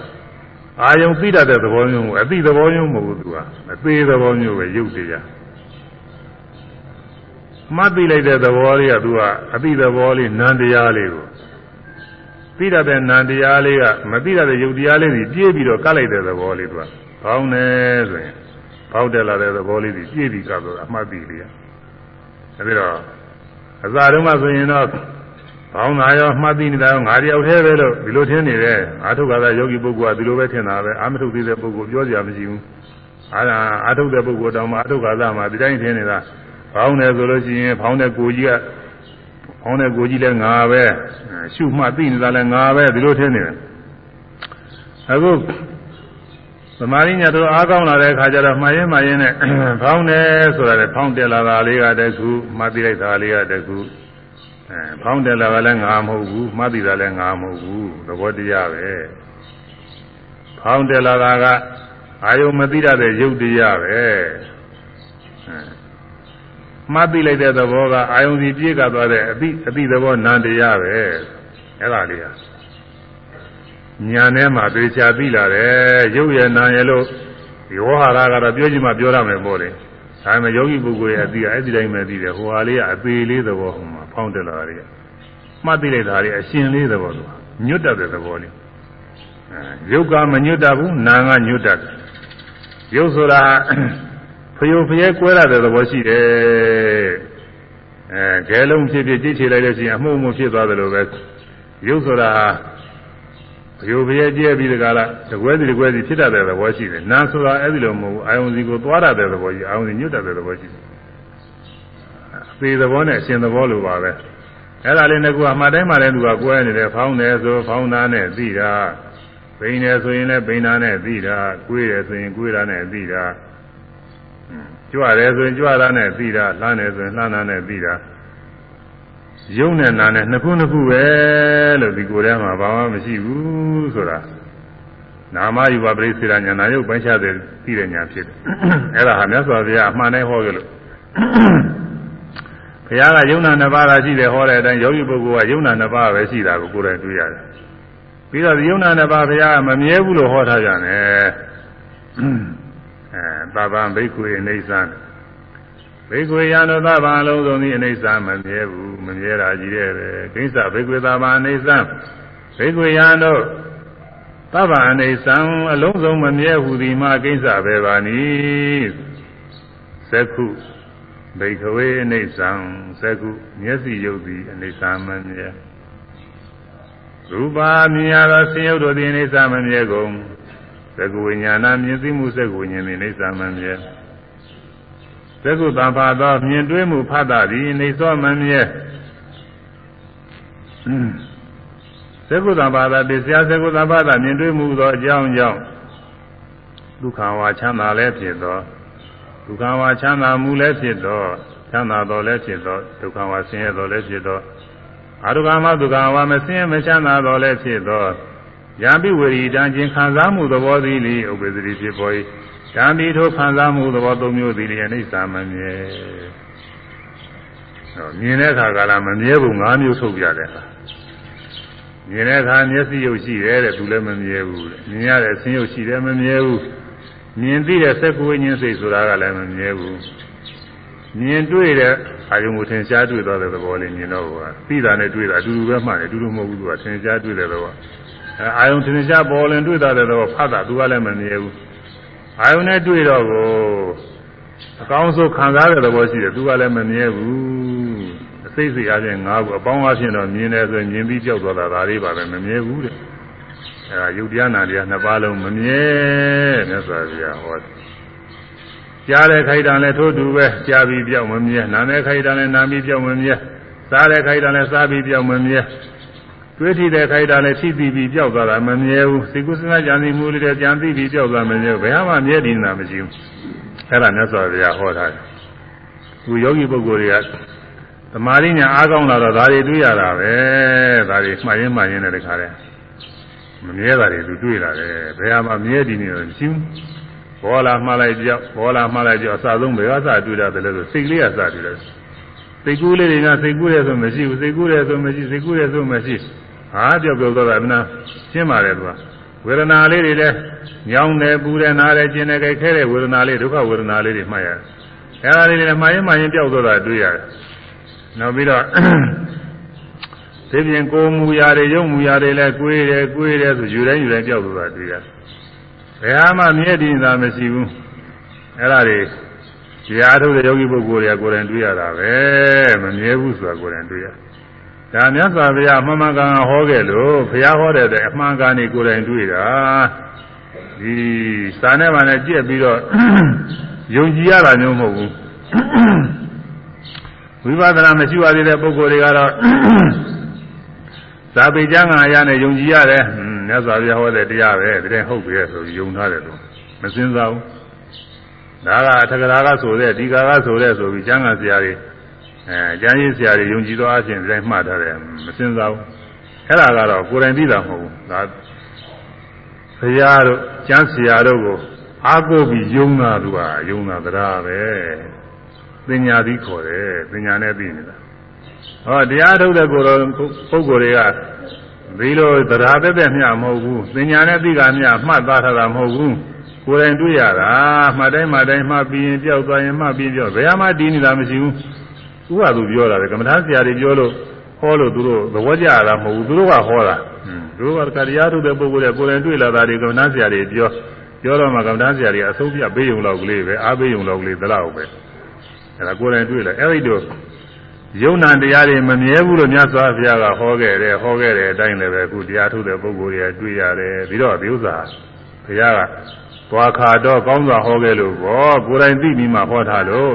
အာယုံသိတတ်တဲ့သဘောမျိုးအသိသဘောမျိုးမဟုတ်ဘူးသူကအသေးသဘောမျိုးပဲရုပ်တရားမှတ်သိလိုက်တဲ့သဘောလေးကသူကအသိသဘောလေးနံတရားလေးကိုသိရတဲ့နံတရားလေးကမသိရတဲ့ယုတ်တရားလေးကြီးပြေးပြီးတော့ကတ်လိုက်တဲ့သဘောလေးသူကဘောင်းနေဆိုရင်ပေါက်တက်လာတဲ့သဘောလေးကြီးပြေးပြီးကတ်တော့အမှတ်သိလေးအဲဒီတော့အစာတုန်းကဆိုရင်တော့ ဘောင်းသားရောမှတ်သိနေတာရောငါတယောက်တည်းပဲလို့ဒီလိုထင်နေတယ်အာထုကသာယောဂီပုဂ္ဂိုလ်ကဒီလိုပဲထင်တာပဲအာမထုသေးတဲ့ပုဂ္ဂိုလ်ပြောကြရမရှိဘူးအာအာထုတဲ့ပုဂ္ဂိုလ်တောင်မှအာထုကသာမှာဒီတိုင်းထင်နေတာဘောင်းတယ်ဆိုလို့ရှိရင်ဘောင်းတဲ့ကိုကြီးကဘောင်းတဲ့ကိုကြီးလည်းငါပဲရှုမှတ်သိနေတာလည်းငါပဲဒီလိုထင်နေတယ်အခုသမာဓိညာတို့အားကောင်းလာတဲ့အခါကျတော့မှားရင်မှားရင်နဲ့ဖောင်းတယ်ဆိုတာလေဖောင်းတက်လာတာလေးကတည်းကမှတ်သိလိုက်တာလေးကတည်းက အဲဖောင်းတယ်လာကလည်းငါမဟုတ်ဘူးမှတ်သိတာလည်းငါမဟုတ်ဘူးသဘောတရားပဲဖောင်းတယ်လာတာကအာယုံမသိရတဲ့ရုပ်တရားပဲမှတ်သိလိုက်တဲ့သဘောကအာယုံစီပြေးကသွားတဲ့အသိအသိသဘောနံတရားပဲအဲ့ဒါလေးဟာညာထဲမှာသေချာသိလာတယ်ရုပ်ရည်နာရည်လို့ဒီဝဟာရကတော့ပြောကြည့်မှပြောရမယ်ပေါ့လေဒါပေမဲ့ယောဂီပုဂ္ဂိုလ်ရဲ့အသိအဲ့ဒီတိုင်းပဲသိတယ်ဟိုဟာလေးကအသေးလေးသဘောဟိုမှာ ဖောင်းတက်လာတာလေးမှတ်သိလိုက်တာလေးအရှင်လေးသဘောလို့ညွတ်တတ်တဲ့သဘောလေးအဲရုပ်ကမညွတ်တတ်ဘူးနာကညွတ်တတ်တယ်ရုပ်ဆိုတာဖျို့ဖျဲကွဲလာတဲ့သဘောရှိတယ်အဲဂဲလုံးဖြစ်ဖြစ်ကြည့်ချလိုက်လို့ရှိရင်အမှုမှုဖြစ်သွားတယ်လို့ပဲရုပ်ဆိုတာဘယိုဘရဲ့ကျဲပြီးတကားလားတကွဲစီတကွဲစီဖြစ်တတ်တဲ့သဘောရှိတယ်နာဆိုတာအဲ့ဒီလိုမဟုတ်ဘူးအာယုံစီကိုသွားတတ်တဲ့သဘောရှိအာယုံစီညွတ်တတ်တဲ့သဘောရှိတယ်အ သေးသဘောနဲ့အရှင်သဘောလိုပါပဲအဲ့ဒါလေးကကူအမှတ်တိုင်းမှလည်းသူကကွဲနေတယ်ဖောင်းတယ်ဆိုဖောင်းသားနဲ့သိတာဘိန်းတယ်ဆိုရင်လည်းဘိန်းသားနဲ့သိတာကွေးတယ်ဆိုရင်ကွေးတာနဲ့သိတာကြွတယ်ဆိုရင်ကြွတာနဲ့သိတာလှမ်းတယ်ဆိုရင်လှမ်းတာနဲ့သိတာယုံနဲ့နာနဲ့နှစ်ခုနှစ်ခုပဲလို့ဒီကိုယ်ထဲမှာဘာမှမရှိဘူးဆိုတာနာမယူပါပရိစ္ဆေရညာနာယုတ်ပိုင်းခြားတဲ့သိတဲ့ညာဖြစ်တယ်အဲ့ဒါဟာမြတ်စွာဘုရားအမှန်တိုင်းဟောကြလို့ ဘုရားကယုံနာနှစ်ပါးသာရှိတယ်ဟောတဲ့အတိုင်းယောဂီပုဂ္ဂိုလ်ကယုံနာနှစ်ပါးပဲရှိတာကိုကိုယ်တိုင်တွေ့ရတယ်ပြီးတော့ယုံနာနှစ်ပါးဘုရားကမမြဲဘူးလို့ဟောထားကြတယ်အဲသဗ္ဗံဘိက္ခွေအိဋ္ဌံဘိက္ခွေယံသောသဗ္ဗံအလုံးစုံသည်အိဋ္ဌံမမြဲဘူးမမြဲတာကြီးတဲ့ပဲကိစ္စဘိက္ခွေသဗ္ဗံအိဋ္ဌံဘိက္ခွေယံတို့သဗ္ဗံအိဋ္ဌံအလုံးစုံမမြဲဟုသည်မှာကိစ္စပဲပါနိသက္ခု ဘိက္ခဝေအိဋ္ဌံသက္ခုမျက်စိယုတ်သည်အိဋ္ဌံမမြဲရူပါမြင်ရသောဆင်းရုပ်တို့သည်အိဋ္ဌံမမြဲကုန်သက္ကဝိညာဏမြင်သိမှုသက္ကဝိညာဉ်သည်အိဋ္ဌံမမြဲသက္ကုတံပါသောမြင်တွေ့မှုဖတ်တာသည်နေသောမမြဲသက္ကုတံပါဒတရားသက္ကုတံပါဒမြင်တွေ့မှုသောအကြောင်းကြောင့်ဒုက္ခဝါချမ်းသာလည်းဖြစ်သော ဒုက္ခဝါချမ်းသာမှုလည်းဖြစ်သောချမ်းသာတော်လည်းဖြစ်သောဒုက္ခဝါဆင်းရဲတော်လည်းဖြစ်သောအရုကမဒုက္ခဝါမဆင်းရဲမချမ်းသာတော်လည်းဖြစ်သောယံပိဝေရီတံခြင်းခံစားမှုသဘောသည်လေဥပ္ပဒတိဖြစ်ပေါ်၏ဓမ္မီထိုခံစားမှုသဘောသုံးမျိုးသည်လည်းအိဋ္ဌာမမြဲဟောမြင်တဲ့အခါကလည်းမမြဲဘူး၅မျိုးထုတ်ပြတယ်ဟာမြင်တဲ့အခါမျက်စိရုပ်ရှိတယ်တဲ့သူလည်းမမြဲဘူးတဲ့မြင်ရတဲ့အဆင်းရုပ်ရှိတယ်မမြဲဘူး မြင်သိတဲ့စက္ကူဝိညာဉ်စိတ်ဆိုတာကလည်းမမြဲဘူးမြင်တွေ့တဲ့အာယုံကိုထင်ရှားတွေ့သွားတဲ့သဘောလေးမြင်တော့ဟိုကသိတာနဲ့တွေ့တာအတူတူပဲမှန်တယ်အတူတူမဟုတ်ဘူးသူကထင်ရှားတွေ့တဲ့သဘောအဲအာယုံထင်ရှားပေါ်လင်တွေ့တာတဲ့သဘောဖတ်တာသူကလည်းမမြဲဘူးအာယုန်နဲ့တွေ့တော့ကိုအကောင်းဆုံးခံစားတဲ့သဘောရှိတယ်သူကလည်းမမြဲဘူးအစိတ်စိတ်အားဖြင့်ငါ့ကိုအပေါင်းအားဖြင့်တော့မြင်တယ်ဆိုရင်မြင်ပြီးကြောက်သွားတာဒါလေးပါပဲမမြဲဘူးတဲ့ အဲဒါယုတ်တရားနာတရားနှစ်ပါးလုံးမမြဲမြတ်စွာဘုရားဟောကြားတဲ့ခိုက်တံလည်းထိုးတူပဲကြားပြီးပြောက်မမြဲနားတဲ့ခိုက်တံလည်းနားပြီးပြောက်မမြဲစားတဲ့ခိုက်တံလည်းစားပြီးပြောက်မမြဲတွေးထိတဲ့ခိုက်တာလည်းထိသိပြီးကြောက်သွားတာမမြဲဘူးစိတ်ကူးစဉ်းစားကြံသိမှုလေးတွေကြံသိပြီးကြောက်သွားမမြဲဘူးဘယ်မှမြဲတည်နေတာမရှိဘူးအဲ့ဒါမြတ်စွာဘုရားဟောထားတယ်သူယောဂီပုဂ္ဂိုလ်တွေကသမာဓိညာအားကောင်းလာတော့ဒါတွေတွေ့ရတာပဲဒါတွေမှတ်ရင်းမှတ်ရင်းနဲ့တခါတည်း မမြဲတာတွေသူတွေ့လာတယ်ဘယ်မှမြဲတည်နေတော့မရှိဘူးဘောလာမှားလိုက်ကြောက်ဘောလာမှားလိုက်ကြောက်အစဆုံးဘယ်ကစတွေ့ရတယ်လဲဆိုစိတ်လေးကစတွေ့တယ်စိတ်ကူးလေးတွေကစိတ်ကူးတယ်ဆိုမရှိဘူးစိတ်ကူးတယ်ဆိုမရှိစိတ်ကူးတယ်ဆိုမရှိဟာပြောက်ပြောက်သွားတာမနာရှင်းပါတယ်သူကဝေဒနာလေးတွေလည်းညောင်းတယ်ပူတယ်နားတယ်ကျင်တယ်ကြိုက်ခဲတဲ့ဝေဒနာလေးဒုက္ခဝေဒနာလေးတွေမှတ်ရတယ်အဲဒါလေးတွေမှားရင်မှးရင်ပြောက်သွားတာတွေ့ရတယ်နောက်ပြီးတော့ ဒီပြင်ကိုမူရာတွေရုပ်မူရာတွေလည်းကိုယ်တယ်ကိုယ်တယ်ဆိုယူတိုင်းယူတိုင်းကြောက်လို့တာတွေ့ရဘယ်ဟာမှမြဲတည်တာမရှိဘူးအဲ့ဒါတွေတရားထုတ်တဲ့ယောဂီပုဂ္ဂိုလ်တွေကကိုယ်တိုင်တွေ့ရတာပဲမမြဲဘူးဆိုတာကိုယ်တိုင်တွေ့ရဒါမြတ်စွာဘုရားမှန်မှန်ကန်ကန်ဟောခဲ့လို့ဘုရားဟောတဲ့အမှန်ကန်นี่ကိုယ်တိုင်တွေ့တာဒီစာနဲ့မှလည်းကြည့်ပြီးတော့ယုံကြည်ရတာမျိုးမဟုတ်ဘူးဝိပဿနာမရှိပါသေးတဲ့ပုဂ္ဂိုလ်တွေကတော့ သာပေကျမ်းဂန်အရာနဲ့ယုံကြည်ရတယ်မြတ်စွာဘုရားဟောတဲ့တရားပဲတကယ်ဟုတ်ပြီဆိုပြီးယုံထားတယ်လို့မစင်စားဘူးဒါကအထကရာကဆိုတဲ့ဒီကာကဆိုတဲ့ဆိုပြီးကျမ်းဂန်ဆရာတွေအဲကျမ်းရေးဆရာတွေယုံကြည်သောအခြင်းဒီတိုင်းမှတ်ထားတယ်မစင်စားဘူးအဲ့ဒါကတော့ကိုယ်တိုင်သိတာမဟုတ်ဘူးဒါဘုရားတို့ကျမ်းဆရာတို့ကိုအားကိုးပြီးယုံတာသူကယုံတာတရားပဲပညာသည်ခေါ်တယ်ပညာနဲ့သိနေတာ ဟောတရားထုတ်တဲ့ကိုယ်တော်ပုဂ္ဂိုလ်တွေကဒီလိုတရားသက်သက်မျှမဟုတ်ဘူးပညာနဲ့သိတာမျှမှတ်သားထားတာမဟုတ်ဘူးကိုယ်တိုင်တွေ့ရတာမှတ်တိုင်းမှတ်တိုင်းမှတ်ပြီးရင်ပြောက်သွားရင်မှတ်ပြီးပြောဘယ်မှာတည်နေတာမရှိဘူးသူကသူပြောတာပဲကမ္မထာဆရာတွေပြောလို့ဟောလို့သူတို့သဘောကျတာမဟုတ်ဘူးသူတို့ကဟောတာသူတို့ကတရားထုတ်တဲ့ပုဂ္ဂိုလ်တွေကကိုယ်တိုင်တွေ့လာတာတွေကမ္မထာဆရာတွေပြောပြောတော့မှကမ္မထာဆရာတွေအဆုံးပြပေးုံလောက်ကလေးပဲအားပေးုံလောက်ကလေးသလောက်ပဲအဲဒါကိုယ်တိုင်တွေ့လာအဲ့ဒီတော့ ယုံနာတရားတွေမမြဲဘူးလို့မြတ်စွာဘုရားကဟောခဲ့တယ်ဟောခဲ့တဲ့အတိုင်းလည်းပဲအခုတရားထုတ်တဲ့ပုဂ္ဂိုလ်တွေတွေ့ရတယ်ပြီးတော့ဒီဥစ္စာဘုရားကသွားခါတော့ကောင်းစွာဟောခဲ့လို့ဘောကိုယ်တိုင်သိပြီးမှဟောထားလို့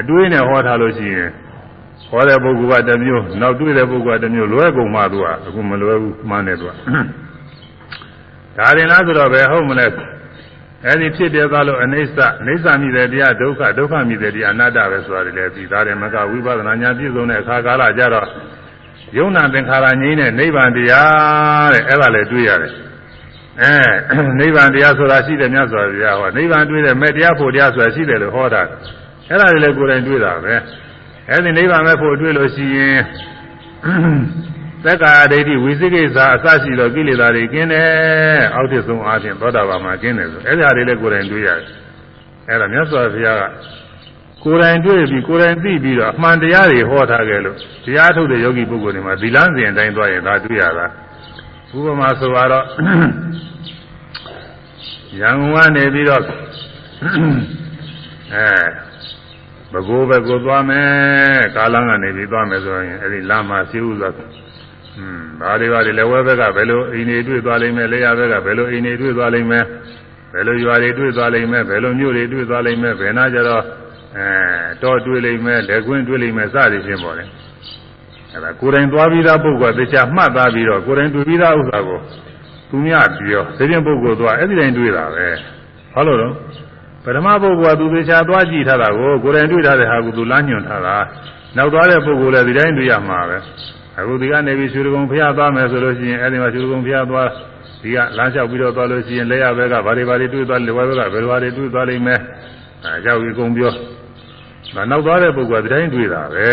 အတွေးနဲ့ဟောထားလို့ရှိရင်ဟောတဲ့ပုဂ္ဂိုလ်ကတစ်မျိုးနောက်တွေ့တဲ့ပုဂ္ဂိုလ်ကတစ်မျိုးလွဲကုန်မှသူကအခုမလွဲဘူးမှန်းတယ်သူကဒါရင်လားဆိုတော့ပဲဟုတ်မလဲ အဲဒီဖြစ်ပြသွားလို့အနိစ္စအိစ္စမိတဲ့တရားဒုက္ခဒုက္ခမိတဲ့တရားအနတ္တပဲဆိုတာတွေလည်းပြီးသားတယ်မကဝိပဿနာဉာဏ်ပြည့်စုံတဲ့အခါကာလကြတော့ယုံနာသင်္ခါရငြိမ်းတဲ့နိဗ္ဗာန်တရားတဲ့အဲ့ဒါလည်းတွေ့ရတယ်အဲနိဗ္ဗာန်တရားဆိုတာရှိတယ်မြတ်စွာဘုရားဟောနိဗ္ဗာန်တွေ့တဲ့မဲ့တရားဖို့တရားဆိုတာရှိတယ်လို့ဟောတာအဲ့ဒါတွေလည်းကိုယ်တိုင်တွေ့တာပဲအဲ့ဒီနိဗ္ဗာန်မဲ့ဖို့တွေ့လို့ရှိရင် သက္ကာဒိဋ္ဌိဝိသိကိစ္စအစရှိသောကိလေသာတွေကင်းတယ်အောက်ထစ်ဆုံးအားဖြင့်သောတာပန်မှာကင်းတယ်ဆိုအဲ့ဒါတွေလည်းကိုယ်တိုင်တွေ့ရတယ်အဲ့ဒါမြတ်စွာဘုရားကကိုယ်တိုင်တွေ့ပြီးကိုယ်တိုင်သိပြီးတော့အမှန်တရားတွေဟောထားကြလို့တရားထုတ်တဲ့ယောဂီပုဂ္ဂိုလ်တွေမှာသီလစဉ်အတိုင်းသွားရင်ဒါတွေ့ရတာဥပမာဆိုတော့ရန်ကုန်ကနေပြီးတော့အဲဘကိုးဘက်ကိုသွားမယ်ကာလန်းကနေပြီးသွားမယ်ဆိုရင်အဲဒီလမ်းမှာရှိဥစွာอืม ဘာတွေဘာတွေလက်ဝဲဘက်ကဘယ်လိုအိမ်တွေတွေ့သွားလိမ့်မယ်လက်ရဘက်ကဘယ်လိုအိမ်တွေတွေ့သွားလိမ့်မယ်ဘယ်လိုရွာတွေတွေ့သွားလိမ့်မယ်ဘယ်လိုမြို့တွေတွေ့သွားလိမ့်မယ်ဘယ်နာကြတော့အဲတောတွေ့လိမ့်မယ်လက်ကွင်းတွေ့လိမ့်မယ်စသည်ဖြင့်ပေါ့လေအဲဒါကိုယ်တိုင်သွားပြီးသားပုဂ္ဂိုလ်ကသေချာမှတ်သားပြီးတော့ကိုယ်တိုင်တွေ့ပြီးသားဥစ္စာကိုသူများပြောသိချင်းပုဂ္ဂိုလ်သွားအဲ့ဒီတိုင်းတွေ့တာပဲဘာလို့လဲပထမပုဂ္ဂိုလ်ကသူသေချာသွားကြည့်ထားတာကိုကိုယ်တိုင်တွေ့ထားတဲ့ဟာကိုသူလမ်းညွှန်ထားတာနောက်သွားတဲ့ပုဂ္ဂိုလ်လည်းဒီတိုင်းတွေ့ရမှာပဲ အခုဒီကနေပြီးရွှေကုံဖျားသွားမယ်ဆိုလို့ရှိရင်အဲဒီမှာရွှေကုံဖျားသွားဒီကလမ်းလျှောက်ပြီးတော့သွားလို့ရှိရင်လက်ရဘက်ကဘာတွေဘာတွေတွေ့သွားလဲဝါဘက်ကဘယ်လိုဘာတွေတွေ့သွားလိမ့်မယ်အဲကြောက်ပြီးကုံပြောဒါနောက်သွားတဲ့ပုဂ္ဂိုလ်ကဒီတိုင်းတွေ့တာပဲ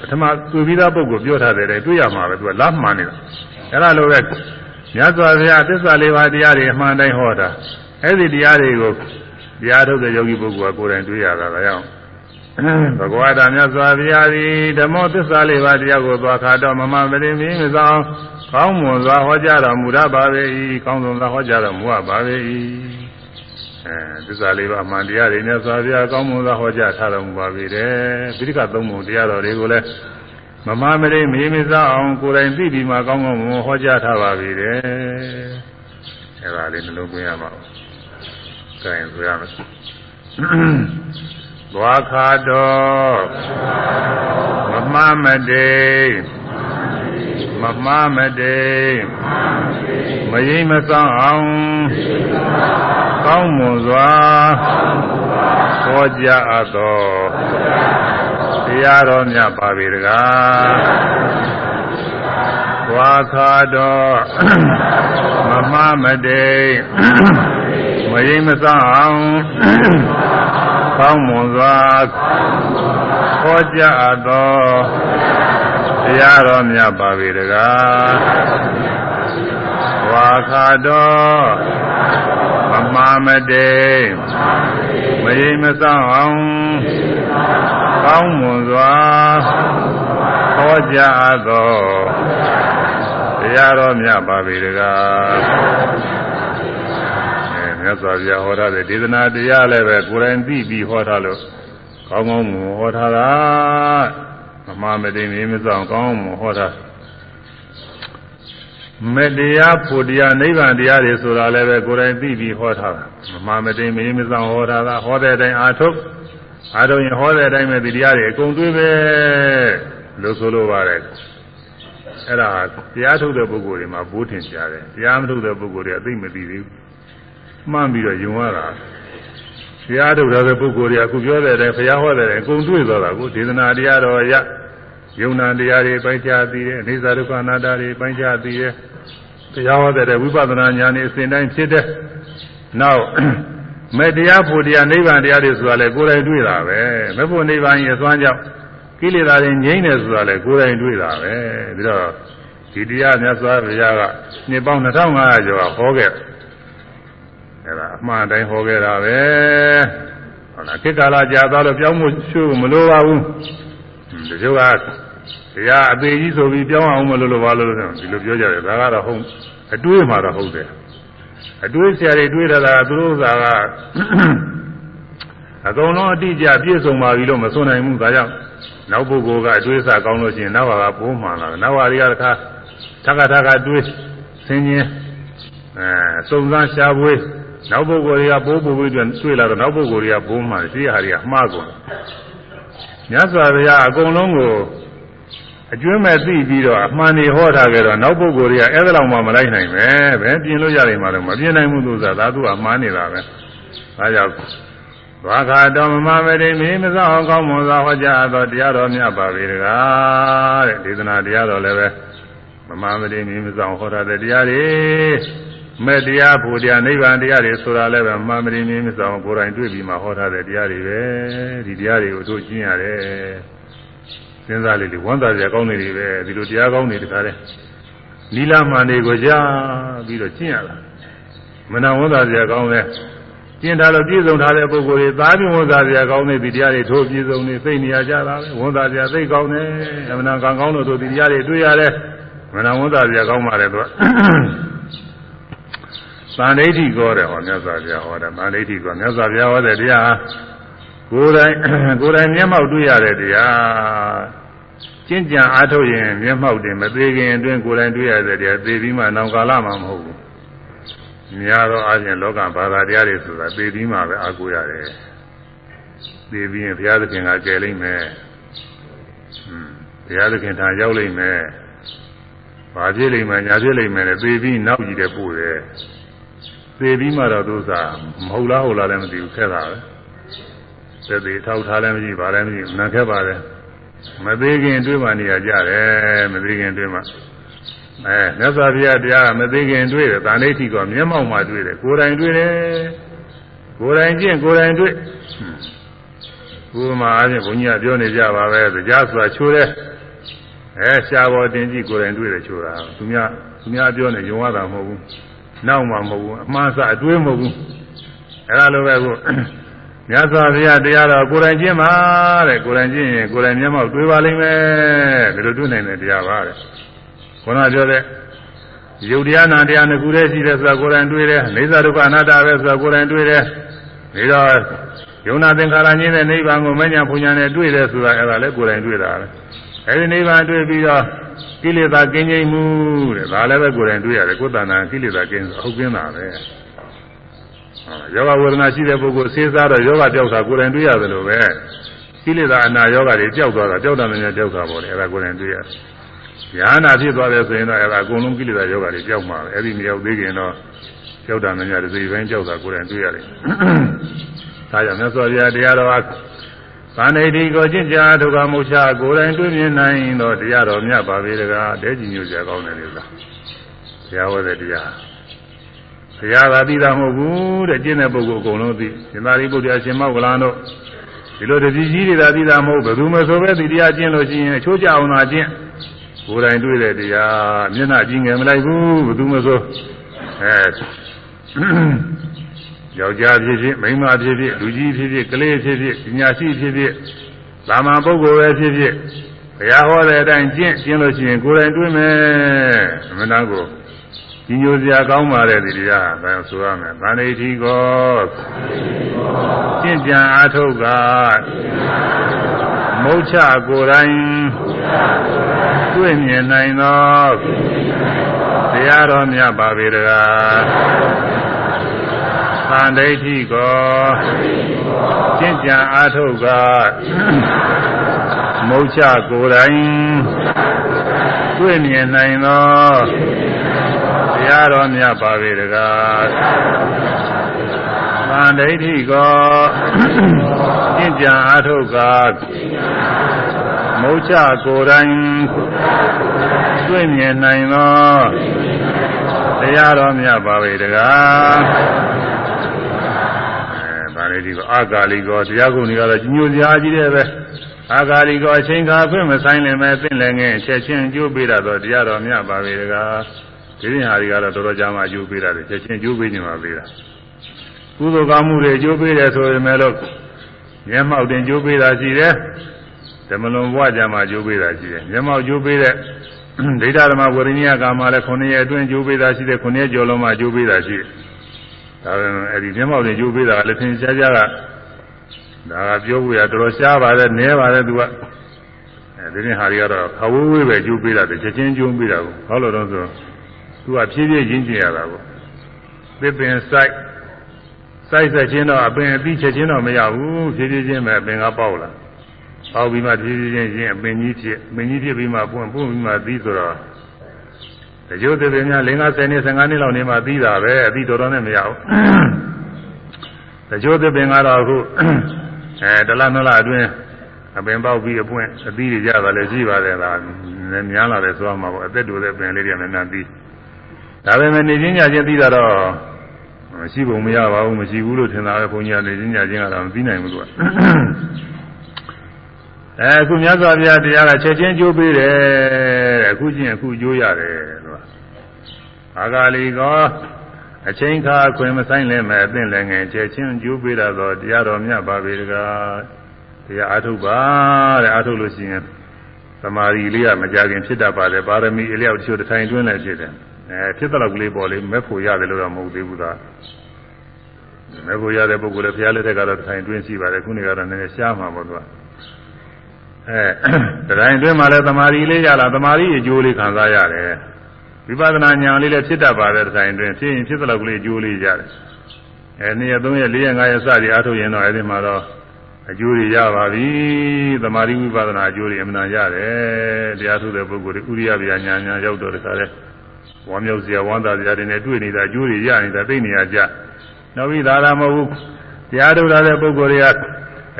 ပထမတွေ့ပြီးသားပုဂ္ဂိုလ်ပြောထားတဲ့တိုင်းတွေ့ရမှာပဲသူကလမ်းမှန်နေတာအဲဒါလိုပဲမြတ်စွာဘုရားသစ္စာလေးပါးတရားတွေအမှန်တိုင်းဟောတာအဲဒီတရားတွေကိုတရားထုတ်တဲ့ယောဂီပုဂ္ဂိုလ်ကကိုယ်တိုင်တွေ့ရတာဒါကြောင့် ဘဂဝတာမြတ်စွာဘုရားသည်ဓမ္မသစ္စာလေးပါးတရားကိုသွားခါတော့မမပရိမင်းမဆောင်ကောင်းမွန်စွာဟောကြားတော်မူရပါပေ၏ကောင်းစွာဟောကြားတော်မူရပါပေ၏အဲသစ္စာလေးပါးအမှန်တရားတွေမြတ်စွာဘုရားကောင်းမွန်စွာဟောကြားထားတော်မူပါပေတယ်ပိဋကသုံးပုံတရားတော်တွေကိုလည်းမမမရိမေမစားအောင်ကိုယ်တိုင်သိပြီးမှကောင်းကောင်းမွန်ဟောကြားထားပါပေတယ်အဲဒါလေးနှလုံးသွင်းရပါဦး။ကဲဆိုရမယ်။ သွားခါတော်မမမတေမမမတေမယိမဆောင်အောင်ကောင်းမွန်စွာဟောကြားအပ်သောတရားတော်မြတ်ပါပေတကားသွားခါတော်မမမတေမယိမဆောင်အောင် ကောင်းမွန်စွာဟောကြားအပ်သောတရားတော်မြတ်ပါပေတကားဝါခါတော်မမမတေမရင်မဆောင်အောင်ကောင်းမွန်စွာဟဟောကြားသောတရားတော်မြတ်ပါပေတကားအဲ မြတ်စွာဘုရားဟောထားတဲ့ဒေသနာတရားလည်းပဲကိုယ်တိုင်သိပြီးဟောထားလို့ကောင်းကောင်းမဟောထားတာမမမတိမေမဆောင်ကောင်းမဟောထားမေတ္တရားဖို့တရားနိဗ္ဗာန်တရားတွေဆိုတာလည်းပဲကိုယ်တိုင်သိပြီးဟောထားတာမမမတိမေမဆောင်ဟောထားတာဟောတဲ့အတိုင်းအာထုတ်အာထုတ်ရင်ဟောတဲ့အတိုင်းပဲဒီတရားတွေအကုန်တွေ့ပဲလို့ဆိုလိုပါတယ်အဲ့ဒါတရားထုတ်တဲ့ပုဂ္ဂိုလ်တွေမှာဘိုးထင်ကြတယ်တရားမထုတ်တဲ့ပုဂ္ဂိုလ်တွေအသိမသိသေးဘူး မှန်းပြီးတော့ယုံရတာတရားထုတ်တဲ့ပုဂ္ဂိုလ်တွေအခုပြောတဲ့အတိုင်းဘုရားဟောတဲ့အတိုင်းအကုန်တွေ့သွားတာကိုဒေသနာတရားတော်ရယုံနာတရားတွေပိုင်းခြားသိတယ်အိသဒုက္ခအနာတ္တတွေပိုင်းခြားသိတယ်တရားဟောတဲ့ဝိပဿနာဉာဏ်နဲ့အစဉ်တိုင်းဖြစ်တဲ့နောက်မေတ္တရားဖို့တရားနိဗ္ဗာန်တရားတွေဆိုတာလေကိုယ်တိုင်တွေ့တာပဲမဖို့နိဗ္ဗာန်ရဲ့အစွမ်းကြောင့်ကိလေသာတွေငြိမ့်တယ်ဆိုတာလေကိုယ်တိုင်တွေ့တာပဲပြီးတော့ဒီတရားမြတ်စွာဘုရားကနှစ်ပေါင်း2500ကျော်ဟောခဲ့ အဲ့ဒါအမှန်တိုင်းဟောခဲ့တာပဲဟုတ်လားခေတ်ကာလကြာသွားတော့ပြောင်းမှုရှုမလိုပါဘူးဒီလိုကတရားအသေးကြီးဆိုပြီးပြောင်းအောင်မလို့လို့ဘာလို့လဲဒီလိုပြောကြတယ်ဒါကတော့ဟုတ်အတွေးမှာတော့ဟုတ်တယ်အတွေးဆရာတွေတွေးတာကသူတို့ကအကုန်လုံးအတိအကျပြည့်စုံပါပြီလို့မဆိုနိုင်ဘူးဒါကြောင့်နောက်ပုဂ္ဂိုလ်ကအတွေးစားကောင်းလို့ရှိရင်နောက်ဘာကပိုးမှန်လာတယ်နောက်ဘာတွေကတခါထက်ကထက်ကတွေးဆင်းခြင်းအဲစုံစမ်းရှားပွေး နောက်ပုဂ္ဂိုလ်တွေကပိုးပိုးပြီးတွေ့လာတော့နောက်ပုဂ္ဂိုလ်တွေကပိုးမှန်ရှိရဟာတွေကမှားကုန်မြတ်စွာဘုရားအကုန်လုံးကိုအကျွမ်းမဲ့သိပြီးတော့အမှန်တွေဟောထားကြတော့နောက်ပုဂ္ဂိုလ်တွေကအဲ့ဒါလောက်မှမလိုက်နိုင်ပဲပဲပြင်လို့ရတယ်မှတော့မပြင်နိုင်ဘူးသူစားသာသူကမှားနေတာပဲဒါကြောင့်ဘာခါတော်မမမရိမိမစောင်းကောင်းမွန်စွာဟောကြားသောတရားတော်မြတ်ပါပေတကားတဲ့ဒေသနာတရားတော်လည်းပဲမမမရိမိမစောင်းဟောထားတဲ့တရားတွေ မဲ့တရားဖို့တရားနိဗ္ဗာန်တရားတွေဆိုတာလည်းပဲမမရိမိမစောင်းကိုယ်တိုင်တွေ့ပြီးမှဟောထားတဲ့တရားတွေပဲဒီတရားတွေကိုတို့ကျင့်ရတယ်စဉ်းစားလေးလေးဝမ်းသာစရာကောင်းနေတွေပဲဒီလိုတရားကောင်းတွေတခါတည်းလီလာမှန်တွေကိုကြားပြီးတော့ကျင့်ရတာမနာဝမ်းသာစရာကောင်းတဲ့ကျင့်တာလို့ပြည့်စုံထားတဲ့ပုဂ္ဂိုလ်တွေသားပြဝန်သာစရာကောင်းတဲ့ဒီတရားတွေထိုးပြည့်စုံနေသိနေရကြတာပဲဝန်သာစရာသိကောင်းတယ်အမှန်ကံကောင်းလို့တို့ဒီတရားတွေတွေ့ရတယ်မနာဝန်သာစရာကောင်းပါတယ်သူက သံဒိဋ္ဌိကောတယ်ဟောမြတ်စွာဘုရားဟောတယ်သံဒိဋ္ဌိကောမြတ်စွာဘုရားဟောတဲ့တရားကိုယ်တိုင်ကိုယ်တိုင်မျက်မှောက်တွေ့ရတဲ့တရားကျင့်ကြံအားထုတ်ရင်မျက်မှောက်တင်မသေးခင်အတွင်းကိုယ်တိုင်တွေ့ရတဲ့တရားသေပြီးမှနောင်ကာလမှာမဟုတ်ဘူးများသောအားဖြင့်လောကဘာသာတရားတွေဆိုတာသေပြီးမှပဲအားကိုးရတယ်သေပြီးရင်ဘုရားသခင်ကကြယ်လိမ့်မယ်ဘုရားသခင်ထာရောက်လိမ့်မယ်ဘာဖြစ်လိမ့်မယ်ညာဖြစ်လိမ့်မယ်လေသေပြီးနောက်ကြည့်တယ်ပို့တယ် သေပြီးမှတော့သူစားမဟုတ်လားဟုတ်လားလည်းမသိဘူးခက်တာပဲသက်သေးထောက်ထားလည်းမရှိပါလည်းမရှိဘူးနာခက်ပါလေမသေးခင်တွေ့မှနေရကြတယ်မသေးခင်တွေ့မှအဲမြတ်စွာဘုရားတရားမသေးခင်တွေ့တယ်ဗာဏိတိကမျက်မှောက်မှာတွေ့တယ်ကိုယ်တိုင်တွေ့တယ်ကိုယ်တိုင်ကျင့်ကိုယ်တိုင်တွေ့ဘုမာအားဖြင့်ဘုန်းကြီးကပြောနေကြပါပဲကြားဆိုတာချိုးတယ်အဲရှားပေါ်တင်ကြည့်ကိုယ်တိုင်တွေ့တယ်ချိုးတာသူများသူများပြောနေယုံရတာမဟုတ်ဘူး နောက်မှမဟုတ်ဘူးအမှားစအတွေးမဟုတ်ဘူးအဲလိုပဲကိုမြတ်စွာဘုရားတရားတော်ကိုယ်တိုင်ကျင့်ပါတဲ့ကိုယ်တိုင်ကျင့်ရင်ကိုယ်တိုင်မျက်မှောက်တွေ့ပါလိမ့်မယ်ဘယ်လိုတွေ့နိုင်တဲ့တရားပါတဲ့ခေါင်းကပြောတဲ့ယုတ်တရားနာတရားနှစ်ခုတည်းရှိတယ်ဆိုတာကိုယ်တိုင်တွေ့တယ်နေသာဒုက္ခအနတ္တပဲဆိုတာကိုယ်တိုင်တွေ့တယ်ပြီးတော့ယုံနာသင်္ခါရညင်းတဲ့နိဗ္ဗာန်ကိုမညာပူညာနဲ့တွေ့တယ်ဆိုတာအဲ့ဒါလည်းကိုယ်တိုင်တွေ့တာပဲ အဲဒီနိဗ္ဗာန်တွေ့ပြီးတော့ကိလေသာကင်းငြိမ်းမှုတဲ့ဒါလည်းပဲကိုယ်တိုင်တွေ့ရတယ်ကိုယ်တဏ္ဍာကိလေသာကင်းဟုတ်ကင်းတာပဲယောဂဝေဒနာရှိတဲ့ပုဂ္ဂိုလ်ဆေးစားတော့ယောဂကြောက်တာကိုယ်တိုင်တွေ့ရတယ်လို့ပဲကိလေသာအနာယောဂတွေကြောက်သွားတာကြောက်တာနဲ့ကြောက်တာပေါ့လေအဲ့ဒါကိုယ်တိုင်တွေ့ရတယ်။ညာနာဖြစ်သွားတယ်ဆိုရင်တော့အဲ့ဒါအကုန်လုံးကိလေသာယောဂတွေကြောက်မှာပဲအဲ့ဒီမရောက်သေးခင်တော့ကြောက်တာနဲ့ညာတစ်စိပိုင်းကြောက်တာကိုယ်တိုင်တွေ့ရတယ်။ဒါကြောင့်မြတ်စွာဘုရားတရားတော်ဟာ ဗန္ဓိတိကိုကျင့်ကြဒုက္ခမုချကိုယ်တိုင်တွေ့မြင်နိုင်တော့တရားတော်မြတ်ပါပဲတကားတဲကြည်ညိုကြကောင်းတယ်လို့သာဘုရားဟောတဲ့တရားဘုရားသာသိတာမဟုတ်ဘူးတဲ့ကျင့်တဲ့ပုဂ္ဂိုလ်အကုန်လုံးသိရှင်သာရိပုတ္တရာရှင်မောဂလန်တို့ဒီလိုတတိကြီးတွေသာသိတာမဟုတ်ဘယ်သူမှဆိုပဲဒီတရားကျင့်လို့ရှိရင်အချိုးကျအောင်သာကျင့်ကိုယ်တိုင်တွေ့တဲ့တရားမျက်နှာကြီးငယ်မလိုက်ဘူးဘယ်သူမှဆိုအဲ ယောက်ျားဖြစ်ဖြစ်မိန်းမဖြစ်ဖြစ်လူကြီးဖြစ်ဖြစ်ကလေးဖြစ်ဖြစ်ပညာရှိဖြစ်ဖြစ်သာမန်ပုဂ္ဂိုလ်ပဲဖြစ်ဖြစ်ဘုရားဟောတဲ့အတိုင်းကျင့်ကျင့်လို့ရှိရင်ကိုယ်တိုင်တွေ့မယ်အမှန်တန်ကိုကြီးညိုစရာကောင်းပါတယ်ဒီတရားဘယ်ဆိုရမလဲဗန္ဓိတိကောကျင့်ကြံအားထုတ်ကမုတ်ချကိုယ်တိုင်တွေ့မြင်နိုင်သောတရားတော်မြတ်ပါပေတကား သန္ဓိတိကောကျင့်ကြံအားထုတ်ကမုတ်ချကိုယ်တိုင်တွေ့မြင်နိုင်သောတရားတော်မြတ်ပါပေတကားသံဒိဋ္ဌိကောကျင့်ကြံအားထုတ်ကမုတ်ချကိုယ်တိုင်တွေ့မြင်နိုင်သောတရားတော်မြတ်ပါပေတကား အဲဗာလေဒီကောအာဂါလိကောတရားကုန်တွေကတော့ညိုစရာကြီးတဲ့ပဲအာဂါလိကောအချိန်ခါခွင့်မဆိုင်လည်းမဲ့သင်လည်းငယ်ချက်ချင်းကျိုးပေးတာတော့တရားတော်မြတ်ပါပေတကားဒီရင်ဟာတွေကတော့တော်တော်ကြာမှအကျိုးပေးတာတယ်ချက်ချင်းကျိုးပေးနေမှာပေးတာကုသိုလ်ကောင်းမှုတွေအကျိုးပေးတယ်ဆိုရင်လည်းမျက်မှောက်တင်ကျိုးပေးတာရှိတယ်ဓမ္မလွန်ဘဝကြမှာကျိုးပေးတာရှိတယ်မျက်မှောက်ကျိုးပေးတဲ့ဒိဋ္ဌဓမ္မဝရိညကာမှာလည်း9ရက်အတွင်းကျိုးပေးတာရှိတယ်9ရက်ကျော်လုံးမှကျိုးပေးတာရှိတယ် ဒါပေမဲ့အဲဒီမျက်မှောက်တင်ကျိုးပေးတာကလည်းသင်ရှားရှားကဒါကပြောဖို့ရတော်တော်ရှားပါတယ်နည်းပါတယ်သူကအဲဒီနေ့ဟာတွေကတော့ခဝေးဝေးပဲကျိုးပေးတာတချက်ချင်းကျိုးပေးတာကိုဟောလို့တော့ဆိုသူကဖြည်းဖြည်းရင်းကျင်ရတာကိုသစ်ပင်စိုက်စိုက်ဆက်ချင်းတော့အပင်အပြီးချက်ချင်းတော့မရဘူးဖြည်းဖြည်းချင်းပဲအပင်ကပေါက်လာပေါက်ပြီးမှဖြည်းဖြည်းချင်းချင်းအပင်ကြီးဖြစ်အပင်ကြီးဖြစ်ပြီးမှပွင့်ပွင့်ပြီးမှပြီးဆိုတော့ တကြိုးသစ်ပင်များ၄50နှစ်15နှစ်လောက်နေမှပြီးတာပဲအပြီးတော်တော်နဲ့မရဘူးတကြိုးသစ်ပင်ကတော့အခုအဲတလနှစ်လအတွင်းအပင်ပေါက်ပြီးအပွင့်အသီးတွေရတာလည်းရှိပါတယ်လားများလာတယ်ဆိုမှပေါ့အသက်တူတဲ့ပင်လေးတွေလည်းများပြီးဒါပေမဲ့နေချင်းညချင်းပြီးတာတော့မရှိပုံမရပါဘူးမရှိဘူးလို့ထင်တာပဲဘုန်းကြီးကနေချင်းညချင်းကတော့မပြီးနိုင်ဘူးသူကအဲအခုမြတ်စွာဘုရားတရားကချက်ချင်းကျိုးပေးတယ်အခုချင်းအခုကျိုးရတယ်သူက အာဂါလီကောအချိန်ခါခွင်မဆိုင်လဲမဲ့အသင့်လည်းငယ်ချက်ချင်းကျိုးပေးတာတော့တရားတော်မြတ်ပါပေတကားတရားအထုတ်ပါတဲ့အထုတ်လို့ရှိရင်သမာဓိလေးကမကြခင်ဖြစ်တတ်ပါတယ်ပါရမီအလျောက်တချို့တစ်ထိုင်တွင်းလည်းဖြစ်တယ်အဲဖြစ်တဲ့လောက်ကလေးပေါ်လေးမဲ့ဖို့ရတယ်လို့တော့မဟုတ်သေးဘူးသားမဲ့ဖို့ရတဲ့ပုဂ္ဂိုလ်လည်းဘုရားလက်ထက်ကတော့တစ်ထိုင်တွင်းရှိပါတယ်ခုနေကတော့နည်းနည်းရှားမှာပေါ့သူကအဲတစ်ထိုင်တွင်းမှာလည်းသမာဓိလေးရလာသမာဓိအကျိုးလေးခံစားရတယ် ဝိပဿနာဉာဏ်လေးလည်းဖြစ်တတ်ပါတယ်တစ်ထိုင်တွင်းဖြစ်ရင်ဖြစ်တဲ့လောက်ကလေးအကျိုးလေးရတယ်အဲနေ့ရက်သုံးရက်လေးရက်ငါးရက်စသည်အားထုတ်ရင်တော့အဲဒီမှာတော့အကျိုးတွေရပါပြီသမာဓိဝိပဿနာအကျိုးတွေအမှန်ရတယ်တရားထုတဲ့ပုဂ္ဂိုလ်တွေဥရိယဗျာညာညာရောက်တော့တခါလဲဝမ်းမြောက်စရာဝမ်းသာစရာတွေနဲ့တွေ့နေတာအကျိုးတွေရနေတာသိနေရကြနောက်ပြီးသာသာမဟုတ်ဘူးတရားထုတဲ့ပုဂ္ဂိုလ်တွေက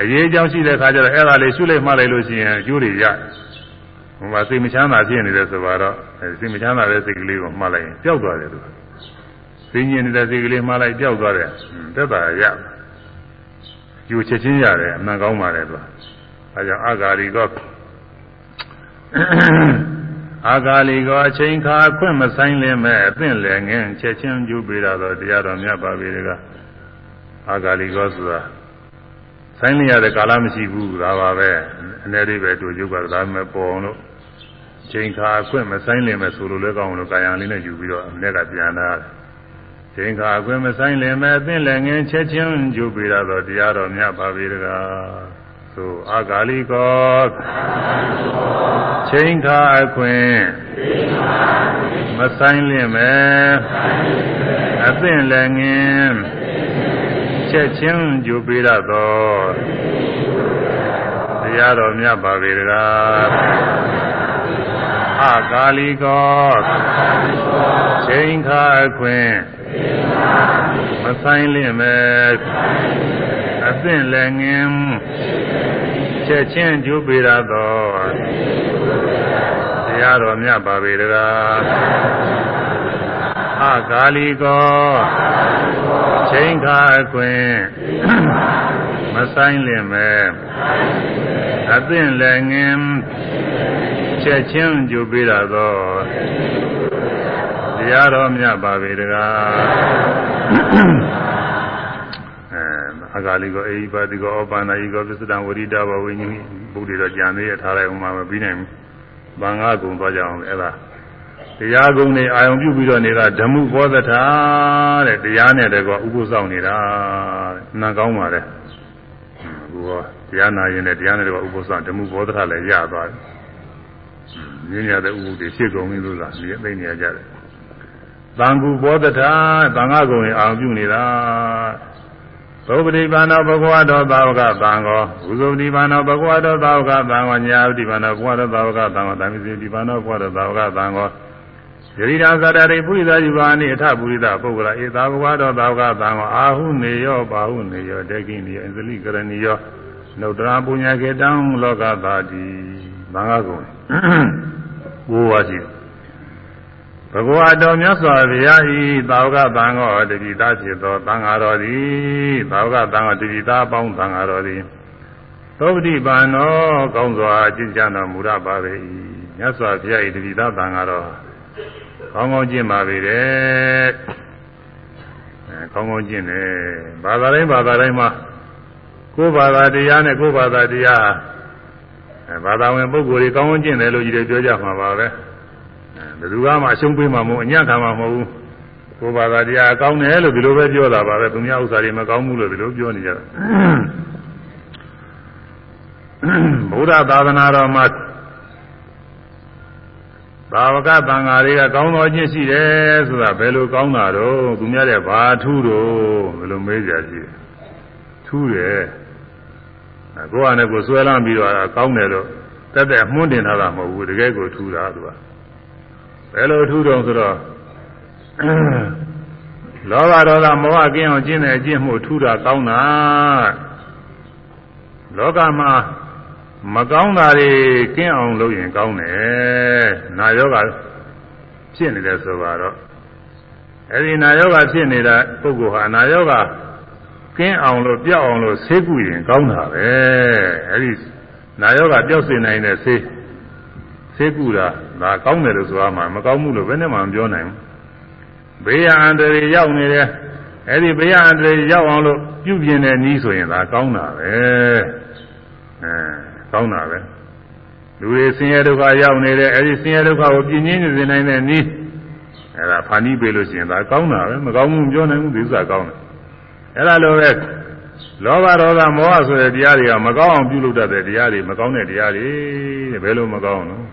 အရေးအကြောင်းရှိတဲ့ခါကျတော့အဲ့ဒါလေးရှုလိုက်မှလိုက်လို့ရှိရင်အကျိုးတွေရ ဟိုမှာစိတ်မချမ်းသာဖြစ်နေတယ်ဆိုတော့စိတ်မချမ်းသာတဲ့စိတ်ကလေးကိုမှတ်လိုက်ရင်ပျောက်သွားတယ်သူသိညင်နေတဲ့စိတ်ကလေးမှတ်လိုက်ပျောက်သွားတယ်သက်သာရယူချက်ချင်းရတယ်အမှန်ကောင်းပါတယ်သူအဲကြောင့်အာဂါရီကောအာဂါလီကောအချိန်ခါခွင့်မဆိုင်လင်းမဲ့အသင့်လည်းငင်းချက်ချင်းကျူးပေးတာတော့တရားတော်မြတ်ပါပေတကအာဂါလီကောဆိုတာ ဆိုင်လျရတဲ့ကာလမရှိဘူးဒါပါပဲအနေလေးပဲတို့ရုပ်ကဒါမဲ့ပေါ်အောင်လို့ချိန်ခါခွင့်မဆိုင်လင်းမဲ့ဆိုလိုလဲကောင်းလို့ကာယံလေးနဲ့ယူပြီးတော့အမြက်ကပြန်လာတယ်ချိန်ခါခွင့်မဆိုင်လင်မဲ့အသင့်လည်းငင်းချက်ချင်းကျူပေးရတော့တရားတော်မြတ်ပါပေတကားသို့အာဂါလိကောချိန်ခါအခွင့်မဆိုင်လင်မဲ့အသင့်လည်းငင်း ချက်ချင်းကျူပေးရတော့တရားတော်မြတ်ပါပေတကားအာဂါလိကောချိန်ခါအခွင့်မဆိုင်လင့်မဲ့အသင့်လည်းငင်းချက်ချင်းကျိုးပေးရသောတရားတော်မြတ်ပါပေတကား အကာလီကောချိန်ခါအခွင့်မဆိုင်လင့်မဲ့အသင့်လည်းငင်းချက်ချင်းကျိုးပေးရသောတရားတော်မြတ်ပါပေတကားအဲအဂါလိကောအေဟိပါတိကောဩပါဏာယိကောပစ္စဒံဝရိတဘဝိညာဉ်ဘုဒ္ဓတော့ကြံသေးရထားလိုက်အောင်မှမပြီးနိုင်ဘူး။ဘာငါကုံသွားကြအောင်အဲ့ဒါ တရားကုံနေအာယုံပြုပြီးတော့နေတာဓမ္မဘောသထာတဲ့တရားနဲ့တကောဥပုသ်ဆောင်နေတာတဲ့နာကောင်းပါလေ။ဟိုတရားနာရင်လည်းတရားနဲ့တကောဥပုသ်ဆောင်ဓမ္မဘောသထာလည်းရသွားတယ်။မြင်ရတဲ့ဥပုသ်တွေရှေ့ကုန်ပြီလို့လားဒီသိနေကြတယ်။သံဃုဘောသထာသံဃာကုံနေအာယုံပြုနေတာသုပတိပါဏောဘဂဝတောသာဝကသံဃောဘုဇုပတိပါဏောဘဂဝတောသာဝကသံဃောညာပတိပါဏောဘဂဝတောသာဝကသံဃောတံမိတိပါဏောဘဂဝတောသာဝကသံဃော ယရိဒာသတ္တရိပုရိသယူပါနိအထပုရိသပုဂ္ဂလာဧသာဘဂဝတောသာဝကသံဃောအာဟုနေယောပါဟုနေယောတေကိနိယောအင်္ဇလိကရဏီယောနုတ္တရာပုညကေတံလောကသာတိသံဃာကုံဘိုးပါရှိတယ်ဘဂဝါတော်မြတ်စွာဘုရားဤသာဝကသံဃောတတိသားဖြစ်သောသံဃာတော်သည်သာဝကသံဃောတတိသားပေါင်းသံဃာတော်သည်သောပတိပါဏောကောင်းစွာကျင့်ကြံတော်မူရပါပေ၏မြတ်စွာဘုရားဤတတိသားသံဃာတော် ကောင်းကောင်းကျင့်ပါပေတယ်အဲကောင်းကောင်းကျင့်တယ်ဘာသာတိုင်းဘာသာတိုင်းမှာကိုယ်ဘာသာတရားနဲ့ကိုယ်ဘာသာတရားအဲဘာသာဝင်ပုဂ္ဂိုလ်တွေကောင်းကောင်းကျင့်တယ်လို့ကြီးတယ်ပြောကြမှာပါပဲဘယ်သူကမှအရှုံးပေးမှာမဟုတ်အညံ့ခံမှာမဟုတ်ဘူးကိုယ်ဘာသာတရားကောင်းတယ်လို့ဒီလိုပဲပြောတာပါပဲသူများဥစ္စာတွေမကောင်းဘူးလို့ဒီလိုပြောနေကြတာဘုရားသာသနာတော်မှာ ဘာဝကသံဃာတွေကကောင်းတော်ခြင်းရှိတယ်ဆိုတာဘယ်လိုကောင်းတာတော့သူများတဲ့ဘာထူးတော့ဘယ်လိုမေးကြကြည့်ထူးတယ်ကိုယ်ကလည်းကိုယ်ဆွဲလမ်းပြီးတော့ကောင်းတယ်လို့တက်တက်မှုန်းတင်ထားတာမဟုတ်ဘူးတကယ်ကိုထူးတာသူကဘယ်လိုထူးတော့ဆိုတော့လောဘဒေါသမောဟကင်းအောင်ကျင့်တဲ့အကျင့်မှုထူးတာကောင်းတာလောကမှာ မကောင်းတာတွေကင်းအောင်လုပ်ရင်ကောင်းတယ်နာယောဂဖြစ်နေတယ်ဆိုတော့အဲဒီနာယောဂဖြစ်နေတာပုဂ္ဂိုလ်ဟာနာယောဂကင်းအောင်လို့ပြောက်အောင်လို့ဆေးကုရင်ကောင်းတာပဲအဲဒီနာယောဂပျောက်စေနိုင်တဲ့ဆေးဆေးကူတာဒါကောင်းတယ်လို့ဆိုရမှာမကောင်းဘူးလို့ဘယ်နဲ့မှမပြောနိုင်ဘူးဘေးရအန္တရာယ်ရောက်နေတယ်အဲ့ဒီဘေးရအန္တရာယ်ရောက်အောင်လို့ပြုပြင်တဲ့နည်းဆိုရင်ဒါကောင်းတာပဲအဲ ကောင်းတာပဲလူတွေဆင်းရဲဒုက္ခရောက်နေတယ်အဲ့ဒီဆင်းရဲဒုက္ခကိုပြင်းရင်းနေစေနိုင်တဲ့နည်းအဲ့ဒါဖာနီးပေးလို့ရှိရင်ဒါကောင်းတာပဲမကောင်းဘူးမပြောနိုင်ဘူးဒီဥစ္စာကောင်းတယ်အဲ့ဒါလိုပဲလောဘဒေါသမောဟဆိုတဲ့တရားတွေကမကောင်းအောင်ပြုလုပ်တတ်တဲ့တရားတွေမကောင်းတဲ့တရားတွေတဲ့ဘယ်လိုမကောင်းလို့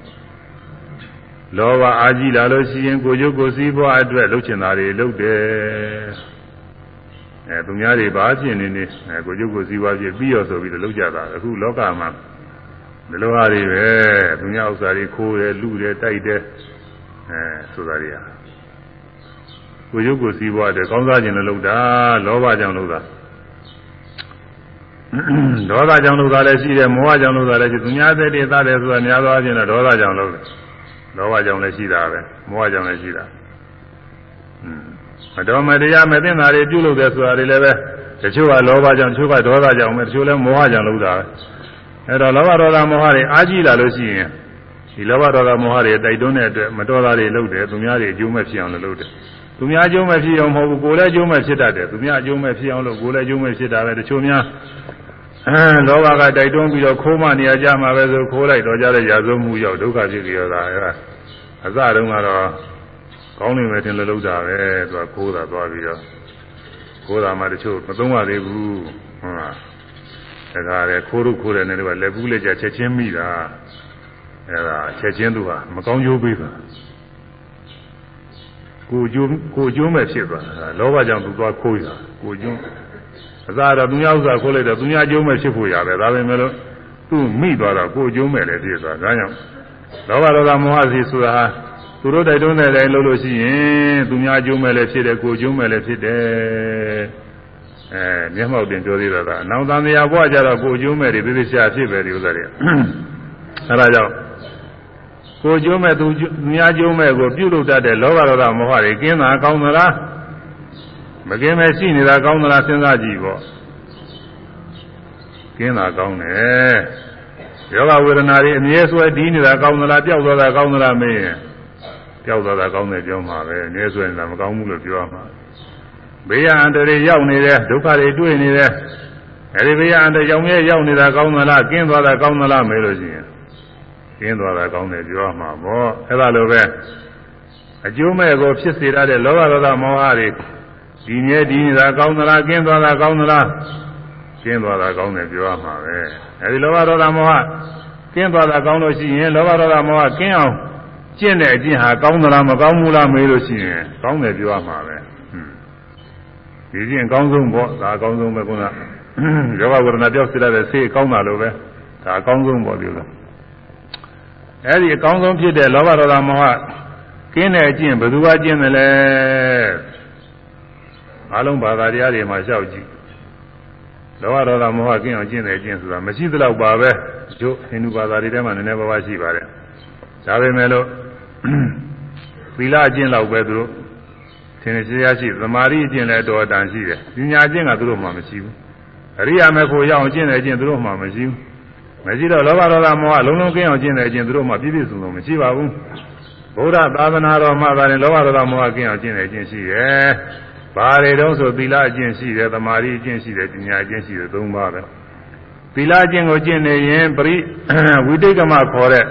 လောဘအာကြီးလာလို့ရှိရင်ကိုကျိုးကိုစည်းပွားအတွက်လှုပ်ချင်တာတွေလှုပ်တယ်အဲသူများတွေဘာဖြစ်နေနေအဲကိုကျိုးကိုစည်းပွားဖြစ်ပြီးရောဆိုပြီးတော့လှုပ်ကြတာအခုလောကမှာ ဒီလိုဟာတွေပဲသူများဥစ္စာတွေခိုးတယ်လူတယ်တိုက်တယ်အဲဆိုတာတွေဟာကိုကျိုးကိုစည်းပွားတယ်ကောင်းစားခြင်းလည်းလှုပ်တာလောဘကြောင့်လှုပ်တာဒေါသကြောင့်လို့သာလည်းရှိတယ်မောဟကြောင့်လို့သာလည်းရှိသူများသက်တည်သားတယ်ဆိုတာများသောအားဖြင့်တော့ဒေါသကြောင့်လို့လောဘကြောင့်လည်းရှိတာပဲမောဟကြောင့်လည်းရှိတာအတော်မတရားမသိတာတွေပြုလုပ်တယ်ဆိုတာတွေလည်းပဲတချို့ကလောဘကြောင့်တချို့ကဒေါသကြောင့်ပဲတချို့လည်းမောဟကြောင့်လုပ်တာပဲ အဲတော့လောဘဒေါသမောဟတွေအားကြီးလာလို့ရှိရင်ဒီလောဘဒေါသမောဟတွေတိုက်တွန်းတဲ့အတွက်မတော်တာတွေလုပ်တယ်သူများတွေအကျိုးမဲ့ဖြစ်အောင်လုပ်တယ်သူများအကျိုးမဲ့ဖြစ်အောင်မဟုတ်ဘူးကိုယ်လည်းအကျိုးမဲ့ဖြစ်တတ်တယ်သူများအကျိုးမဲ့ဖြစ်အောင်လို့ကိုယ်လည်းအကျိုးမဲ့ဖြစ်တာပဲတချို့များအဲလောဘကတိုက်တွန်းပြီးတော့ခိုးမှနေရာကြမှာပဲဆိုခိုးလိုက်တော့ကြတဲ့ရာဇဝမှုရောက်ဒုက္ခဖြစ်ကြရတာအဲအစတုန်းကတော့ကောင်းနေမယ်ထင်လို့လုပ်တာပဲသူကခိုးတာသွားပြီးတော့ခိုးတာမှတချို့မသုံးရသေးဘူးဟုတ်လား ဒါကြတဲ့ခိုးရုခိုးတယ်နဲ့တော့လက်ဘူးလက်ကြချက်ချင်းမိတာအဲဒါချက်ချင်းသူကမကောင်းကျိုးပေးတာကိုကျိုးကိုကျိုးမဲ့ဖြစ်သွားတာလောဘကြောင့်သူသွားခိုးရတာကိုကျိုးအစားတော့သူများဥစ္စာခိုးလိုက်တော့သူများကျိုးမဲ့ဖြစ်ဖို့ရတယ်ဒါပဲမဲ့လို့သူမိသွားတော့ကိုကျိုးမဲ့လည်းဖြစ်သွားဒါကြောင့်လောဘဒေါသမောဟစီဆိုတာဟာသူတို့တိုက်တွန်းတဲ့အတိုင်းလုပ်လို့ရှိရင်သူများကျိုးမဲ့လည်းဖြစ်တယ်ကိုကျိုးမဲ့လည်းဖြစ်တယ် အဲမျက်မှောက်တင်ပြောသေးတာကအနောင်တန်တရားဘွားကြတော့ကိုကျိုးမဲ့တွေသိသိရှာဖြစ်ပဲဒီဥစ္စာတွေအဲဒါကြောင့်ကိုကျိုးမဲ့သူများကျိုးမဲ့ကိုပြုလုပ်တတ်တဲ့လောဘဒေါသမောဟတွေကင်းတာကောင်းသလားမကင်းမဲ့ရှိနေတာကောင်းသလားစဉ်းစားကြည့်ပေါ့ကင်းတာကောင်းတယ်ယောဂဝေဒနာတွေအမြဲဆွဲတီးနေတာကောင်းသလားပျောက်သွားတာကောင်းသလားမေးရင်ပျောက်သွားတာကောင်းတယ်ပြောမှာပဲအမြဲဆွဲနေတာမကောင်းဘူးလို့ပြောမှာ ဘေးရန်အန္တရာယ်ရောက်နေတယ်ဒုက္ခတွေတွေ့နေတယ်အဲဒီဘေးအန္တရောင်ရဲ့ရောက်နေတာကောင်းသလားကင်းသွားတာကောင်းသလားမေးလို့ရှိရင်ကင်းသွားတာကောင်းတယ်ပြောမှာပေါ့အဲ့ဒါလိုပဲအကျိုးမဲ့ကိုဖြစ်စေရတဲ့လောဘဒေါသမောဟတွေဒီမြဲဒီနေတာကောင်းသလားကင်းသွားတာကောင်းသလားကင်းသွားတာကောင်းတယ်ပြောရမှာပဲအဲဒီလောဘဒေါသမောဟကင်းသွားတာကောင်းလို့ရှိရင်လောဘဒေါသမောဟကင်းအောင်ကျင့်တဲ့အကျင့်ဟာကောင်းသလားမကောင်းဘူးလားမေးလို့ရှိရင်ကောင်းတယ်ပြောရမှာပဲ ဒီကျင့်အကောင်းဆုံးပေါ့ဒါအကောင်းဆုံးပဲခုနယောဂဝရဏပြောက်စစ်ရတဲ့ဆေးကောင်းတာလို့ပဲဒါအကောင်းဆုံးပေါ့ဒီလိုအဲဒီအကောင်းဆုံးဖြစ်တဲ့လောဘဒေါသမောဟကင်းတဲ့အကျင့်ဘယ်သူကကျင့်တယ်လဲအလုံးဘာသာတရားတွေမှာလျှောက်ကြည့်လောဘဒေါသမောဟကင်းအောင်ကျင့်တဲ့အကျင့်ဆိုတာမရှိသလောက်ပါပဲတို့ဟိန္ဒူဘာသာတွေထဲမှာနည်းနည်းပါးပါးရှိပါတယ်ဒါပေမဲ့လို့သီလအကျင့်လောက်ပဲသူတို့ သင်္ကေတရှိသမာဓိအကျင့်လည်းတော်တန်ရှိတယ်ပညာအကျင့်ကသူတို့မှမရှိဘူးအရိယာမေဖို့ရအောင်ကျင့်တဲ့အကျင့်သူတို့မှမရှိဘူးမရှိတော့လောဘဒေါသမောဟလုံးလုံးကင်းအောင်ကျင့်တဲ့အကျင့်သူတို့မှပြည့်ပြည့်စုံစုံမရှိပါဘူးဗုဒ္ဓသာသနာတော်မှာသာရင်လောဘဒေါသမောဟကင်းအောင်ကျင့်တဲ့အကျင့်ရှိတယ်ဘာတွေတုံးဆိုသီလအကျင့်ရှိတယ်သမာဓိအကျင့်ရှိတယ်ပညာအကျင့်ရှိတယ်သုံးပါးပဲသီလအကျင့်ကိုကျင့်နေရင်ပရိဝိတိတ်ကမခေါ်တဲ့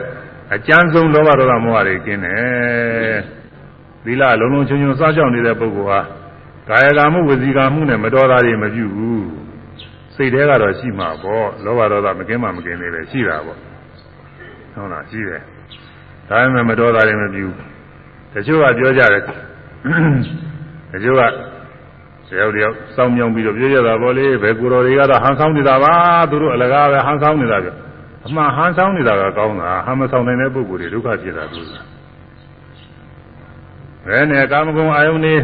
အကျမ်းဆုံးလောဘဒေါသမောဟတွေကင်းတယ် သီလလုံးလုံးချုံချုံစောင့်ရှောက်နေတဲ့ပုဂ္ဂိုလ်ဟာကာယကမှုဝစီကမှုနဲ့မတော်တာတွေမပြုဘူးစိတ်ထဲကတော့ရှိမှာပေါ့လောဘဒေါသမကင်းမှမကင်းသေးပဲရှိတာပေါ့ဟုတ်လားရှိတယ်ဒါပေမဲ့မတော်တာတွေမပြုတချို့ကပြောကြတယ်တချို့ကတယောက်တယောက်စောင်းမြောင်းပြီးတော့ပြောကြတာပေါ့လေဘယ်ကိုယ်တော်တွေကတော့ဟန်ဆောင်နေတာပါသူတို့အလကားပဲဟန်ဆောင်နေတာပြအမှန်ဟန်ဆောင်နေတာကကောင်းတာဟန်မဆောင်နိုင်တဲ့ပုဂ္ဂိုလ်တွေဒုက္ခဖြစ်တာသူ ဘယ်နဲ့ကာမဂုဏ်အာယုန်နေ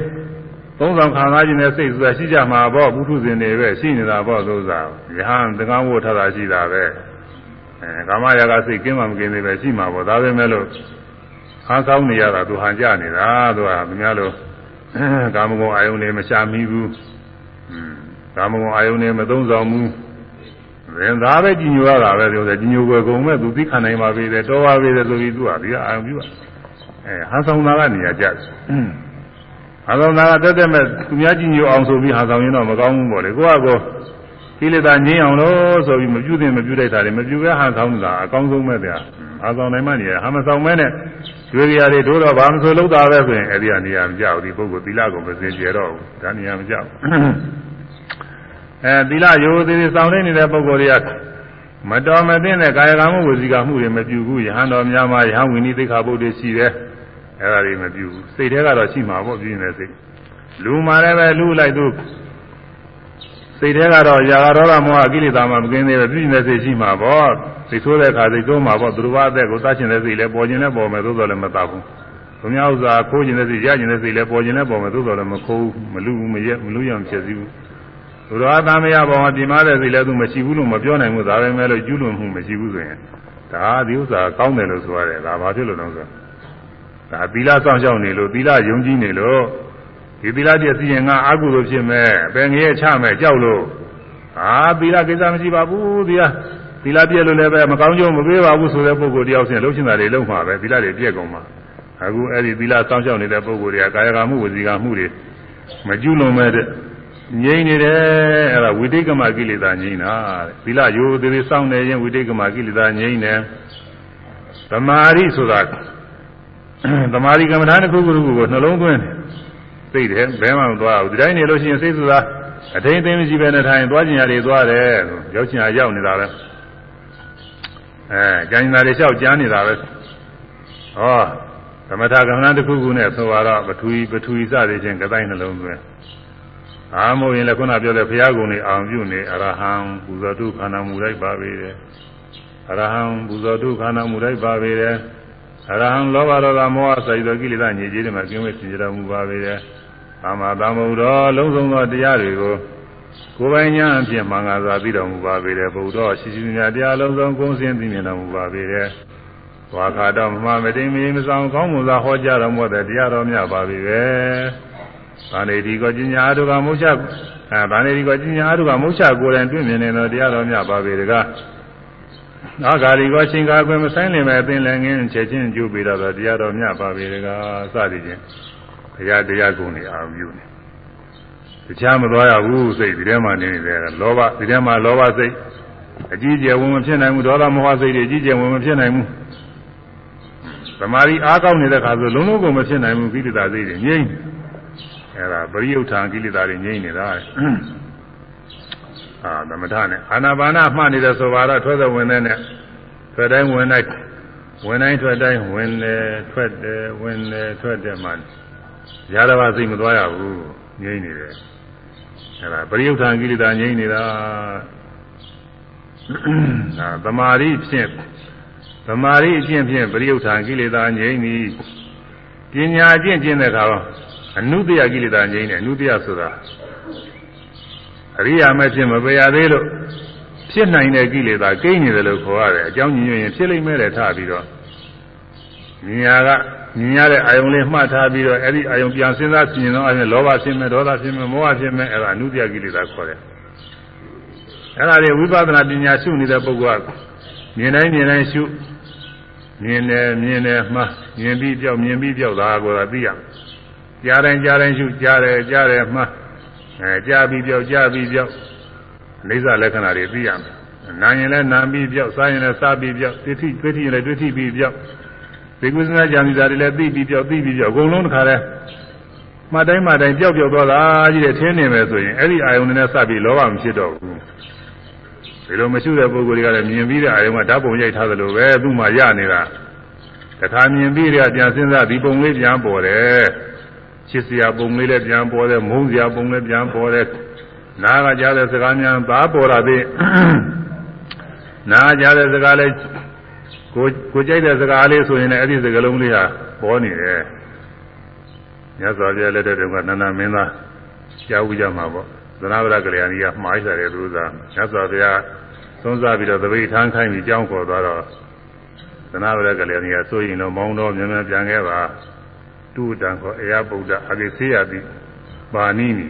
သုံးဆောင်ခံစားခြင်းနဲ့စိတ်ဆိုတာရှိကြမှာပေါ့ဘုထုဇင်တွေပဲရှိနေတာပေါ့သို့သာယဟန်တက္ကဝထတာရှိတာပဲအဲကာမရာဂစိတ်ကင်းမှမကင်းသေးပဲရှိမှာပေါ့ဒါပဲမဲ့လို့ဟန်ဆောင်နေရတာသူဟန်ကြနေတာသူကသူများလို့ကာမဂုဏ်အာယုန်တွေမရှာမိဘူးကာမဂုဏ်အာယုန်တွေမသုံးဆောင်ဘူးရင်သားပဲကြီးညိုရတာပဲပြောတယ်ကြီးညိုွယ်ကုန်မဲ့သူသိခံနိုင်ပါသေးတယ်တော်ပါသေးတယ်ဆိုပြီးသူကဒီကအာယုန်ပြု အဲဟန်ဆောင်တာကနေရာကြတယ်ဟန်ဆောင်တာကတက်တက်မဲ့သူများကြီးညိုအောင်ဆိုပြီးဟန်ဆောင်ရင်တော့မကောင်းဘူးပေါ့လေကိုကကိုကိလေသာငြိမ်းအောင်လို့ဆိုပြီးမပြုသင့်မပြုလိုက်တာတွေမပြုပဲဟန်ဆောင်တာအကောင်းဆုံးပဲဗျာဟန်ဆောင်နိုင်မှနေရဟန်မဆောင်မဲနဲ့ကျွေးကြရတယ်တို့တော့ဘာမဆိုလို့တာပဲဆိုရင်အဲ့ဒီကနေရာမကြောက်ဒီပုဂ္ဂိုလ်သီလကိုမစင်ကြယ်တော့ဘူးဒါနေရာမကြောက်အဲသီလရိုးသေးသေးဆောင်နေနေတဲ့ပုဂ္ဂိုလ်တွေကမတော်မသင့်တဲ့ကာယကံမှုဝစီကမှုတွေမပြုဘူးယဟန်တော်များမှာယဟန်ဝိနည်းသိက္ခာပုဒ်တွေရှိတယ် အဲ့ဒါတွေမပြုဘူးစိတ်ထဲကတော့ရှိမှာပေါ့ပြင်းနေစိတ်လူမှာလည်းပဲလူလိုက်သူစိတ်ထဲကတော့ຢာကရောဂမောဟကိလေသာမှမကင်းသေးပဲပြင်းနေစိတ်ရှိမှာပေါ့စိတ်ဆိုးတဲ့ခါစိတ်ဆိုးမှာပေါ့သူတို့ဘာအသက်ကိုသတ်ချင်တဲ့စိတ်လည်းပေါ်ခြင်းလည်းပေါ်မယ်သို့တော်လည်းမသဘူးသူများဥစ္စာခိုးခြင်းတဲ့စိတ်ရခြင်းတဲ့စိတ်လည်းပေါ်ခြင်းလည်းပေါ်မယ်သို့တော်လည်းမခိုးဘူးမလူဘူးမရက်မလူရအောင်ဖြစ်စည်းဘူးသူတော်အသားမရပေါ်မှာပြင်မာတဲ့စိတ်လည်းသူမရှိဘူးလို့မပြောနိုင်ဘူးဒါပဲမဲ့လို့ကျူးလွန်မှုမရှိဘူးဆိုရင်ဒါဒီဥစ္စာကောင်းတယ်လို့ဆိုရတယ်ဒါဘာဖြစ်လို့လဲဆိုတော့ ဒါသီလစောင့်ရှောက်နေလို့သီလယုံကြည်နေလို့ဒီသီလပြည့်စည်ရင်ငါအာဟုလို့ဖြစ်မဲ့အပင်ငရဲချမဲ့ကြောက်လို့ဟာသီလကိစ္စမရှိပါဘူးသီလသီလပြည့်လို့လည်းပဲမကောင်းကျိုးမပေးပါဘူးဆိုတဲ့ပုဂ္ဂိုလ်တယောက်ချင်းလှုပ်ရှင်တာတွေလုံးမှာပဲသီလတွေပြည့်ကုန်မှာအခုအဲ့ဒီသီလစောင့်ရှောက်နေတဲ့ပုဂ္ဂိုလ်တွေကကာယကမှုဝစီကမှုတွေမကျွလွန်မဲ့တဲ့ငြိမ့်နေတယ်အဲ့ဒါဝိတိတ်ကမကိလေသာငြိမ့်တာတဲ့သီလရိုးသေးသေးစောင့်နေရင်ဝိတိတ်ကမကိလေသာငြိမ့်တယ်သမာဓိဆိုတာ သမာဓိကမ္မဋ္ဌာန်းတစ်ခုခုကိုနှလုံးသွင်းတယ်သိတယ်ဘယ်မှမသွားဘူးဒီတိုင်းနေလို့ရှိရင်စိတ်ဆိုတာအထိန်သိမ်းမရှိပဲနဲ့ထိုင်သွားကျင်ရတယ်သွားတယ်ရောက်ချင်ရရောက်နေတာပဲအဲကျန်နေတာတွေလျှောက်ကြမ်းနေတာပဲဟောသမထကမ္မဋ္ဌာန်းတစ်ခုခုနဲ့ဆိုတော့ပထဝီပထဝီစသည်ချင်းကတိုင်းနှလုံးသွင်းအာမို့ရင်လည်းခုနပြောတဲ့ဘုရားကုံနေအောင်ပြုနေအရဟံပူဇော်တုခန္ဓာမူလိုက်ပါပေတယ်အရဟံပူဇော်တုခန္ဓာမူလိုက်ပါပေတယ် အရဟံလောဘဒေါသမောဟစိုက်သောကိလေသာညစ်ကြေးတွေမှာကင်းဝေးစင်ကြတော်မူပါပေတယ်အာမတမုတော်လုံးစုံသောတရားတွေကိုကိုယ်ပိုင်ညာအဖြစ်မှန်ကားစွာသိတော်မူပါပေတယ်ဘုရားရှိရှိမြတ်တရားလုံးစုံကုန်းစင်သိမြင်တော်မူပါပေတယ်ဝါခါတော်မမတိမီမဆောင်ကောင်းမှုသာဟောကြားတော်မူတဲ့တရားတော်မြတ်ပါပေပဲ။ဗာနေဒီကောကျင်ညာတို့ကမုတ်ချအဲဗာနေဒီကောကျင်ညာတို့ကမုတ်ချကိုယ်တိုင်တွေ့မြင်နေတော့တရားတော်မြတ်ပါပေတကား။ နာဂါရီကောရှင်ကာကွယ်မဆိုင်နေမဲ့အပင်လည်းငင်းချက်ချင်းကျူပြီးတော့တရားတော်မြတ်ပါပေတကားစသည်ဖြင့်ဘုရားတရားကုံနေအာရုံပြုနေ။တခြားမသွားရဘူးစိတ်ဒီထဲမှာနေနေတယ်လောဘဒီထဲမှာလောဘစိတ်အကြီးကျယ်ဝင်မဖြစ်နိုင်ဘူးဒေါသမောဟစိတ်တွေအကြီးကျယ်ဝင်မဖြစ်နိုင်ဘူးသမာဓိအားကောင်းနေတဲ့ခါဆိုလုံးလုံးကုန်မဖြစ်နိုင်ဘူးကိလေသာစိတ်တွေငြိမ့်အဲ့ဒါပရိယုဋ္ဌာကိလေသာတွေငြိမ့်နေတာ အာသမထနဲ့အာနာပါနမှတ်နေတဲ့ဆိုပါတော့ထွက်သက်ဝင်တဲ့နဲ့ထွက်တိုင်းဝင်တိုင်းဝင်တိုင်းထွက်တိုင်းဝင်တယ်ထွက်တယ်ဝင်တယ်ထွက်တယ်မှရတာပါစိတ်မသွားရဘူးငြိမ့်နေတယ်အဲ့ဒါပရိယုဋ္ဌာကိလေသာငြိမ့်နေတာအာသမာဓိဖြင့်သမာဓိအကျင့်ဖြင့်ပရိယုဋ္ဌာကိလေသာငြိမ့်သည်ပညာအကျင့်ကျင့်တဲ့အခါတော့အနုတ္တယကိလေသာငြိမ့်တယ်အနုတ္တယဆိုတာ အရိယာမဲ့ဖြစ်မပေရသေးလို့ဖြစ်နိုင်တဲ့ကိလေသာကိန်းနေတယ်လို့ခေါ်ရတယ်အကြောင်းညွှန်ရင်ဖြစ်လိမ့်မယ်တဲ့ထားပြီးတော့ဉာဏ်ကမြင်ရတဲ့အာယုံလေးမှတ်ထားပြီးတော့အဲ့ဒီအာယုံပြန်စဉ်းစားပြင်တော့အဲ့လောဘဖြစ်မယ်ဒေါသဖြစ်မယ်မောဟဖြစ်မယ်အဲ့ဒါအနုတ္တယကိလေသာခေါ်တယ်အဲ့ဒါတွေဝိပဿနာပညာရှုနေတဲ့ပုဂ္ဂိုလ်ကမြင်တိုင်းမြင်တိုင်းရှုမြင်တယ်မြင်တယ်မှမြင်ပြီးပြောက်မြင်ပြီးပြောက်တာကိုသာသိရကြားတိုင်းကြားတိုင်းရှုကြားတယ်ကြားတယ်မှ အဲကြားပြီးပြောက်ကြားပြီးပြောက်အိဋ္ဌလက္ခဏာတွေသိရမယ်နာရင်လည်းနာပြီးပြောက်စားရင်လည်းစားပြီးပြောက်သိထိတွေ့ထိရင်လည်းတွေ့ထိပြီးပြောက်ဒီကုသနာကြံစီတာတွေလည်းသိပြီးပြောက်သိပြီးပြောက်အကုန်လုံးတစ်ခါတည်းမှတ်တိုင်းမှတ်တိုင်းပြောက်ပြောက်သွားတာကြီးတဲ့ထင်းနေမယ်ဆိုရင်အဲ့ဒီအာယုန်နဲ့စပြီးလောဘမဖြစ်တော့ဘူးဒီလိုမရှိတဲ့ပုဂ္ဂိုလ်တွေကလည်းမြင်ပြီးတဲ့အာယုံကဓာတ်ပုံရိုက်ထားသလိုပဲသူ့မှာရနေတာတခါမြင်ပြီးတဲ့ပြန်စဉ်းစားဒီပုံလေးပြန်ပေါ်တယ် ချစ်စရာပုံလေးလည်းပြန်ပေါ်တယ်မုန်းစရာပုံလည်းပြန်ပေါ်တယ်နားကကြားတဲ့စကားများသာပေါ်လာသေးနားကြားတဲ့စကားလေးကိုကိုကြိုက်တဲ့စကားလေးဆိုရင်လည်းအဲ့ဒီစကားလုံးလေးဟာပေါ်နေတယ်မြတ်စွာဘုရားလက်ထက်ကနန္ဒမင်းသားကြားဥကြမှာပေါ့သနာဝရကလျာဏီကမှားကြတယ်သူကမြတ်စွာဘုရားသုံးစားပြီးတော့သပိဋ္ဌာန်ခိုင်းပြီးကြောင်းခေါ်သွားတော့သနာဝရကလျာဏီကဆိုရင်တော့မောင်းတော့မြန်မြန်ပြန်ခဲ့ပါ တုတံခေါ်အေယဗုဒ္ဓအကိစေယတိပါဏိနိ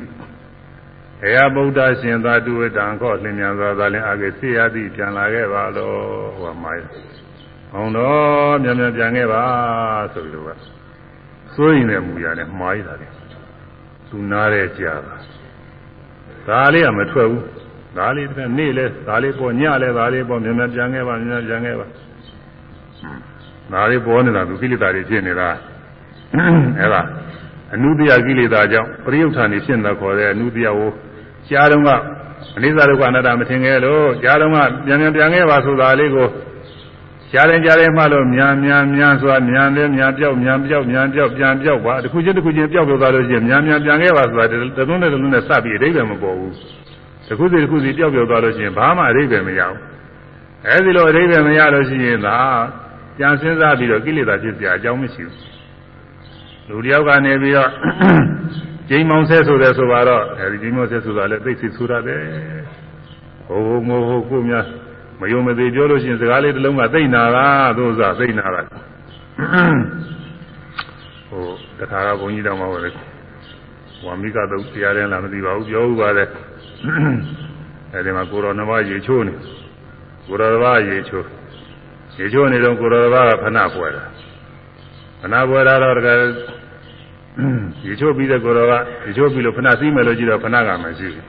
အေယဗုဒ္ဓရှင်သာတုဝတံခေါ်လင်မြန်စွာသာလင်အကိစေယတိပြန်လာခဲ့ပါလို့ဟောမှာမောင်းတော့မြန်မြန်ပြန်ခဲ့ပါဆိုပြီးတော့ဆိုရင်လည်းမူရတယ်မှားရတာလေသူနားတဲ့ကြာတာဒါလေးကမထွက်ဘူးဒါလေးတစ်ခါနေ့လဲဒါလေးပေါ်ညလဲဒါလေးပေါ်မြန်မြန်ပြန်ခဲ့ပါမြန်မြန်ပြန်ခဲ့ပါဒါလေးပေါ်နေတာသူကိလေသာတွေဖြစ်နေတာ အဲဒါအနုတ္တယကိလေသာကြောင့်ပရိယုဌာန်နေဖြစ်နေခေါ်တဲ့အနုတ္တယဝကြားတော့ကအနိစ္စဒုက္ခအနတ္တမထင်ခဲ့လို့ကြားတော့ကပြန်ပြန်ပြန်ခဲ့ပါဆိုတာလေးကိုကြားတယ်ကြားတယ်မှလို့မြန်မြန်မြန်ဆိုတာမြန်တယ်မြန်ပြောက်မြန်ပြောက်မြန်ပြောက်ပြန်ပြောက်ပါတစ်ခုချင်းတစ်ခုချင်းပြောက်ပြောက်သွားလို့ရှိရင်မြန်မြန်ပြန်ခဲ့ပါဆိုတာတသွန်းနဲ့တသွန်းနဲ့စပြီးအတိတ်ပဲမပေါ်ဘူးတစ်ခုစီတစ်ခုစီပြောက်ပြောက်သွားလို့ရှိရင်ဘာမှအတိတ်ပဲမရဘူးအဲဒီလိုအတိတ်ပဲမရလို့ရှိရင်သာကြံစင်းစားပြီးတော့ကိလေသာဖြစ်စရာအကြောင်းမရှိဘူး လူတယောက်ကနေပြီးတော့ကျိန်မောင်ဆဲဆိုတယ်ဆိုတော့အဲဒီကျိန်မောင်ဆဲဆိုတာလည်းသိစိတ်ဆိုရတယ်ဟိုဟိုဟိုကိုများမယုံမသေးပြောလို့ရှိရင်စကားလေးတစ်လုံးကသိနာတာသို့စားသိနာတာဟိုတခါကဘုန်းကြီးတော်မှာဟိုလေဝါမိကတော့တရားတယ်လားမသိပါဘူးပြောဥပါတယ်အဲဒီမှာကိုတော်နှစ်ပါးရေချိုးနေကိုတော်တစ်ပါးရေချိုးရေချိုးနေတော့ကိုတော်တစ်ပါးကဖဏပွဲတာ ဖဏပွဲတာတော့တကယ်ရေချိုးပြီးတဲ့ကိုတော်ကရေချိုးပြီးလို့ဖဏသိမယ်လို့ကြည့်တော့ဖဏကမရှိဘူး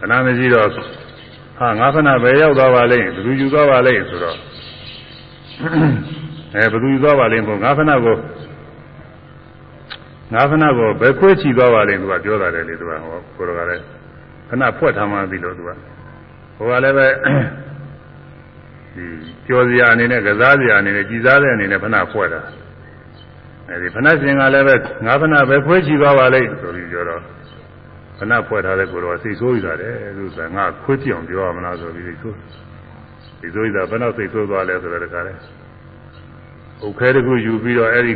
ဖဏမရှိတော့ဟာငါဖဏဘယ်ရောက်သွားပါလိမ့်ဘယ်သူယူသွားပါလိမ့်ဆိုတော့အဲဘယ်သူယူသွားပါလိမ့်ကိုငါဖဏကိုငါဖဏကိုဘယ်ခွေးချီသွားပါလိမ့်သူကပြောတာလေသူကဟောကိုတော်ကလည်းဖဏဖွက်ထားမှပြီလို့သူကဟိုကလည်းပဲဒီကြော်စရာအနေနဲ့ကစားစရာအနေနဲ့ကြည်စားတဲ့အနေနဲ့ဖဏဖွက်တာ အဲဒီဖဏရှင်ကလည်းပဲငါဖဏဘယ်ခွေးချီသွားပါလိမ့်ဆိုပြီးပြောတော့ခဏဖွဲ့ထားတဲ့ကိုယ်တော်စိတ်ဆိုးရတာတဲ့သူကငါခွေးပြောင်ပြောရမလားဆိုပြီးစိတ်ဆိုးစိတ်ဆိုးရတာဘယ်တော့စိတ်ဆိုးသွားလဲဆိုတော့တခါလဲဥခဲတခုယူပြီးတော့အဲ့ဒီ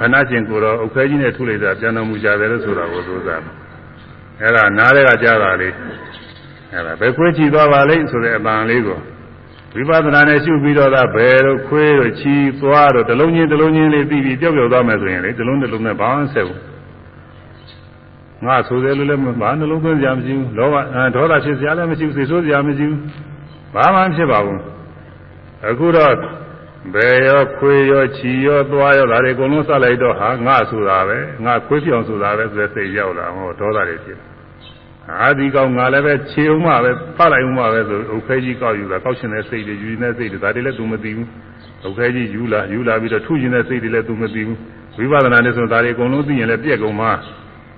ခဏချင်းကိုယ်တော်ဥခဲကြီးနဲ့ထုလိုက်တာပြန်တော်မူကြတယ်လို့ဆိုတာကိုသိုးစားအဲ့ဒါနားတဲ့ကကြားတာလေးအဲ့ဒါဘယ်ခွေးချီသွားပါလိမ့်ဆိုတဲ့အပန်လေးကို ဝိပဿနာနဲ့ရှုပြီးတော့သာဘယ်တော့ခွေးတော့ချီသွားတော့တလုံးချင်းတလုံးချင်းလေးပြီးပြီးပျောက်ပျောက်သွားမယ်ဆိုရင်လေတလုံးတစ်လုံးနဲ့ဘာမှဆက်ဘူးငါဆိုတယ်လို့လည်းဘာနှလုံးသွင်းကြမရှိဘူးလောဘဒေါသဖြစ်စရာလည်းမရှိဘူးစိတ်ဆိုးစရာမရှိဘူးဘာမှဖြစ်ပါဘူးအခုတော့ဘယ်ရောခွေရောခြီရောသွားရောဒါတွေအကုန်လုံးစလိုက်တော့ဟာငါဆိုတာပဲငါခွေးပြောင်ဆိုတာပဲဆိုတဲ့စိတ်ရောက်လာဟောဒေါသတွေဖြစ် အာဒီကောင်ငါလည်းပဲခြေအောင်မှပဲဖတ်လိုက်အောင်မှပဲဆိုအုတ်ခဲကြီးကောက်ယူတာကောက်ရှင်တဲ့စိတ်တွေယူနေတဲ့စိတ်တွေဒါတွေလည်းသူမသိဘူးအုတ်ခဲကြီးယူလာယူလာပြီးတော့ထုရှင်တဲ့စိတ်တွေလည်းသူမသိဘူးဝိပဿနာနဲ့ဆိုဒါတွေအကုန်လုံးသိရင်လည်းပြက်ကုန်မှ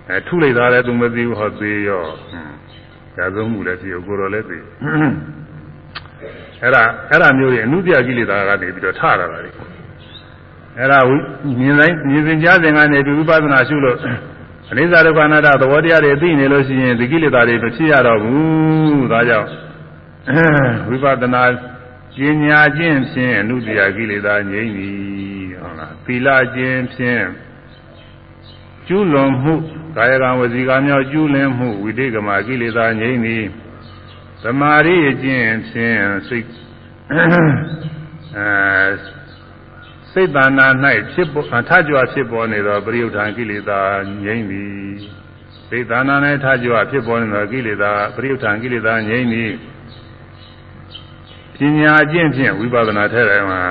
အဲထုလိုက်တာလည်းသူမသိဘူးဟောသေးရောဟွန်းဒါဆုံးမှုလည်းဖြစ်ကိုယ်တော်လည်းသိအဲ့ဒါအဲ့ဒါမျိုးတွေအနုတ္တကိလေသာကနေပြီးတော့ထလာတာလေအဲ့ဒါမြင်တိုင်းမြင်စဉ်ကြားစဉ်ကနေပြီးဝိပဿနာရှုလို့ အနိစ္စဒုက္ခအနတ္တသဘောတရားတွေသိနေလို့ရှိရင်ဒီကိလေသာတွေမဖြစ်ရတော့ဘူးဒါကြောင့်ဝိပဿနာကျင်ညာခြင်းဖြင့်အနုတ္တကိလေသာငြိမ့်ပြီဟုတ်လားသီလခြင်းဖြင့်ကျူးလွန်မှုကာယကံဝစီကံမြောက်ကျူးလွန်မှုဝိတေကမကိလေသာငြိမ့်သည်သမာဓိအကျင့်ဖြင့်စိတ်အဲ စိတ်တဏ္ဍာ၌ဖြစ်ပေါ်ထကြွဖြစ်ပေါ်နေသောပရိယုထံကိလေသာငြိမ့်သည်စိတ်တဏ္ဍာ၌ထကြွဖြစ်ပေါ်နေသောကိလေသာပရိယုထံကိလေသာငြိမ့်သည်ပညာအကျင့်ဖြင့်ဝိပဿနာထဲတယ်မှာ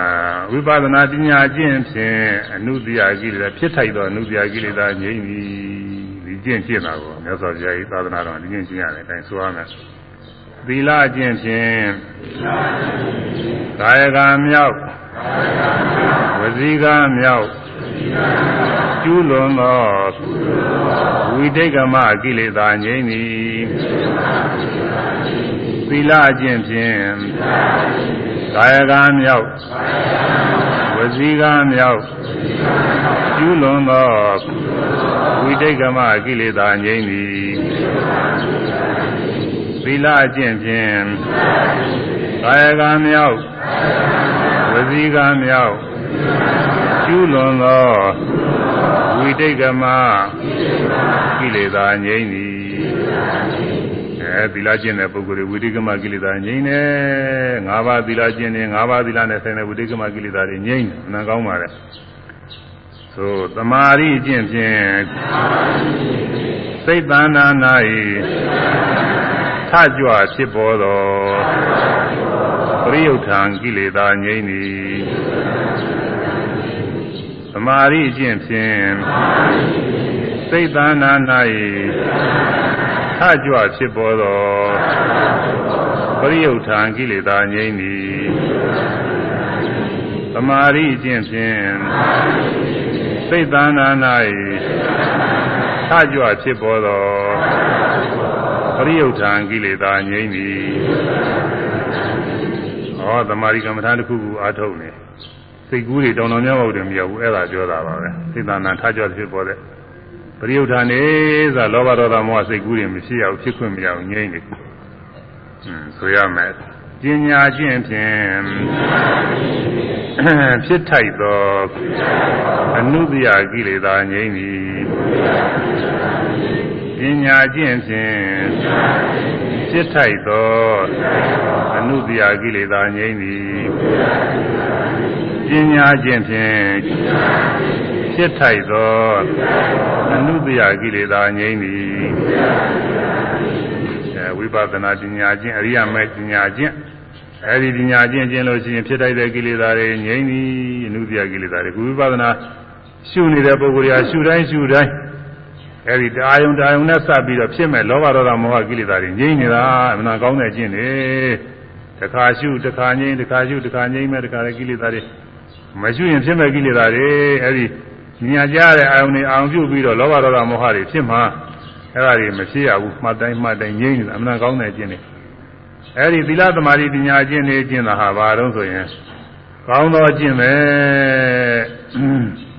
ဝိပဿနာပညာအကျင့်ဖြင့်အနုတ္တိယကိလေသာဖြစ်ထိုက်သောအနုတ္တိယကိလေသာငြိမ့်သည်ဒီကျင့်ကျင့်တာကိုမြတ်စွာဘုရားဤသာသနာတော်ဒီကျင့်ကျင့်ရတယ်အဲဒါဆိုရမယ် သီလအကျင့်ဖြင့်ကာယကံမြောက်ဝစီကံမြောက်ကျူးလွန်သောဝိတိတ်ကမကိလေသာငြိမ့်သည်သီလအကျင့်ဖြင့်ကာယကံမြောက်ဝစီကံမြောက်ကျူးလွန်သောဝိတိတ်ကမကိလေသာငြိမ့်သည် သီလအကျင့်ဖြင့်ကာယကံမြောက်ဝစီကံမြောက်ကျူးလွန်သောဝိတိတ်ကမကိလေသာငြိမ့်သည်အဲသီလကျင့်တဲ့ပုဂ္ဂိုလ်တွေဝိတိတ်ကမကိလေသာငြိမ့်တယ်၅ပါးသီလကျင့်တယ်၅ပါးသီလနဲ့ဆိုင်တဲ့ဝိတိတ်ကမကိလေသာတွေငြိမ့်တယ်အနံကောင်းပါလေသို့တမာရိကျင့်ဖြင့်စိတ်တဏ္ဍာ၌ထ ကြွဖြစ်ပေါ်သောပရိယုထံကိလေသာငြိမ့်သည်သမာဓိအကျင့်ဖြင့်စိတ်တဏ္ဍာ၌ထကြွဖြစ်ပေါ်သောပရိယုထံကိလေသာငြိမ့်သည်သမာဓိအကျင့်ဖြင့်စိတ်တဏ္ဍာ၌ထကြွဖြစ်ပေါ်သော ပရိယုထံကိလေသာငြိမ့်သည်ဟောသမာဓိကမ္မထာတစ်ခုခုအားထုတ်နေစိတ်ကူးတွေတောင်တော်များမဟုတ်တယ်မရဘူးအဲ့ဒါပြောတာပါပဲစိတ်တဏ္ဍာထားကြဖြစ်ပေါ်တဲ့ပရိယုထံနေဆိုလောဘဒေါသမောဟစိတ်ကူးတွေမရှိအောင်ဖြစ်ခွင့်မရအောင်ငြိမ့်နေဟွန်းဆိုရမယ်ပညာချင်းဖြင့်ဖြစ်ထိုက်သောအနုတ္တယကိလေသာငြိမ့်သည် ပညာကျင့်ဖြင့်ဖြစ်ထိုက်သောအနုတ္တိယကိလေသာငြိမ့်သည်ပညာကျင့်ဖြင့်ဖြစ်ထိုက်သောအနုတ္တိယကိလေသာငြိမ့်သည်အဲဝိပဿနာပညာကျင့်အရိယာမေပညာကျင့်အဲဒီပညာကျင့်ကျင့်လို့ရှိရင်ဖြစ်ထိုက်တဲ့ကိလေသာတွေငြိမ့်သည်အနုတ္တိယကိလေသာတွေဝိပဿနာရှုနေတဲ့ပုဂ္ဂိုလ်ရာရှုတိုင်းရှုတိုင်း အဲဒီတာယုံတာယုံနဲ့စပ်ပြီးတော့ဖြစ်မဲ့လောဘဒေါသမောဟကိလေသာတွေငြိမ့်နေတာအမှန်ကောင်းတဲ့ကျင့်နေတခါရှုတခါငြိမ့်တခါရှုတခါငြိမ့်မဲ့တခါလည်းကိလေသာတွေမရှုရင်ဖြစ်မဲ့ကိလေသာတွေအဲဒီညာကြတဲ့အာယုံတွေအာယုံပြုပြီးတော့လောဘဒေါသမောဟတွေဖြစ်မှာအဲဒါတွေမဖြစ်ရဘူးမှတ်တိုင်းမှတ်တိုင်းငြိမ့်နေတာအမှန်ကောင်းတဲ့ကျင့်နေအဲဒီသီလသမာဓိပညာကျင့်နေကျင့်တာဟာဘာတော့ဆိုရင်ကောင်းသောကျင့်ပဲ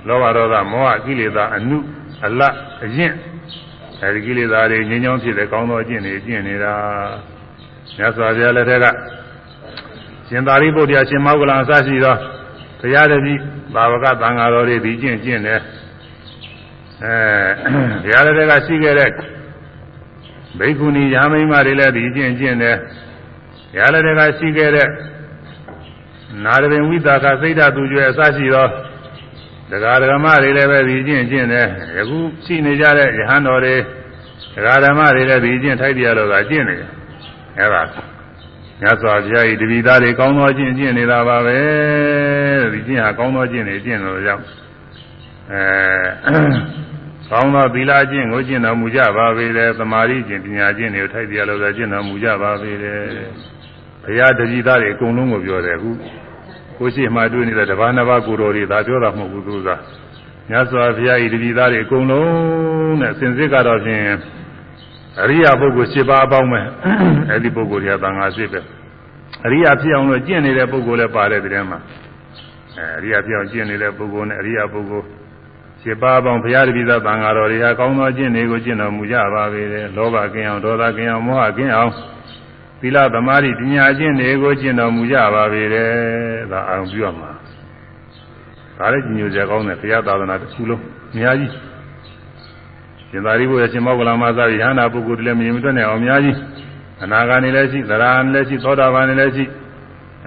လောဘဒေါသမောဟကိလေသာအနု အလအရင်အဲဒီကိလေသာတွေငြင်းချောင်းဖြစ်တဲ့ကောင်းသောအကျင့်တွေကျင့်နေတာမြတ်စွာဘုရားလက်ထက်ကရှင်သာရိပုတ္တရာရှင်မောဂလန်အစရှိသောဘုရားတပည့်ဘာဝကသံဃာတော်တွေဒီကျင့်ကျင့်တယ်အဲဘုရားလက်ထက်ကရှိခဲ့တဲ့ဘိက္ခုနီယာမိမတွေလည်းဒီကျင့်ကျင့်တယ်ဘုရားလက်ထက်ကရှိခဲ့တဲ့နာရပင်ဝိသကစိတ်ဓာသူကျွဲအစရှိသော တရားဓမ္မတွေလည်းပဲဒီကျင့်ကျင့်တယ်ယခုရှိနေကြတဲ့ယဟန်တော်တွေတရားဓမ္မတွေလည်းဒီကျင့်ထိုက်ပြရတော့ကကျင့်နေတယ်အဲဒါမြတ်စွာဘုရားဤတပိသားတွေကောင်းသောကျင့်ကျင့်နေတာပါပဲတဲ့ဒီကျင့်ဟာကောင်းသောကျင့်တွေကျင့်လို့ကြောင့်အဲကောင်းသောသီလကျင့်ကိုကျင့်တော်မူကြပါပေတယ်သမာဓိကျင့်ပညာကျင့်တွေကိုထိုက်ပြလို့ဆိုကျင့်တော်မူကြပါပေတယ်ဘုရားတပည့်သားတွေအကုန်လုံးကိုပြောတယ်အခု ကိုရှိမှတွေ့နေတဲ့တပါးနှစ်ပါးကိုတော်တွေဒါပြောတာမဟုတ်ဘူးသူကမြတ်စွာဘုရားဤတပည့်သားတွေအကုန်လုံးနဲ့စင်စစ်ကတော့ဖြင့်အရိယာပုဂ္ဂိုလ်7ပါးအပေါင်းပဲအဲ့ဒီပုဂ္ဂိုလ်တွေကသံဃာစစ်ပဲအရိယာဖြစ်အောင်လို့ကျင့်နေတဲ့ပုဂ္ဂိုလ်လည်းပါတယ်တဲ့မှာအဲအရိယာဖြစ်အောင်ကျင့်နေတဲ့ပုဂ္ဂိုလ်နဲ့အရိယာပုဂ္ဂိုလ်7ပါးပေါင်းဘုရားတပည့်သားသံဃာတော်တွေဟာကောင်းသောကျင့်တွေကိုကျင့်တော်မူကြပါပေတယ်လောဘကင်းအောင်ဒေါသကင်းအောင်မောဟကင်းအောင် သီလသမာဓိပညာကျင့်တွေကိုကျင့်တော်မူကြပါပေတယ်ဒါအာရုံပြုရမှာဒါလည်းညညကြကောင်းတယ်ဘုရားသာသနာတစ်ခုလုံးအများကြီးရှင်သာရိပုတ္တရာရှင်မောဂလမသာရိဟန္တာပုဂ္ဂိုလ်တွေလည်းမြင်မတွက်နိုင်အောင်အများကြီးအနာဂါနေလည်းရှိသရဏလည်းရှိသောတာပန်လည်းရှိ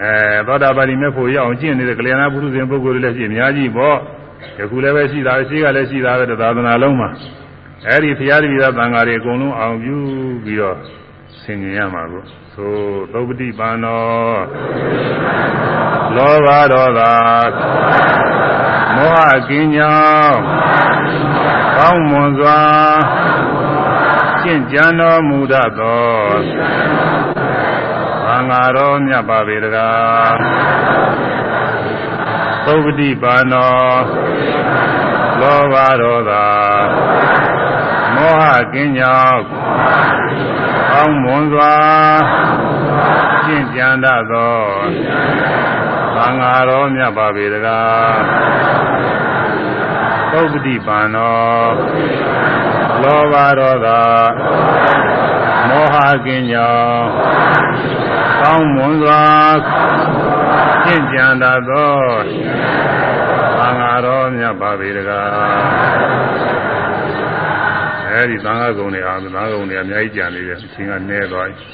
အဲသောတာပန်မြတ်ဖို့ရအောင်ကျင့်နေတဲ့ကလျာဏပုရုဇဉ်ပုဂ္ဂိုလ်တွေလည်းရှိအများကြီးပေါ့ယခုလည်းပဲရှိတာရှိကလည်းရှိတာပဲသာသနာလုံးမှာအဲဒီဘုရားတပည့်သားသံဃာတွေအကုန်လုံးအောင်ပြုပြီးတော့ ဆင်ញင်ရမှာကိုသို့သုပတိပန်တော်လောဘဒေါသမောဟကင်းကြောင်းကောင်းမွန်စွာရှင်းကြံတော်မူတတ်သောသံဃာတော်မြတ်ပါပေတကားသုပတိပန်တော်လောဘဒေါသမောဟကင်းကြောင်း ကောင်းမွန်စွာရှင်းကြံတတ်သောသံဃာတော်မြတ်ပါပေတကားသုပတိပန်တော်လောဘဒေါသမောဟကင်းကြောင်းကောင်းမွန်စွာရှင်းကြံတတ်သောသံဃာတော်မြတ်ပါပေတကား အဲဒီသံဃာကုံတွေအောင်သံဃာကုံတွေအများကြီးကြံနေတယ်အချင်းကနည်းသွားပြီ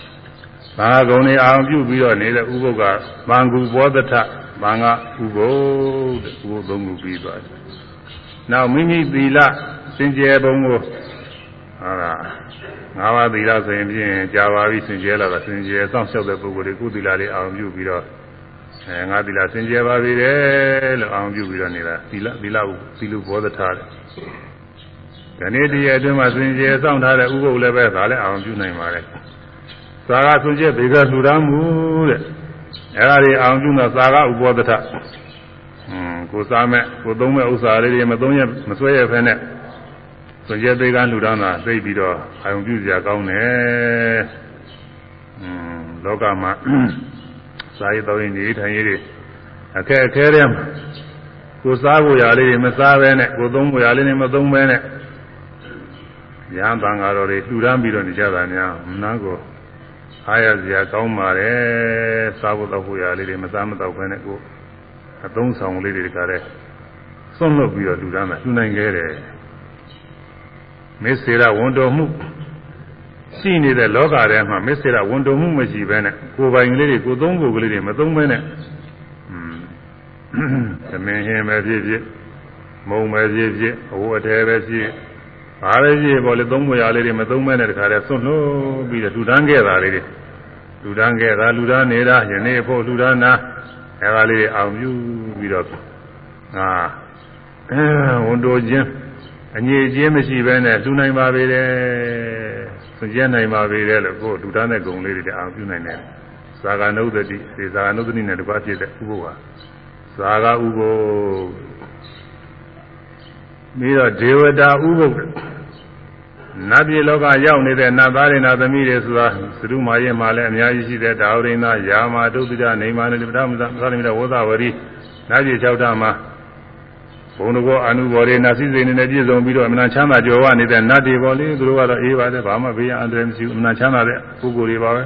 သံဃာကုံတွေအောင်ပြုပြီးတော့နေတဲ့ဥပုပ်ကဘံကူဘောဓထဘံကဥပုပ်တဲ့ဥပုပ်သုံးခုပြီးသွားတယ်နောက်မိမိသီလစင်ကြယ်ပုံကိုဟာလားငါးပါးသီလဆိုရင်ဖြင့်ကြာပါပြီစင်ကြယ်လာတာစင်ကြယ်စောင့်ရှောက်တဲ့ပုဂ္ဂိုလ်တွေကုသီလတွေအောင်ပြုပြီးတော့အဲငါသီလစင်ကြယ်ပါပြီလေလို့အောင်ပြုပြီးတော့နေတာသီလသီလသီလူဘောဓထားတယ် ဒီနေ့တည်းအတွင်းမှာစင်ကြယ်စောင့်ထားတဲ့ဥပုပ်လည်းပဲဒါလည်းအောင်ပြုနိုင်ပါလေသာဂဆွန်ကျက်ဘေကလှူဒါန်းမှုတဲ့အဲဒါတွေအောင်ပြုတော့သာဂဥပောဒထอืมကိုစားမဲ့ကိုသုံးမဲ့ဥစ္စာလေးတွေမသုံးရမဆွဲရဖဲနဲ့ဆွန်ကျက်ဘေကလှူဒါန်းတာသိပြီးတော့အောင်ပြုစရာကောင်းတယ်อืมလောကမှာစာရေးတော်ရင်နေထိုင်ရေးတွေအခက်အခဲတွေမှာကိုစားဖို့ရလေးတွေမစားဘဲနဲ့ကိုသုံးဖို့ရလေးတွေမသုံးဘဲနဲ့ ရဟန်းတန်ဃာတော်တွေလှူဒန်းပြီးတော့နေကြတာများနားကိုအားရစရာကောင်းပါတယ်စားဖို့တော့ဖို့ရလေးတွေမစားမတော့ဘဲနဲ့ကိုအသုံးဆောင်လေးတွေတခါတည်းစွန့်လွတ်ပြီးတော့လှူဒန်းတာလှူနိုင်ခဲ့တယ်မေစေရဝန်တော်မှုရှိနေတဲ့လောကထဲမှာမေစေရဝန်တော်မှုမရှိဘဲနဲ့ကိုယ်ပိုင်ကလေးတွေကိုသုံးဖို့ကလေးတွေမသုံးဘဲနဲ့อืมသမင်ဟင်းပဲဖြစ်ဖြစ်မုံပဲဖြစ်ဖြစ်အဝတ်အထည်ပဲဖြစ် ဘာပဲဖြစ်ပေါ်လေသုံးဖို့ရလေးတွေမသုံးဘဲနဲ့တခါတည်းစွန့်လွတ်ပြီးတော့လှူဒန်းခဲ့တာလေးတွေလှူဒန်းခဲ့တာလှူဒန်းနေတာယနေ့ဖို့လှူဒန်းတာအဲဒါလေးအောင်ပြုပြီးတော့ငါအဲဝန်တော်ချင်းအငြိချင်းမရှိဘဲနဲ့လှူနိုင်ပါပေတယ်ဆွကျဲနိုင်ပါပေတယ်လို့ကိုယ်လှူဒန်းတဲ့ဂုံလေးတွေအောင်ပြုနိုင်တယ်သာဂနုဒတိဒီသာဂနုဒတိနဲ့တပါးဖြစ်တဲ့ဥပုဟာသာဂဥပု ပြီးတော့ဒေဝတာဥပုနတ်ပြည်လောကရောက်နေတဲ့နတ်သားတွေနတ်သမီးတွေဆိုတာသရုမာရဲ့မှာလည်းအများကြီးရှိတဲ့ဒါဝရိန္ဒယာမာဒုတိယနေမာနဲ့ပထမသာသမိတဝသဝရီနတ်ပြည်၆ဓာတ်မှာဘုံတကောအနုဘော်တွေနတ်စည်းစိမ်နဲ့ပြည့်စုံပြီးတော့အမှန်ချမ်းသာကြွယ်ဝနေတဲ့နတ်တွေပေါ့လေသူတို့ကတော့အေးပါတယ်ဘာမှဘေးရန်အန္တရာယ်မရှိဘူးအမှန်ချမ်းသာတဲ့ပုဂ္ဂိုလ်တွေပါပဲ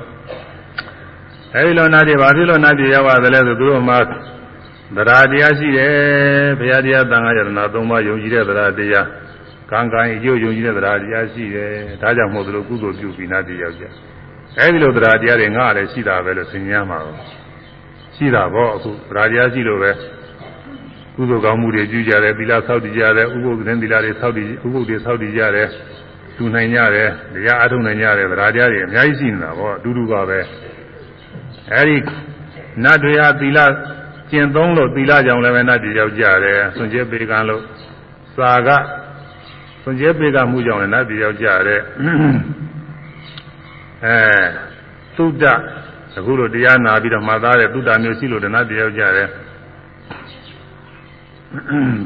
အဲဒီလိုနတ်တွေဘာဖြစ်လို့နတ်တွေရောက်ပါသလဲဆိုသူတို့မှာ တရားတရားရှိတယ်ဘုရားတရားသံဃာယတနာသုံးပါးယုံကြည်တဲ့တရားတရားကံကံအကျိုးယုံကြည်တဲ့တရားတရားရှိတယ်ဒါကြောင့်မို့သူတို့ကုသိုလ်ပြုပြီးနာတည်ရောက်ကြအဲဒီလိုတရားတရားတွေငါလည်းရှိတာပဲလို့သင်ညာမှာပါရှိတာပေါ့အခုတရားတရားရှိလို့ပဲကုသိုလ်ကောင်းမှုတွေပြုကြတယ်သီလဆောက်တည်ကြတယ်ဥပုသ်သင်သီလတွေဆောက်တည်ဥပုသ်တွေဆောက်တည်ကြတယ်သူနိုင်ကြတယ်တရားအထုတ်နိုင်ကြတယ်တရားတရားတွေအများကြီးရှိနေတာပေါ့အတူတူပါပဲအဲဒီနတ်တွေဟာသီလ ကျင့်သုံးလို့သီလကြောင့်လည်းပဲနတ်ပြည်ရောက်ကြတယ်ဆွန်ကျဲပေကံလို့စာကဆွန်ကျဲပေကမှုကြောင့်လည်းနတ်ပြည်ရောက်ကြတယ်အဲသုဒ္ဓအခုလိုတရားနာပြီးတော့မှသားတဲ့သုဒ္ဓမျိုးရှိလို့နတ်ပြည်ရောက်ကြတယ်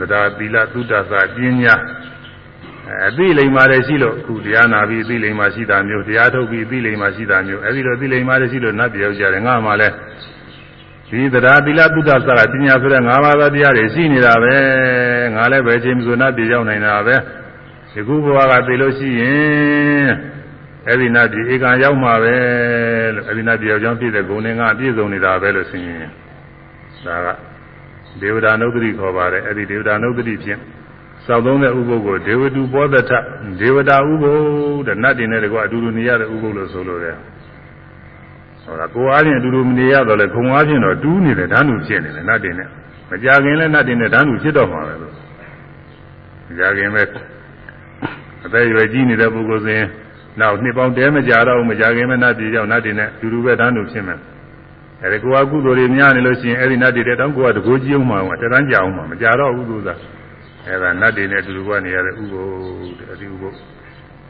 တရားသီလသုဒ္ဓစာပညာအသိလိမ္မာတွေရှိလို့အခုတရားနာပြီးအသိလိမ္မာရှိတာမျိုးတရားထုတ်ပြီးအသိလိမ္မာရှိတာမျိုးအဲဒီလိုအသိလိမ္မာတွေရှိလို့နတ်ပြည်ရောက်ကြတယ်ငါမှလည်း ဒီတရားသီလသုဒ္ဓစာကပညာဆိုတဲ့၅ပါးသောတရားတွေရှိနေတာပဲငါလည်းပဲချင်းဆိုနတ်ပြည်ရောက်နိုင်တာပဲဒီခုဘဝကသိလို့ရှိရင်အဲဒီနတ်ပြည်ဧကံရောက်မှာပဲလို့အဲဒီနတ်ပြည်ရောက်ကြောင်းပြည့်တဲ့ဂုဏ်နဲ့ငါပြည့်စုံနေတာပဲလို့ဆိုရင်ဒါကဒေဝတာနုဒ္ဓတိခေါ်ပါတယ်အဲဒီဒေဝတာနုဒ္ဓတိဖြင့်စောက်သုံးတဲ့ဥပုပ်ကိုဒေဝတုဘောဒထဒေဝတာဥပုပ်တဲ့နတ်တင်တဲ့ကောအတူတူနေရတဲ့ဥပုပ်လို့ဆိုလို့တယ် ဟောတာကိုအားဖြင့်အတူတူမနေရတော့လေခုံအားဖြင့်တော့တူးနေတယ်ဓာတ်နုဖြစ်နေတယ်နတ်တင်နဲ့မကြခင်လဲနတ်တင်နဲ့ဓာတ်နုဖြစ်တော့မှာပဲလို့မကြခင်ပဲအသက်ရွယ်ကြီးနေတဲ့ပုဂ္ဂိုလ်စဉ်နောက်နှစ်ပေါင်းတဲမကြတော့မကြခင်ပဲနတ်ပြည်ရောက်နတ်တင်နဲ့အတူတူပဲဓာတ်နုဖြစ်မယ်အဲဒီကိုယ်ကကုသိုလ်တွေများနေလို့ရှိရင်အဲဒီနတ်တွေတဲ့တောင်းကိုယ်ကတကိုးကြီးအောင်မှာတန်းကြအောင်မှာမကြတော့ဘူးသူသာအဲဒါနတ်တွေနဲ့အတူတူကနေရတဲ့ဥပုတဲ့အဲဒီဥပု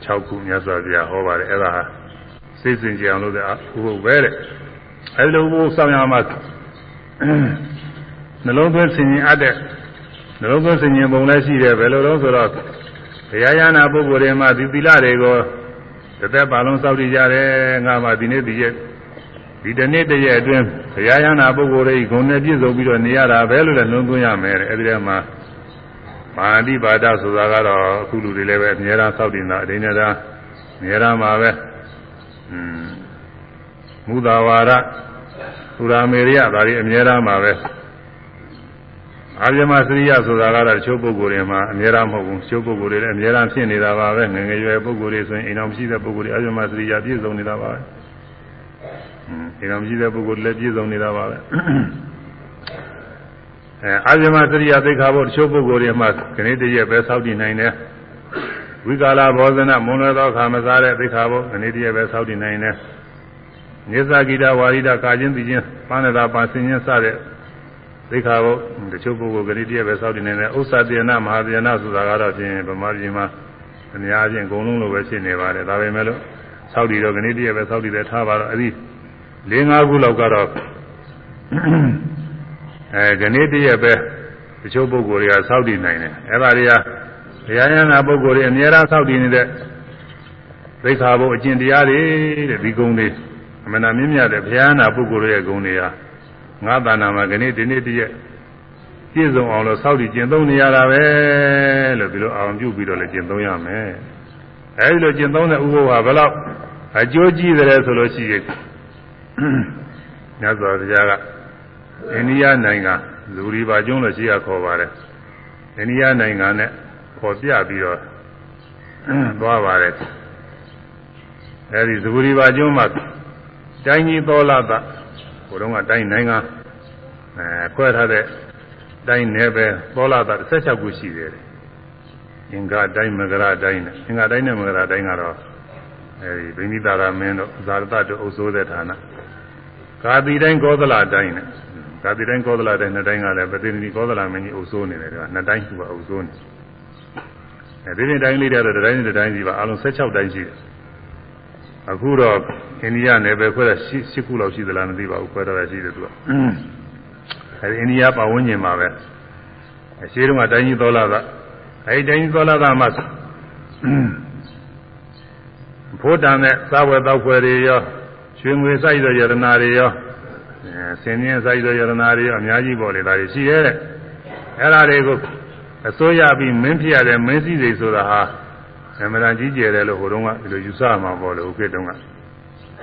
6ခုမြတ်စွာဘုရားဟောပါတယ်အဲဒါဟာ စိတ်စင်ကြအောင်လို့တဲ့ဥပုပဲတဲ့အဲဒီလိုဥပုဆောင်ရမှာနှလုံးသွင်းဆင်ញင်အပ်တဲ့နှလုံးသွင်းဆင်ញင်ပုံလည်းရှိတယ်ဘယ်လိုလဲဆိုတော့ဘုရားရဟနာပုဂ္ဂိုလ်တွေမှာဒီသီလတွေကိုတစ်သက်ပါလုံးစောင့်တည်ကြတယ်ငါမှဒီနေ့ဒီရက်ဒီတနေ့တည်းရဲ့အတွင်းဘုရားရဟနာပုဂ္ဂိုလ်တွေဂုဏ်နဲ့ပြည့်စုံပြီးတော့နေရတာပဲလို့လည်းနှလုံးသွင်းရမယ်တဲ့အဲဒီထဲမှာမာတိပါဒဆိုတာကတော့အခုလူတွေလည်းပဲအများအားစောက်တင်တာအတင်းနဲ့ဒါအများအားမှာပဲอืม မူသာဝါဒသုရာမေရိယဒါတွေအများအားမှာပဲအာရမစရိယဆိုတာကတော့တချို့ပုဂ္ဂိုလ်တွေမှာအများအားမဟုတ်ဘူးတချို့ပုဂ္ဂိုလ်တွေလည်းအများအားဖြစ်နေတာပါပဲငယ်ငယ်ရွယ်ပုဂ္ဂိုလ်တွေဆိုရင်အိမ်တော်မရှိတဲ့ပုဂ္ဂိုလ်တွေအာရမစရိယပြည့်စုံနေတာပါပဲอืมအိမ်တော်မရှိတဲ့ပုဂ္ဂိုလ်တွေလည်းပြည့်စုံနေတာပါပဲအဲအာဇမသရိယသိက္ခာဘုတချို့ပုဂ္ဂိုလ်တွေမှာခဏတည်းရဲ့ပဲစောင့်တည်နိုင်တယ် ဝိကာလဘောဇနမွန်လွယ်သောခါမစားတဲ့သိက္ခာဘုခဏတည်းရဲ့ပဲစောင့်တည်နိုင်တယ်နိစ္စဂိတဝါရိဒကာချင်းသိချင်းပန်းနေတာပါစင်ချင်းစတဲ့သိက္ခာဘုတချို့ပုဂ္ဂိုလ်ခဏတည်းရဲ့ပဲစောင့်တည်နိုင်တယ်ဥစ္စာတေနမဟာတေနဆိုတာကတော့ဖြင့်ဗမာပြည်မှာအများချင်းအကုန်လုံးလိုပဲဖြစ်နေပါတယ်ဒါပေမဲ့လို့စောင့်တည်တော့ခဏတည်းရဲ့ပဲစောင့်တည်တယ်ထားပါတော့အဲ့ဒီ၄၅ခုလောက်ကတော့အဲခဏတည်းရဲ့ပဲတချို့ပုဂ္ဂိုလ်တွေကစောင့်တည်နိုင်တယ်အဲ့ဒါတွေက ဘုရားရဟနာပုဂ္ဂိုလ်တွေအများအားစောင့်တည်နေတဲ့သိက္ခာပုအကျင့်တရားတွေတဲ့ဒီကုံတွေအမှန်တမ်းမြင့်မြတ်တဲ့ဘုရားနာပုဂ္ဂိုလ်ရဲ့ဂုဏ်တွေဟာငါးတဏ္ဍာမှာခဏဒီနေ့တည်းရဲ့ပြည့်စုံအောင်လို့စောင့်တည်ကျင့်သုံးနေရတာပဲလို့ဒီလိုအောင်ပြုပြီးတော့လည်းကျင့်သုံးရမယ်အဲဒီလိုကျင့်သုံးတဲ့ဥပ္ပဝါဘယ်လောက်အကျိုးကြီးတယ်ဆိုလို့ရှိရင်မြတ်စွာဘုရားကအိန္ဒိယနိုင်ငံလူရီပါကျွန်းလို့ရှိရခေါ်ပါတယ်အိန္ဒိယနိုင်ငံနဲ့ ခေါ်ပြပြီးတော့သွားပါတယ်အဲဒီဇဂူရီပါကျွန်းမှာတိုင်းကြီးသောလာတာဟိုတုန်းကတိုင်းနိုင်ငံအဲခွဲထားတဲ့တိုင်းနယ်ပဲသောလာတာ16ခုရှိတယ်အင်္ဂါတိုင်းမဂရတိုင်းနဲ့အင်္ဂါတိုင်းနဲ့မဂရတိုင်းကတော့အဲဒီဗိမိတာရမင်းတို့ဇာရတတို့အုပ်စိုးတဲ့ဌာနကာတိတိုင်းကောသလတိုင်းနဲ့ကာတိတိုင်းကောသလတိုင်းနှစ်တိုင်းကလည်းပတိနိကောသလမင်းကြီးအုပ်စိုးနေတယ်ကနှစ်တိုင်းသူကအုပ်စိုးနေ အဲဒီနေ့တိုင်းလေးတဲ့တော့တိုင်းတိုင်းစီပါအလုံး16တိုင်းရှိတယ်အခုတော့အိန္ဒိယနယ်ပဲခွဲတာ10ခုလောက်ရှိသလားမသိပါဘူးခွဲတော့ရှိတယ်သူကအဲဒီအိန္ဒိယပတ်ဝန်းကျင်မှာပဲအရှိတုန်းကတိုင်းကြီးသောလာကအဲဒီတိုင်းကြီးသောလာကမှဖို့တန်တဲ့စားဝယ်တောက်ွယ်တွေရောရွှေငွေစိုက်သောယရနာတွေရောဆင်းရဲစိုက်သောယရနာတွေရောအများကြီးပေါ်လေဒါတွေရှိရဲတဲ့အဲ့ဒါတွေကို အစိုးရပြီးမင်းဖြစ်ရတဲ့မင်းစည်းစိမ်ဆိုတာဟာအမှန်တန်ကြီးကျယ်တယ်လို့ဟိုတုန်းကဒီလိုယူဆမှာပေါ့လို့ဥက္ကဋ္ဌတုန်းက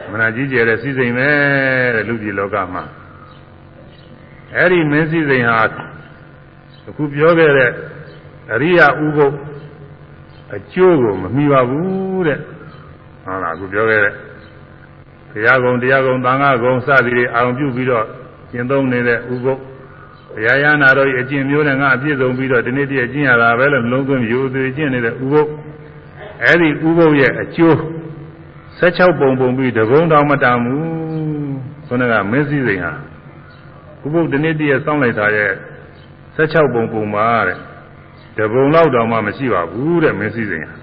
အမှန်တန်ကြီးကျယ်တဲ့စည်းစိမ်ပဲတဲ့လူပြည်လောကမှာအဲ့ဒီမင်းစည်းစိမ်ဟာအခုပြောခဲ့တဲ့အရိယာဥပုပ်အကျိုးကိုမမိပါဘူးတဲ့ဟုတ်လားအခုပြောခဲ့တဲ့တရားကုံတရားကုံသံဃာကုံစသည်တွေအာရုံပြုပြီးတော့ကျင့်သုံးနေတဲ့ဥပုပ် ဘုရားရဟနာတော်ကြီးအကျင့်မျိုးနဲ့ငါအပြည့်စုံပြီးတော့ဒီနေ့တည်းကျင့်ရတာပဲလို့လုံးသွင်းယူသူကျင့်နေတဲ့ဥပုပ်အဲ့ဒီဥပုပ်ရဲ့အကျိုး16ပုံပုံပြီးတကုံတောင်မတန်ဘူးခုနကမင်းစည်းစိမ်ဟာဥပုပ်တနေ့တည်းရဲ့စောင့်လိုက်တာရဲ့16ပုံပုံပါတဲ့တပုံလောက်တောင်မှမရှိပါဘူးတဲ့မင်းစည်းစိမ်ဟာ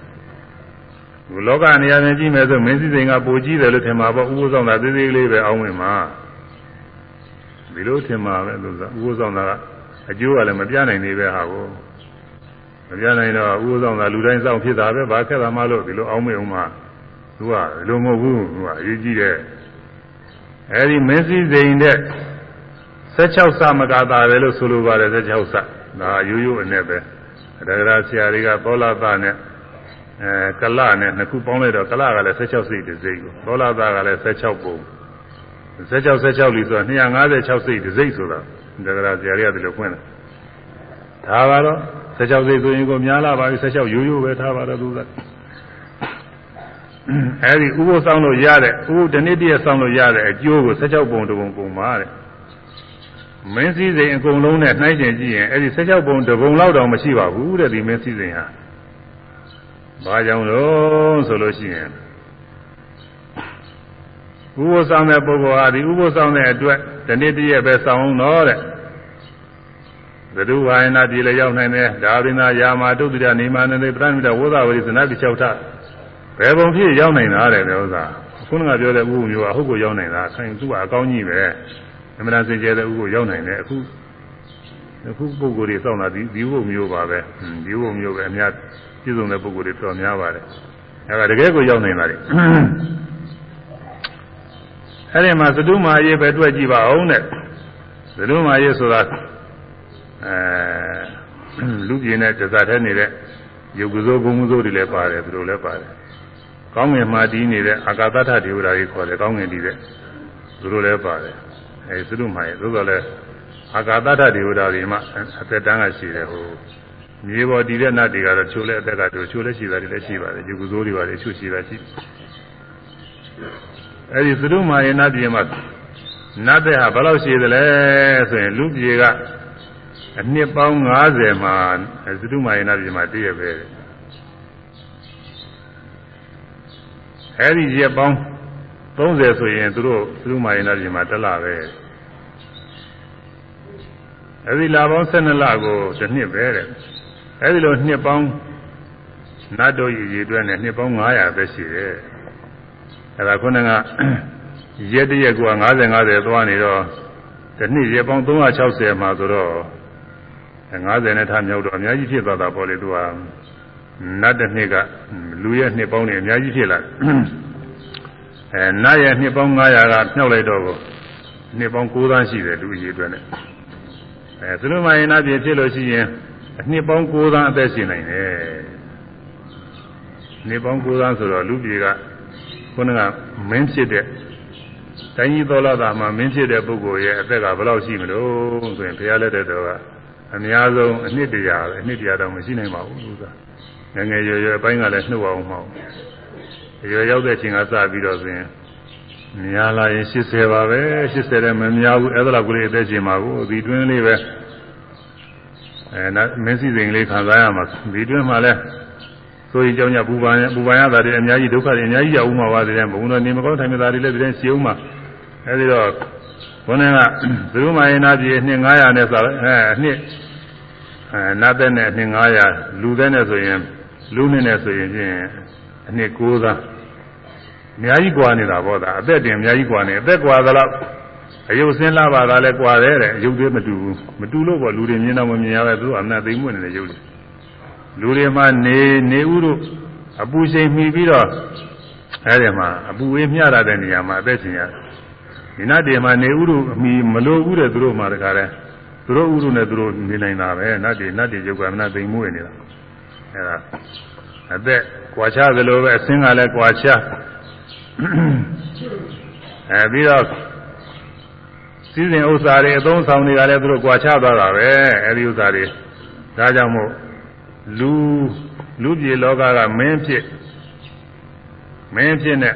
ဒီလောကနေရာနဲ့ကြည့်မယ်ဆိုမင်းစည်းစိမ်ကပိုကြီးတယ်လို့ထင်မှာပေါ့ဥပုပ်ဆောင်တာသေးသေးလေးပဲအောင်းဝင်မှာ ဒီလိုထင်မှာပဲလို့ဆိုဥပုပ်ဆောင်တာကအကျိုးကလည်းမပြနိုင်သေးပဲဟာကိုမပြနိုင်တော့ဥပုပ်ဆောင်တာလူတိုင်းစောင့်ဖြစ်တာပဲဘာခက်တာမှလို့ဒီလိုအောင်းမအောင်မှာသူကလိုမဟုတ်ဘူးသူကအရေးကြီးတဲ့အဲဒီမင်းစည်းစိမ်တဲ့16စမကတာပဲလို့ဆိုလိုပါတယ်16စဒါရိုးရိုးအနဲ့ပဲဒါကြရာဆရာတွေကသောလာသနဲ့အဲကလနဲ့နှစ်ခုပေါင်းလိုက်တော့ကလကလည်း16စိတ်တစ်စိတ်ကိုသောလာသကလည်း16ပုံ 16 16လီဆိုတာ256စိတ်တစ်စိတ်ဆိုတာဒါကြရာဆရာတွေကဒီလိုဖွင့်တယ်ဒါပါတော့16စိတ်ဆိုရင်ကိုများလာပါပြီ16ရိုးရိုးပဲထားပါတော့သူကအဲဒီဥပုသ်ဆောင်လို့ရတဲ့ဥပုဒ်တနေ့တည်းဆောင်းလို့ရတဲ့အကျိုးကို16ပုံတပုံပုံပါတဲ့မင်းစည်းစိမ်အကုန်လုံးနဲ့နှိုင်းကျင်ကြည့်ရင်အဲ့ဒီ16ပုံတပုံလောက်တောင်မရှိပါဘူးတဲ့ဒီမင်းစည်းစိမ်ဟာဘာကြောင့်လို့ဆိုလို့ရှိရင် ဥပုသ်ဆောင်တဲ့ပုဂ္ဂိုလ်ဟာဒီဥပုသ်ဆောင်တဲ့အတွက်ဒီနေ့တည်းရဲ့ပဲဆောင်တော့တဲ့ဘဒုဝါယနာပြည်လည်းရောက်နိုင်တယ်ဒါရိနာယာမတုတ်တိရနေမာနန္ဒေပရမိတဝေဒဝရိသနာတိ၆ထဘယ်ပုံဖြစ်ရောက်နိုင်တာတဲ့ဥစ္စာခုနကပြောတဲ့ဥပုမျိုးကဟုတ်ကိုရောက်နိုင်တာခိုင်သူ့ကအကောင်းကြီးပဲအမှန်တန်စင်ကြဲတဲ့ဥပုရောက်နိုင်တယ်အခုအခုပုဂ္ဂိုလ်တွေစောင့်တာဒီဒီဥပုမျိုးပါပဲဒီဥပုမျိုးပဲအများပြည့်စုံတဲ့ပုဂ္ဂိုလ်တွေတော်များပါတယ်အဲဒါတကယ်ကိုရောက်နိုင်ပါလေ အဲ့ဒီမှာသတုမာရေးပဲတွေ့ကြည့်ပါအောင်တဲ့သတုမာရေးဆိုတာအဲလူပြင်းတဲ့ဇာတ်ထဲနေတဲ့ယုတ်ကစိုးဘုံကစိုးတွေလည်းပါတယ်သူတို့လည်းပါတယ်ကောင်းငင်မှာတည်နေတဲ့အာကာသထဒေဝတာကြီးခေါ်တယ်ကောင်းငင်တည်တဲ့သူတို့လည်းပါတယ်အဲသူတို့မှရဲ့သို့တော်လည်းအာကာသထဒေဝတာတွေမှအသက်တန်းကရှိတယ်ဟိုမြေပေါ်တည်တဲ့နတ်တွေကတော့ချိုးလဲအသက်ကတို့ချိုးလဲရှိတာတွေလည်းရှိပါတယ်ယုတ်ကစိုးတွေပါတယ်ချိုးရှိတာရှိ အဲဒီသူတို့မှရဲ့နတ်ပြည်မှာနတ်တဲ့ဟာဘယ်လောက်ရှိသလဲဆိုရင်လူပြေကအနှစ်ပေါင်း90မှာသတုမာယနာပြည်မှာတည့်ရပဲအဲဒီရက်ပေါင်း30ဆိုရင်သူတို့သတုမာယနာပြည်မှာတက်လာပဲအဲဒီလပေါင်း12လကိုတစ်နှစ်ပဲတဲ့အဲဒီလိုနှစ်ပေါင်းနတ်တို့ရည်ရည်အတွက်နဲ့နှစ်ပေါင်း900ပဲရှိတယ် အဲဒါခုနကရက်တရက်က90 90သွားနေတော့တစ်နှစ်ရက်ပေါင်း360မှာဆိုတော့50နဲ့ထားမြောက်တော့အများကြီးဖြစ်သွားတာပေါ့လေသူကနတ်တစ်နှစ်ကလူရဲ့နှစ်ပေါင်းတွေအများကြီးဖြစ်လာအဲနတ်ရဲ့နှစ်ပေါင်း900ကမြောက်လိုက်တော့ကိုနှစ်ပေါင်း9သန်းရှိတယ်လူအရေးအတွက်နဲ့အဲသလိုမှရင်နာပြည်ဖြစ်လို့ရှိရင်နှစ်ပေါင်း9သန်းအသက်ရှင်နိုင်တယ်နှစ်ပေါင်း9သန်းဆိုတော့လူပြည်က ခုနကမင်းဖြစ်တဲ့တိုင်းကြီးသောလာတာမှာမင်းဖြစ်တဲ့ပုဂ္ဂိုလ်ရဲ့အသက်ကဘယ်လောက်ရှိမလို့ဆိုရင်ဘုရားလက်ထက်တော်ကအများဆုံးအနှစ်တရာပဲအနှစ်တရာတော့မရှိနိုင်ပါဘူးသူကငငယ်ရွယ်ရွယ်အပိုင်းကလည်းနှုတ်အောင်မဟုတ်ရွယ်ရောက်တဲ့ချိန်ကစပြီးတော့ဆိုရင်များလာရင်80ပါပဲ80လည်းမများဘူးအဲ့ဒါလောက်ကလေးအသက်ရှင်ပါဘူးဒီတွင်းလေးပဲအဲနာမင်းစီစဉ်လေးခံစားရမှာဒီတွင်းမှာလည်း ဆိုရင်ကြောင့်ညပူပန်ပူပန်ရတာတွေအများကြီးဒုက္ခတွေအများကြီးရောက်ဥမှာပါတဲ့ဘုံတော်နေမကောင်းထိုင်မသာတွေလည်းဒီတိုင်းရှင်းဥမှာအဲဒီတော့ဘုန်းကသရုမာယနာပြည်နှစ်900နဲ့ဆိုအဲနှစ်အဲနတ်တဲ့နဲ့နှစ်900လူတဲ့နဲ့ဆိုရင်လူနဲ့နဲ့ဆိုရင်ချင်းအနှစ်9သာအများကြီးกว่าနေတာပေါ့ဒါအသက်တင်အများကြီးกว่าနေအသက်กว่าသလောက်အယုတ်စင်းလာပါကလည်းกว่าတယ်တဲ့အယုတ်သေးမတူဘူးမတူလို့ပေါ့လူတွေမြင်တော့မမြင်ရပဲသူကအနတ်သိမ့်မွနေတဲ့ယုတ်တွေ လူတွေမှာနေနေဥတို့အပူချိန်မှီပြီးတော့အဲဒီမှာအပူဝေးမျှရတဲ့နေရာမှာအသက်ရှင်ရတယ်ဒီနတ်တွေမှာနေဥရုအမိမလိုဘူးတဲ့သူတို့မှာတခါလဲသူတို့ဥရုနဲ့သူတို့နေနိုင်တာပဲနတ်တွေနတ်တွေရုပ်ကမနသိမ်မွေးနေတာအဲဒါအသက်ကွာချသလိုပဲအစင်းကလည်းကွာချအဲပြီးတော့စည်းစိမ်ဥစ္စာတွေအသုံးဆောင်တွေကလည်းသူတို့ကွာချသွားတာပဲအဲဒီဥစ္စာတွေဒါကြောင့်မို့ လူလူပြည်လောကကမင်းဖြစ်မင်းဖြစ်နဲ့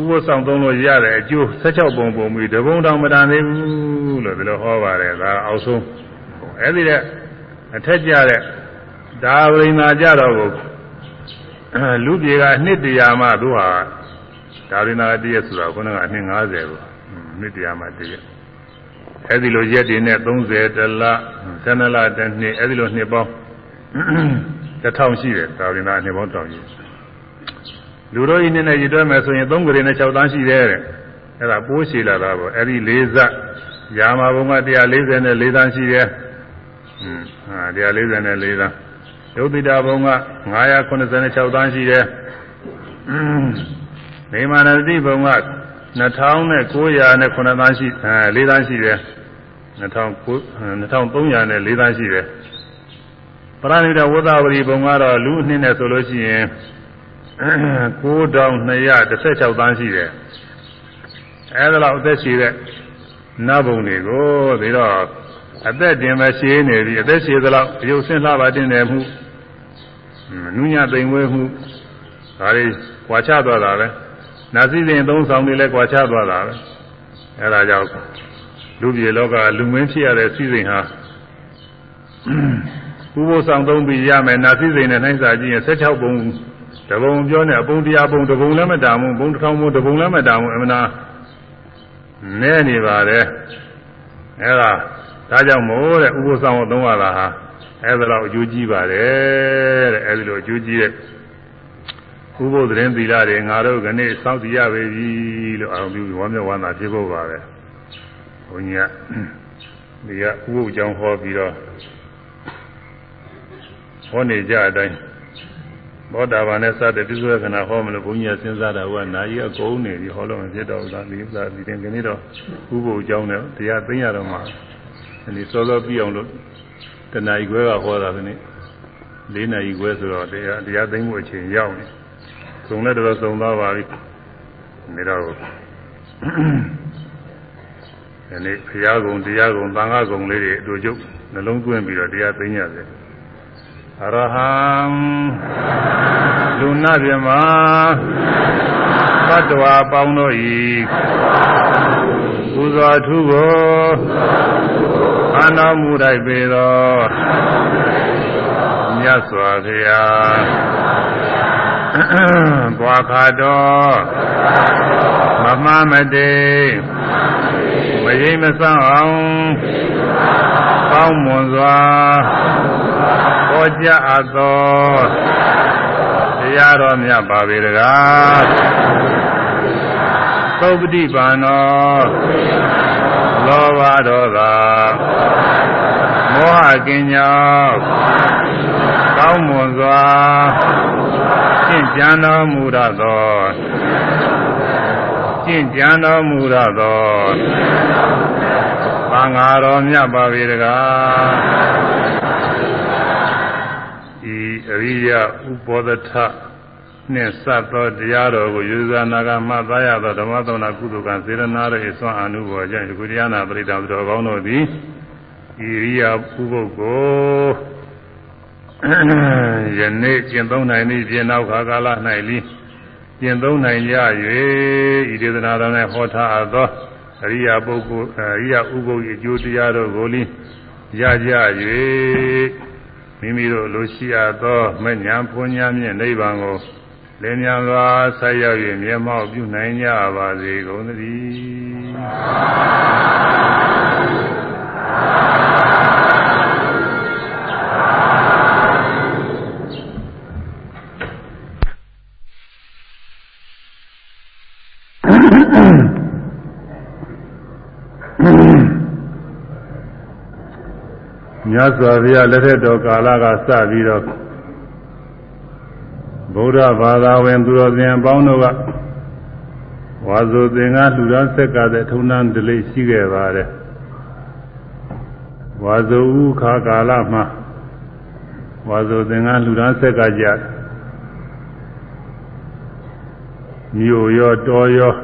ဥပ္ပဆောင်သုံးလို့ရတဲ့အကျိုး16ပုံပုံပြီးတပုံတောင်မတန်သေးဘူးလို့ဒီလိုဟောပါတယ်ဒါအောက်ဆုံးအဲ့ဒီတဲ့အထက်ကျတဲ့ဒါဝိညာကြတော့ကိုလူပြေကအနှစ်တရာမှသူဟာဒါဝိညာတည်းရဆိုတာခုနကအနှစ်90ကိုနှစ်တရာမှတည်းရအဲဒီလိုရက်တွေနဲ့30တလ12လတစ်နှစ်အဲဒီလိုနှစ်ပေါင်း တစ်ထောင်ရှိတယ်သာဝိနာနှစ်ပေါင်းတောင်ရှိတယ်လူတို့ဤနဲ့ရည်တွဲမယ်ဆိုရင်3ဂရေနဲ့6တန်းရှိတယ်တဲ့အဲ့ဒါပိုးရှိလာတာပေါ့အဲ့ဒီ၄ဇက်ရာမဘုံက144တန်းရှိတယ်ဟွန်းဟာ144တန်းယုတ်တိတာဘုံက986တန်းရှိတယ်နေမာနတိဘုံက2900နဲ့9တန်းရှိအဲ4တန်းရှိတယ်2900 2300နဲ့4တန်းရှိတယ် ပရဏိတဝသဝရီဘုံကတော့လူအနှစ်နဲ့ဆိုလို့ရှိရင်9216တန်းရှိတယ်အဲဒါလောက်အသက်ရှိတဲ့နတ်ဘုံတွေကိုဒါတော့အသက်တင်ပဲရှည်နေပြီအသက်ရှည်သလောက်ရုပ်ဆင်းလှပါတင်တယ်မှုနုညသိမ်ဝဲမှုဒါတွေကြွာချသွားတာပဲနာစီစဉ်သုံးဆောင်တွေလည်းကြွာချသွားတာပဲအဲဒါကြောင့်လူပြေလောကလူမင်းဖြစ်ရတဲ့စီစဉ်ဟာ ဥပုသ်ဆောင်သုံးပြီးရမယ်နာစီစဉ်နဲ့နှိုင်းစာကြည့်ရင်16ပုံတပုံပြောနေအပုံတရားပုံတပုံလည်းမတာဘူးပုံတစ်ထောင်ပုံတပုံလည်းမတာဘူးအမှန်တရားနဲနေပါတယ်အဲဒါဒါကြောင့်မို့တဲ့ဥပုသ်ဆောင်သုံးရတာဟာအဲဒါတော့အကျိုးကြီးပါတယ်တဲ့အဲဒီလိုအကျိုးကြီးတဲ့ဥပုသ်သတင်းသီလတွေငါတို့ကနေ့စောင့်တည်ရပေပြီလို့အာရုံပြုဝမ်းမြောက်ဝမ်းသာဖြစ်ဖို့ပါပဲဘုန်းကြီးကဒီကဥပုသ်ကြောင့်ဟောပြီးတော့ ဟောနေကြအတိုင်းဘောဓဘာနဲ့စတဲ့ပြစ္ဆုရခဏဟောမလို့ဘုန်းကြီးကစဉ်းစားတာကနာကြီးအကုန်နေပြီဟောလို့မဖြစ်တော့ဘူးလားဒီဥစ္စာဒီတင်ကနေ့တော့ဥပုသ်အကြောင်းနဲ့တရားသိရတော့မှဒီစောစောပြီးအောင်လို့တဏှာကြီးခွဲကဟောတာကနေ့၄နာရီခွဲဆိုတော့တရားတရားသိမှုအချိန်ရောက်နေစုံလည်းတော့စုံသွားပါပြီနေတော့ဒီနေ့ဘုရားကုံတရားကုံသံဃာကုံလေးတွေအတူချုပ်နှလုံးသွင်းပြီးတော့တရားသိရတယ်အ ရဟံလူနာပြမသတ္တဝါပေါင်းတို့ဤပူဇော်ထုကိုအာနာမှုတိုက်ပေသောမြတ်စွာဘုရားဘွာခါတော်မမမတေမရိမဆန်းအောင်ကောင်းမွန်စွာ ဟောကြားအပ်သောတရားတော်မြတ်ပါပေတကားသုပတိပန်တော်လောဘဒေါသမောဟကင်းကြောင့်ကောင်းမွန်စွာရှင်းကြံတော်မူရသောရှင်းကြံတော်မူရသောသံဃာတော်မြတ်ပါပေတကားဤအ ရိယဥပောဒထနှင့်စပ်သောတရားတော်ကိုယူဇာနာကမှတ်သားရသောဓမ္မသုံးနာကုသကံစေရနာရဲ့အစွမ်းအနုဘောကြောင့်ယခုတရားနာပရိဒါတော်ကောင်းတို့သည်ဤရိယာပုဂ္ဂိုလ်ကိုယနေ့ကျင့်သုံးနိုင်သည့်ပြင်နောက်ခါကာလ၌လီကျင့်သုံးနိုင်ရ၍ဤဒေသနာတော်၌ဟောထားအပ်သောအရိယာပုဂ္ဂိုလ်အရိယာဥပုဂ္ဂိုလ်အကျိုးတရားတို့ကိုလီရကြ၍ မိမိတို့လိုရှိအပ်သောမဉ္ဇဉ်ဖွညာမြင့်နိဗ္ဗာန်ကိုလင်းမြန်စွာဆက်ရောက်၍မျက်မှောက်ပြုနိုင်ကြပါစေကုန်သတည်း မြတ်စွာဘုရားလက်ထက်တော်ကာလကစပြီးတော့ဗုဒ္ဓဘာသာဝင်သူတော်စင်အပေါင်းတို့ကဝါဆိုသင်္ကလှူဒါန်းဆက်ကတဲ့ထုံနှံဒလိရှိခဲ့ပါတယ်ဝါဆိုဥခါကာလမှာဝါဆိုသင်္ကလှူဒါန်းဆက်ကကြမြို့ရောတော်ရော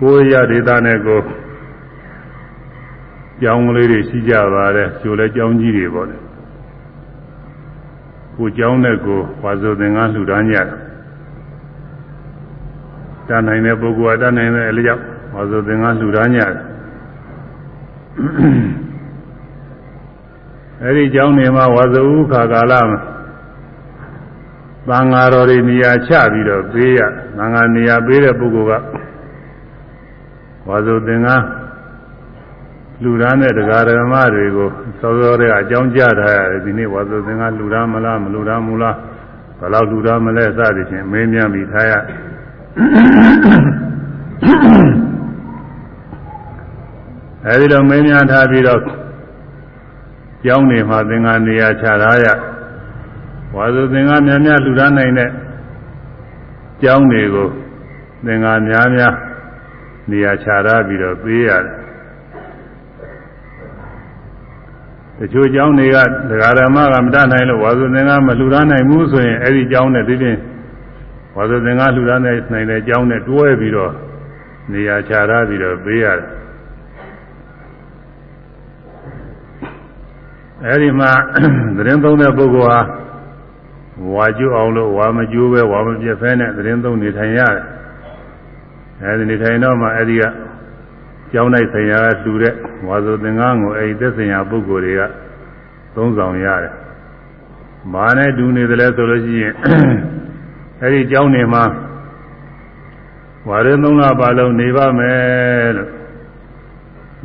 ကိုယ်ရဒေသနဲ့ကို ကြောင်းကလေးတွေရှိကြပါတယ်ကျိုလဲကြောင်းကြီးတွေပေါ့လေကိုကြောင်းတဲ့ကိုဘာဆိုသင်္ကန်းလှူဒါန်းကြတယ်တတ်နိုင်တဲ့ပုဂ္ဂိုလ်ကတတ်နိုင်တဲ့အလျောက်ဘာဆိုသင်္ကန်းလှူဒါန်းကြတယ်အဲ့ဒီကြောင်းတွေမှာဝါဇုခါကာလမှာသံဃာတော်တွေနေရာချပြီးတော့ပေးရသံဃာနေရာပေးတဲ့ပုဂ္ဂိုလ်ကဝါဇုသင်္ကန်း လူရမ်းတဲ့တရားဓမ္မတွေကိုစောစောတည်းကအကြောင်းကြားထားရတယ်ဒီနေ့ဝါဆိုသင်္ကလူရမ်းမလားမလူရမ်းမလားဘယ်လောက်လူရမ်းမလဲစသည်ဖြင့်မင်းများပြီးထားရအဲဒီတော့မင်းများထားပြီးတော့ကျောင်းနေမှာသင်္ကနေရာချထားရဝါဆိုသင်္ကများများလူရမ်းနိုင်တဲ့ကျောင်းတွေကိုသင်္ကများများနေရာချထားပြီးတော့ပေးရတယ် တချို့ကျောင်းတွေကဒကာဓမ္မကမတတ်နိုင်လို့ဝါစုသင်္ကမလှူဒါန်းနိုင်ဘူးဆိုရင်အဲ့ဒီကျောင်းနဲ့ဒီပြင်ဝါစုသင်္ကလှူဒါန်းနိုင်တဲ့ကျောင်းနဲ့တွဲပြီးတော့နေရာချထားပြီးတော့ပေးရတယ်အဲ့ဒီမှာသတင်းသုံးတဲ့ပုဂ္ဂိုလ်ဟာဝါကျွအောင်လို့ဝါမကျိုးပဲဝါမပြတ်ဖဲနဲ့သတင်းသုံးနေထိုင်ရတယ်အဲဒီနေထိုင်တော့မှအဲ့ဒီက ကျောင်းလိုက်ဆရာကလှူတဲ့ဝါဆိုသင်္ကန်းကိုအဲဒီသက်ဆိုင်ရာပုဂ္ဂိုလ်တွေကသုံးဆောင်ရတယ်။မာနဲ့ဒူနေတယ်လဲဆိုလို့ရှိရင်အဲဒီကျောင်းနေမှာဝါရသုံးလပါလုံးနေပါမယ်လို့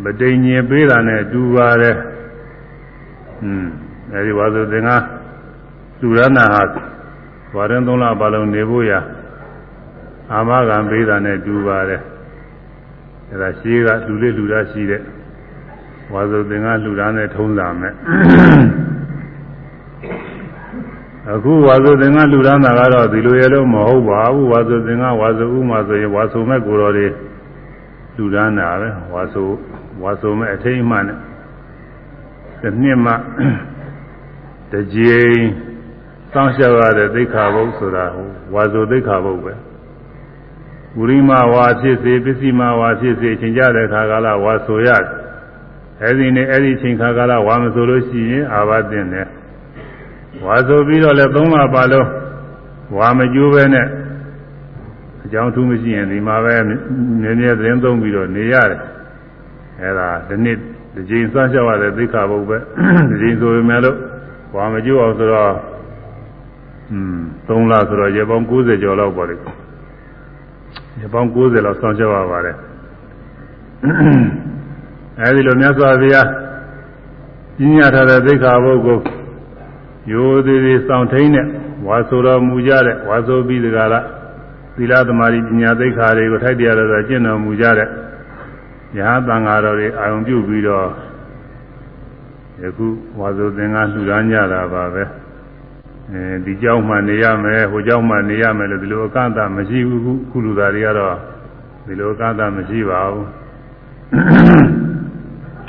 မတိန်ညင်ပေးတာနဲ့တူပါတယ်။อืมအဲဒီဝါဆိုသင်္ကန်းလူရဏဟာဝါရသုံးလပါလုံးနေဖို့ရာအာမခံပေးတာနဲ့တူပါတယ် အဲဒါရှိကလူလေးလူသားရှိတဲ့ဝါစုသင်္ကလူသားနဲ့ထုံးစာမယ်အခုဝါစုသင်္ကလူသားနာကတော့ဒီလိုရလို့မဟုတ်ပါဘူးဝါစုသင်္ကဝါစုဥမှာဆိုရင်ဝါစုမဲ့ကိုယ်တော်တွေလူသားနာပဲဝါစုဝါစုမဲ့အထိတ်မှနဲ့တစ်နှစ်မှတစ်ကြိမ်စောင့်ရှောက်ရတဲ့သိက္ခာပုဒ်ဆိုတာဝါစုသိက္ခာပုဒ်ပဲ ဝိရိမဝါဖြစ်စေပစ္စည်းမဝါဖြစ်စေချိန်ကြတဲ့ခါကာလဝါဆိုရတယ်အဲဒီနေ့အဲဒီချိန်ခါကာလဝါမဆိုလို့ရှိရင်အာဘတင်တယ်ဝါဆိုပြီးတော့လည်းသုံးလပါလုံးဝါမကျိုးပဲနဲ့အကြောင်းထူးမရှိရင်ဒီမှာပဲနည်းနည်းသတင်းသုံးပြီးတော့နေရတယ်အဲဒါဒီနေ့ဒီချိန်စမ်းလျှောက်ရတဲ့သိက္ခာပုဒ်ပဲဒီချိန်ဆိုပေမဲ့လို့ဝါမကျိုးအောင်ဆိုတော့อืม3လဆိုတော့ရေပေါင်း90ကျော်လောက်ပါလေ ရပေါင်း90လောက်စောင့်ကြရပါတယ်အဲဒီလိုမြတ်စွာဘုရားကြီးညာထားတဲ့သိက္ခာပုဒ်ကိုရိုးသေးသေးစောင့်ထိန်တဲ့ဝါဆိုတော်မူကြတဲ့ဝါဆိုပြီးတကလားသီလသမารိပညာသိက္ခာတွေကိုထိုက်တရားတော်ကျင့်တော်မူကြတဲ့ယဟသံဃာတော်တွေအာယုံပြုပြီးတော့ယခုဝါဆိုသင်္ကလှူဒါန်းကြတာပါပဲ အဲဒီကြောက်မှနေရမယ်ဟိုကြောက်မှနေရမယ်လို့ဒီလိုအကန့်အသတ်မရှိဘူးခုခုလူသားတွေကတော့ဒီလိုအကန့်အသတ်မရှိပါဘူး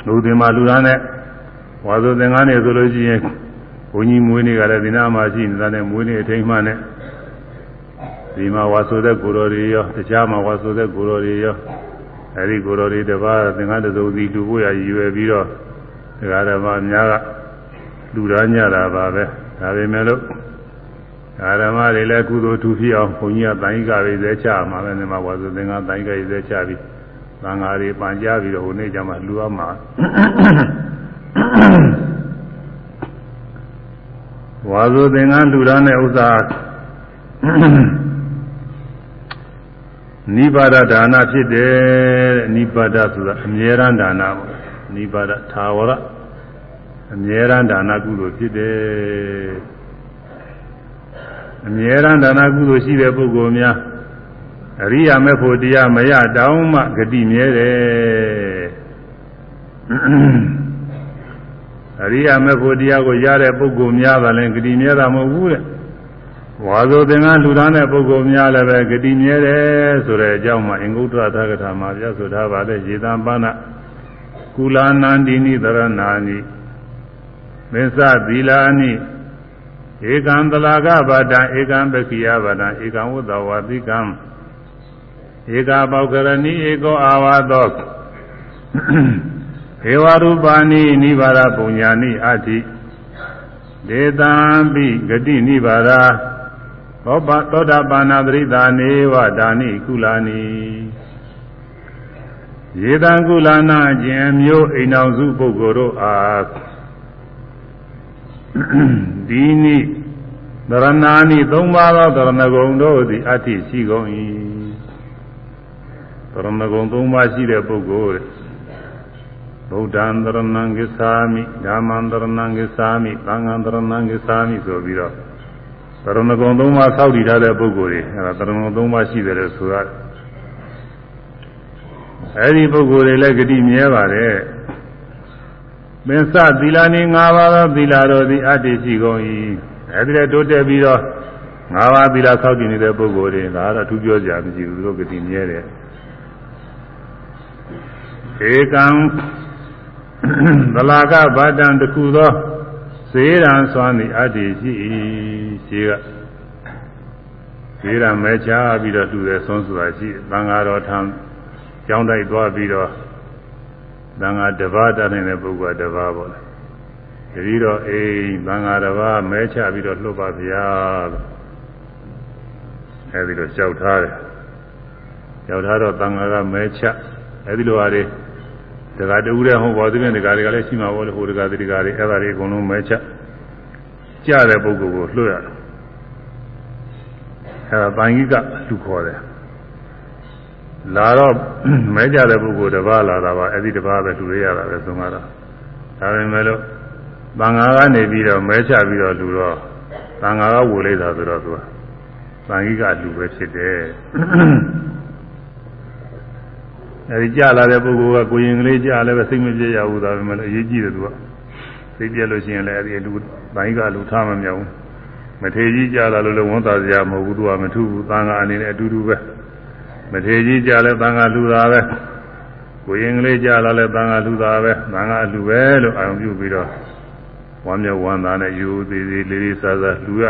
လူတွေမှာလူသားနဲ့ဝါဆိုသင်္ကန်းတွေဆိုလို့ရှိရင်ဘုန်းကြီးမွေးနေကြတဲ့ဒီနာမှာရှိနေတာနဲ့မွေးနေအထိမ်းမှနဲ့ဒီမှာဝါဆိုတဲ့ကိုတော်တွေရောတခြားမှာဝါဆိုတဲ့ကိုတော်တွေရောအဲဒီကိုတော်တွေတပါးသင်္ကန်းတစုံစီလူဖို့ရရည်ရွယ်ပြီးတော့ဒကာဓမ္မများကလူသားညတာပါပဲ။ ဒါပေမဲ့လို့ဓမ္မတွေလည်းကုသိုလ်ထူဖြစ်အောင်ဘုန်းကြီးကတိုင်ကပဲဇဲချမှာပဲနေမှာဝါဆိုသင်္ကတိုင်ကဇဲချပြီးသံဃာတွေပန်ကြပြီးတော့ဟိုနေ့ကျမှလူအောင်မှာဝါဆိုသင်္ကလူရတဲ့ဥစ္စာနိဗ္ဗာဒဒါနဖြစ်တယ်နိဗ္ဗာဒဆိုတာအမြဲတမ်းဒါနပေါ့နိဗ္ဗာဒသာဝရ အမြဲတမ်းဒါနကုသိုလ်ဖြစ်တယ်အမြဲတမ်းဒါနကုသိုလ်ရှိတဲ့ပုဂ္ဂိုလ်များအရိယာမေဖို့တရားမရတောင်းမှဂတိမြဲတယ်အရိယာမေဖို့တရားကိုရတဲ့ပုဂ္ဂိုလ်များကလည်းဂတိမြဲတာမဟုတ်ဘူးတဲ့ဝါဆိုသင်္ကန်းလှူဒါန်းတဲ့ပုဂ္ဂိုလ်များလည်းပဲဂတိမြဲတယ်ဆိုတဲ့အကြောင်းမှာအင်္ဂုတ္တသက္ကထာမှာပြဆိုထားပါတယ်ရေတံပါဏကုလာနန္ဒီနိသရဏာနိ မစ္ဆသီလာနိဧကံတလာကဘာတံဧကံပခိယဘာတံဧကံဝတ္တဝတိကံဧကပေါကရဏီဧကောအာဝါသောဧဝရူပါဏိနိဗ္ဗာရပုံညာနိအတ္တိဒေတံပိဂတိနိဗ္ဗာရသောပသောတာပန္နပရိသနေဝဒါနိကုလာနိယေတံကုလာနာကျင်မျိုးအိမ်တော်စုပုဂ္ဂိုလ်တို့အား ဒီနိသရဏာနိသုံးပါးသောသရဏဂုံတို့သည်အတ္တိရှိကုန်၏သရဏဂုံသုံးပါးရှိတဲ့ပုဂ္ဂိုလ်ဗုဒ္ဓံတရဏံဂစ္ဆာမိဓမ္မံတရဏံဂစ္ဆာမိသံဃံတရဏံဂစ္ဆာမိဆိုပြီးတော့သရဏဂုံသုံးပါးဆောက်တည်ထားတဲ့ပုဂ္ဂိုလ်တွေအဲဒါသရဏဂုံသုံးပါးရှိတယ်လို့ဆိုရတယ်အဲဒီပုဂ္ဂိုလ်တွေလည်းဂတိမြဲပါတယ် ပင်စသီလနေ၅ပါးသောသီလတော်သည်အတ္တိရှိကုန်၏အဲဒီလည်းတိုးတက်ပြီးတော့၅ပါးသီလဆောက်တည်နေတဲ့ပုဂ္ဂိုလ်တွေဒါကတော့အထူးပြောကြမရှိဘူးသူတို့ဂတိမြဲတယ်ဧကံသလာကဗတံတခုသောစေရန်စွမ်းသည်အတ္တိရှိ၏ရှိကစေရန်မဲချပြီးတော့တူတယ်ဆုံးဆိုတာရှိသံဃာတော်ထံကျောင်းတိုက်သွားပြီးတော့ သံဃာတစ်ပါးတတ်နေတဲ့ပုဂ္ဂိုလ်တစ်ပါးပေါ့လေတတိတော့အိမ်သံဃာတစ်ပါးမဲချပြီးတော့လှုပ်ပါဗျာလို့အဲဒီလိုလျှောက်ထားတယ်လျှောက်ထားတော့သံဃာကမဲချအဲဒီလိုဟာတွေဒကာတူတဲ့ဟုတ်ပါသေးတယ်ဒကာတွေကလည်းရှိမှာပေါ့လေဟိုဒကာဒကာတွေအဲ့ဒါတွေအကုန်လုံးမဲချကြတဲ့ပုဂ္ဂိုလ်ကိုလွှတ်ရတယ်အဲ့ဒါပန်ကြီးကလူခေါ်တယ် လာတော့မဲကြတဲ့ပုဂ္ဂိုလ်တစ်ပါးလာတာပါအဲ့ဒီတစ်ပါးပဲလူရရတာပဲသုံးကတော့ဒါပေမဲ့လို့တန်ဃာကနေပြီးတော့မဲချပြီးတော့လူတော့တန်ဃာကဝေလိုက်တာဆိုတော့သူကပန်ကြီးကလူပဲဖြစ်တယ်အဲဒီကြလာတဲ့ပုဂ္ဂိုလ်ကကိုရင်ကလေးကြလည်းပဲစိတ်မပြေရဘူးဒါပေမဲ့အရေးကြီးတယ်သူကစိတ်ပြက်လို့ရှိရင်လည်းအဲဒီလူဘိုင်းကလူထားမမြောက်ဘူးမထေကြီးကြလာလို့လည်းဝန်သားစရာမဟုတ်ဘူးသူကမထူးဘူးသံဃာအနေနဲ့အတူတူပဲ မထေကြီးကြလည်းသံဃာလူတာပဲကိုရင်ကလေးကြလာလည်းသံဃာလူတာပဲသံဃာလူပဲလို့အာရုံပြုပြီးတော့ဝမ်းမြောက်ဝမ်းသာနဲ့ယူသေးသေးလေးလေးစားစားလူရ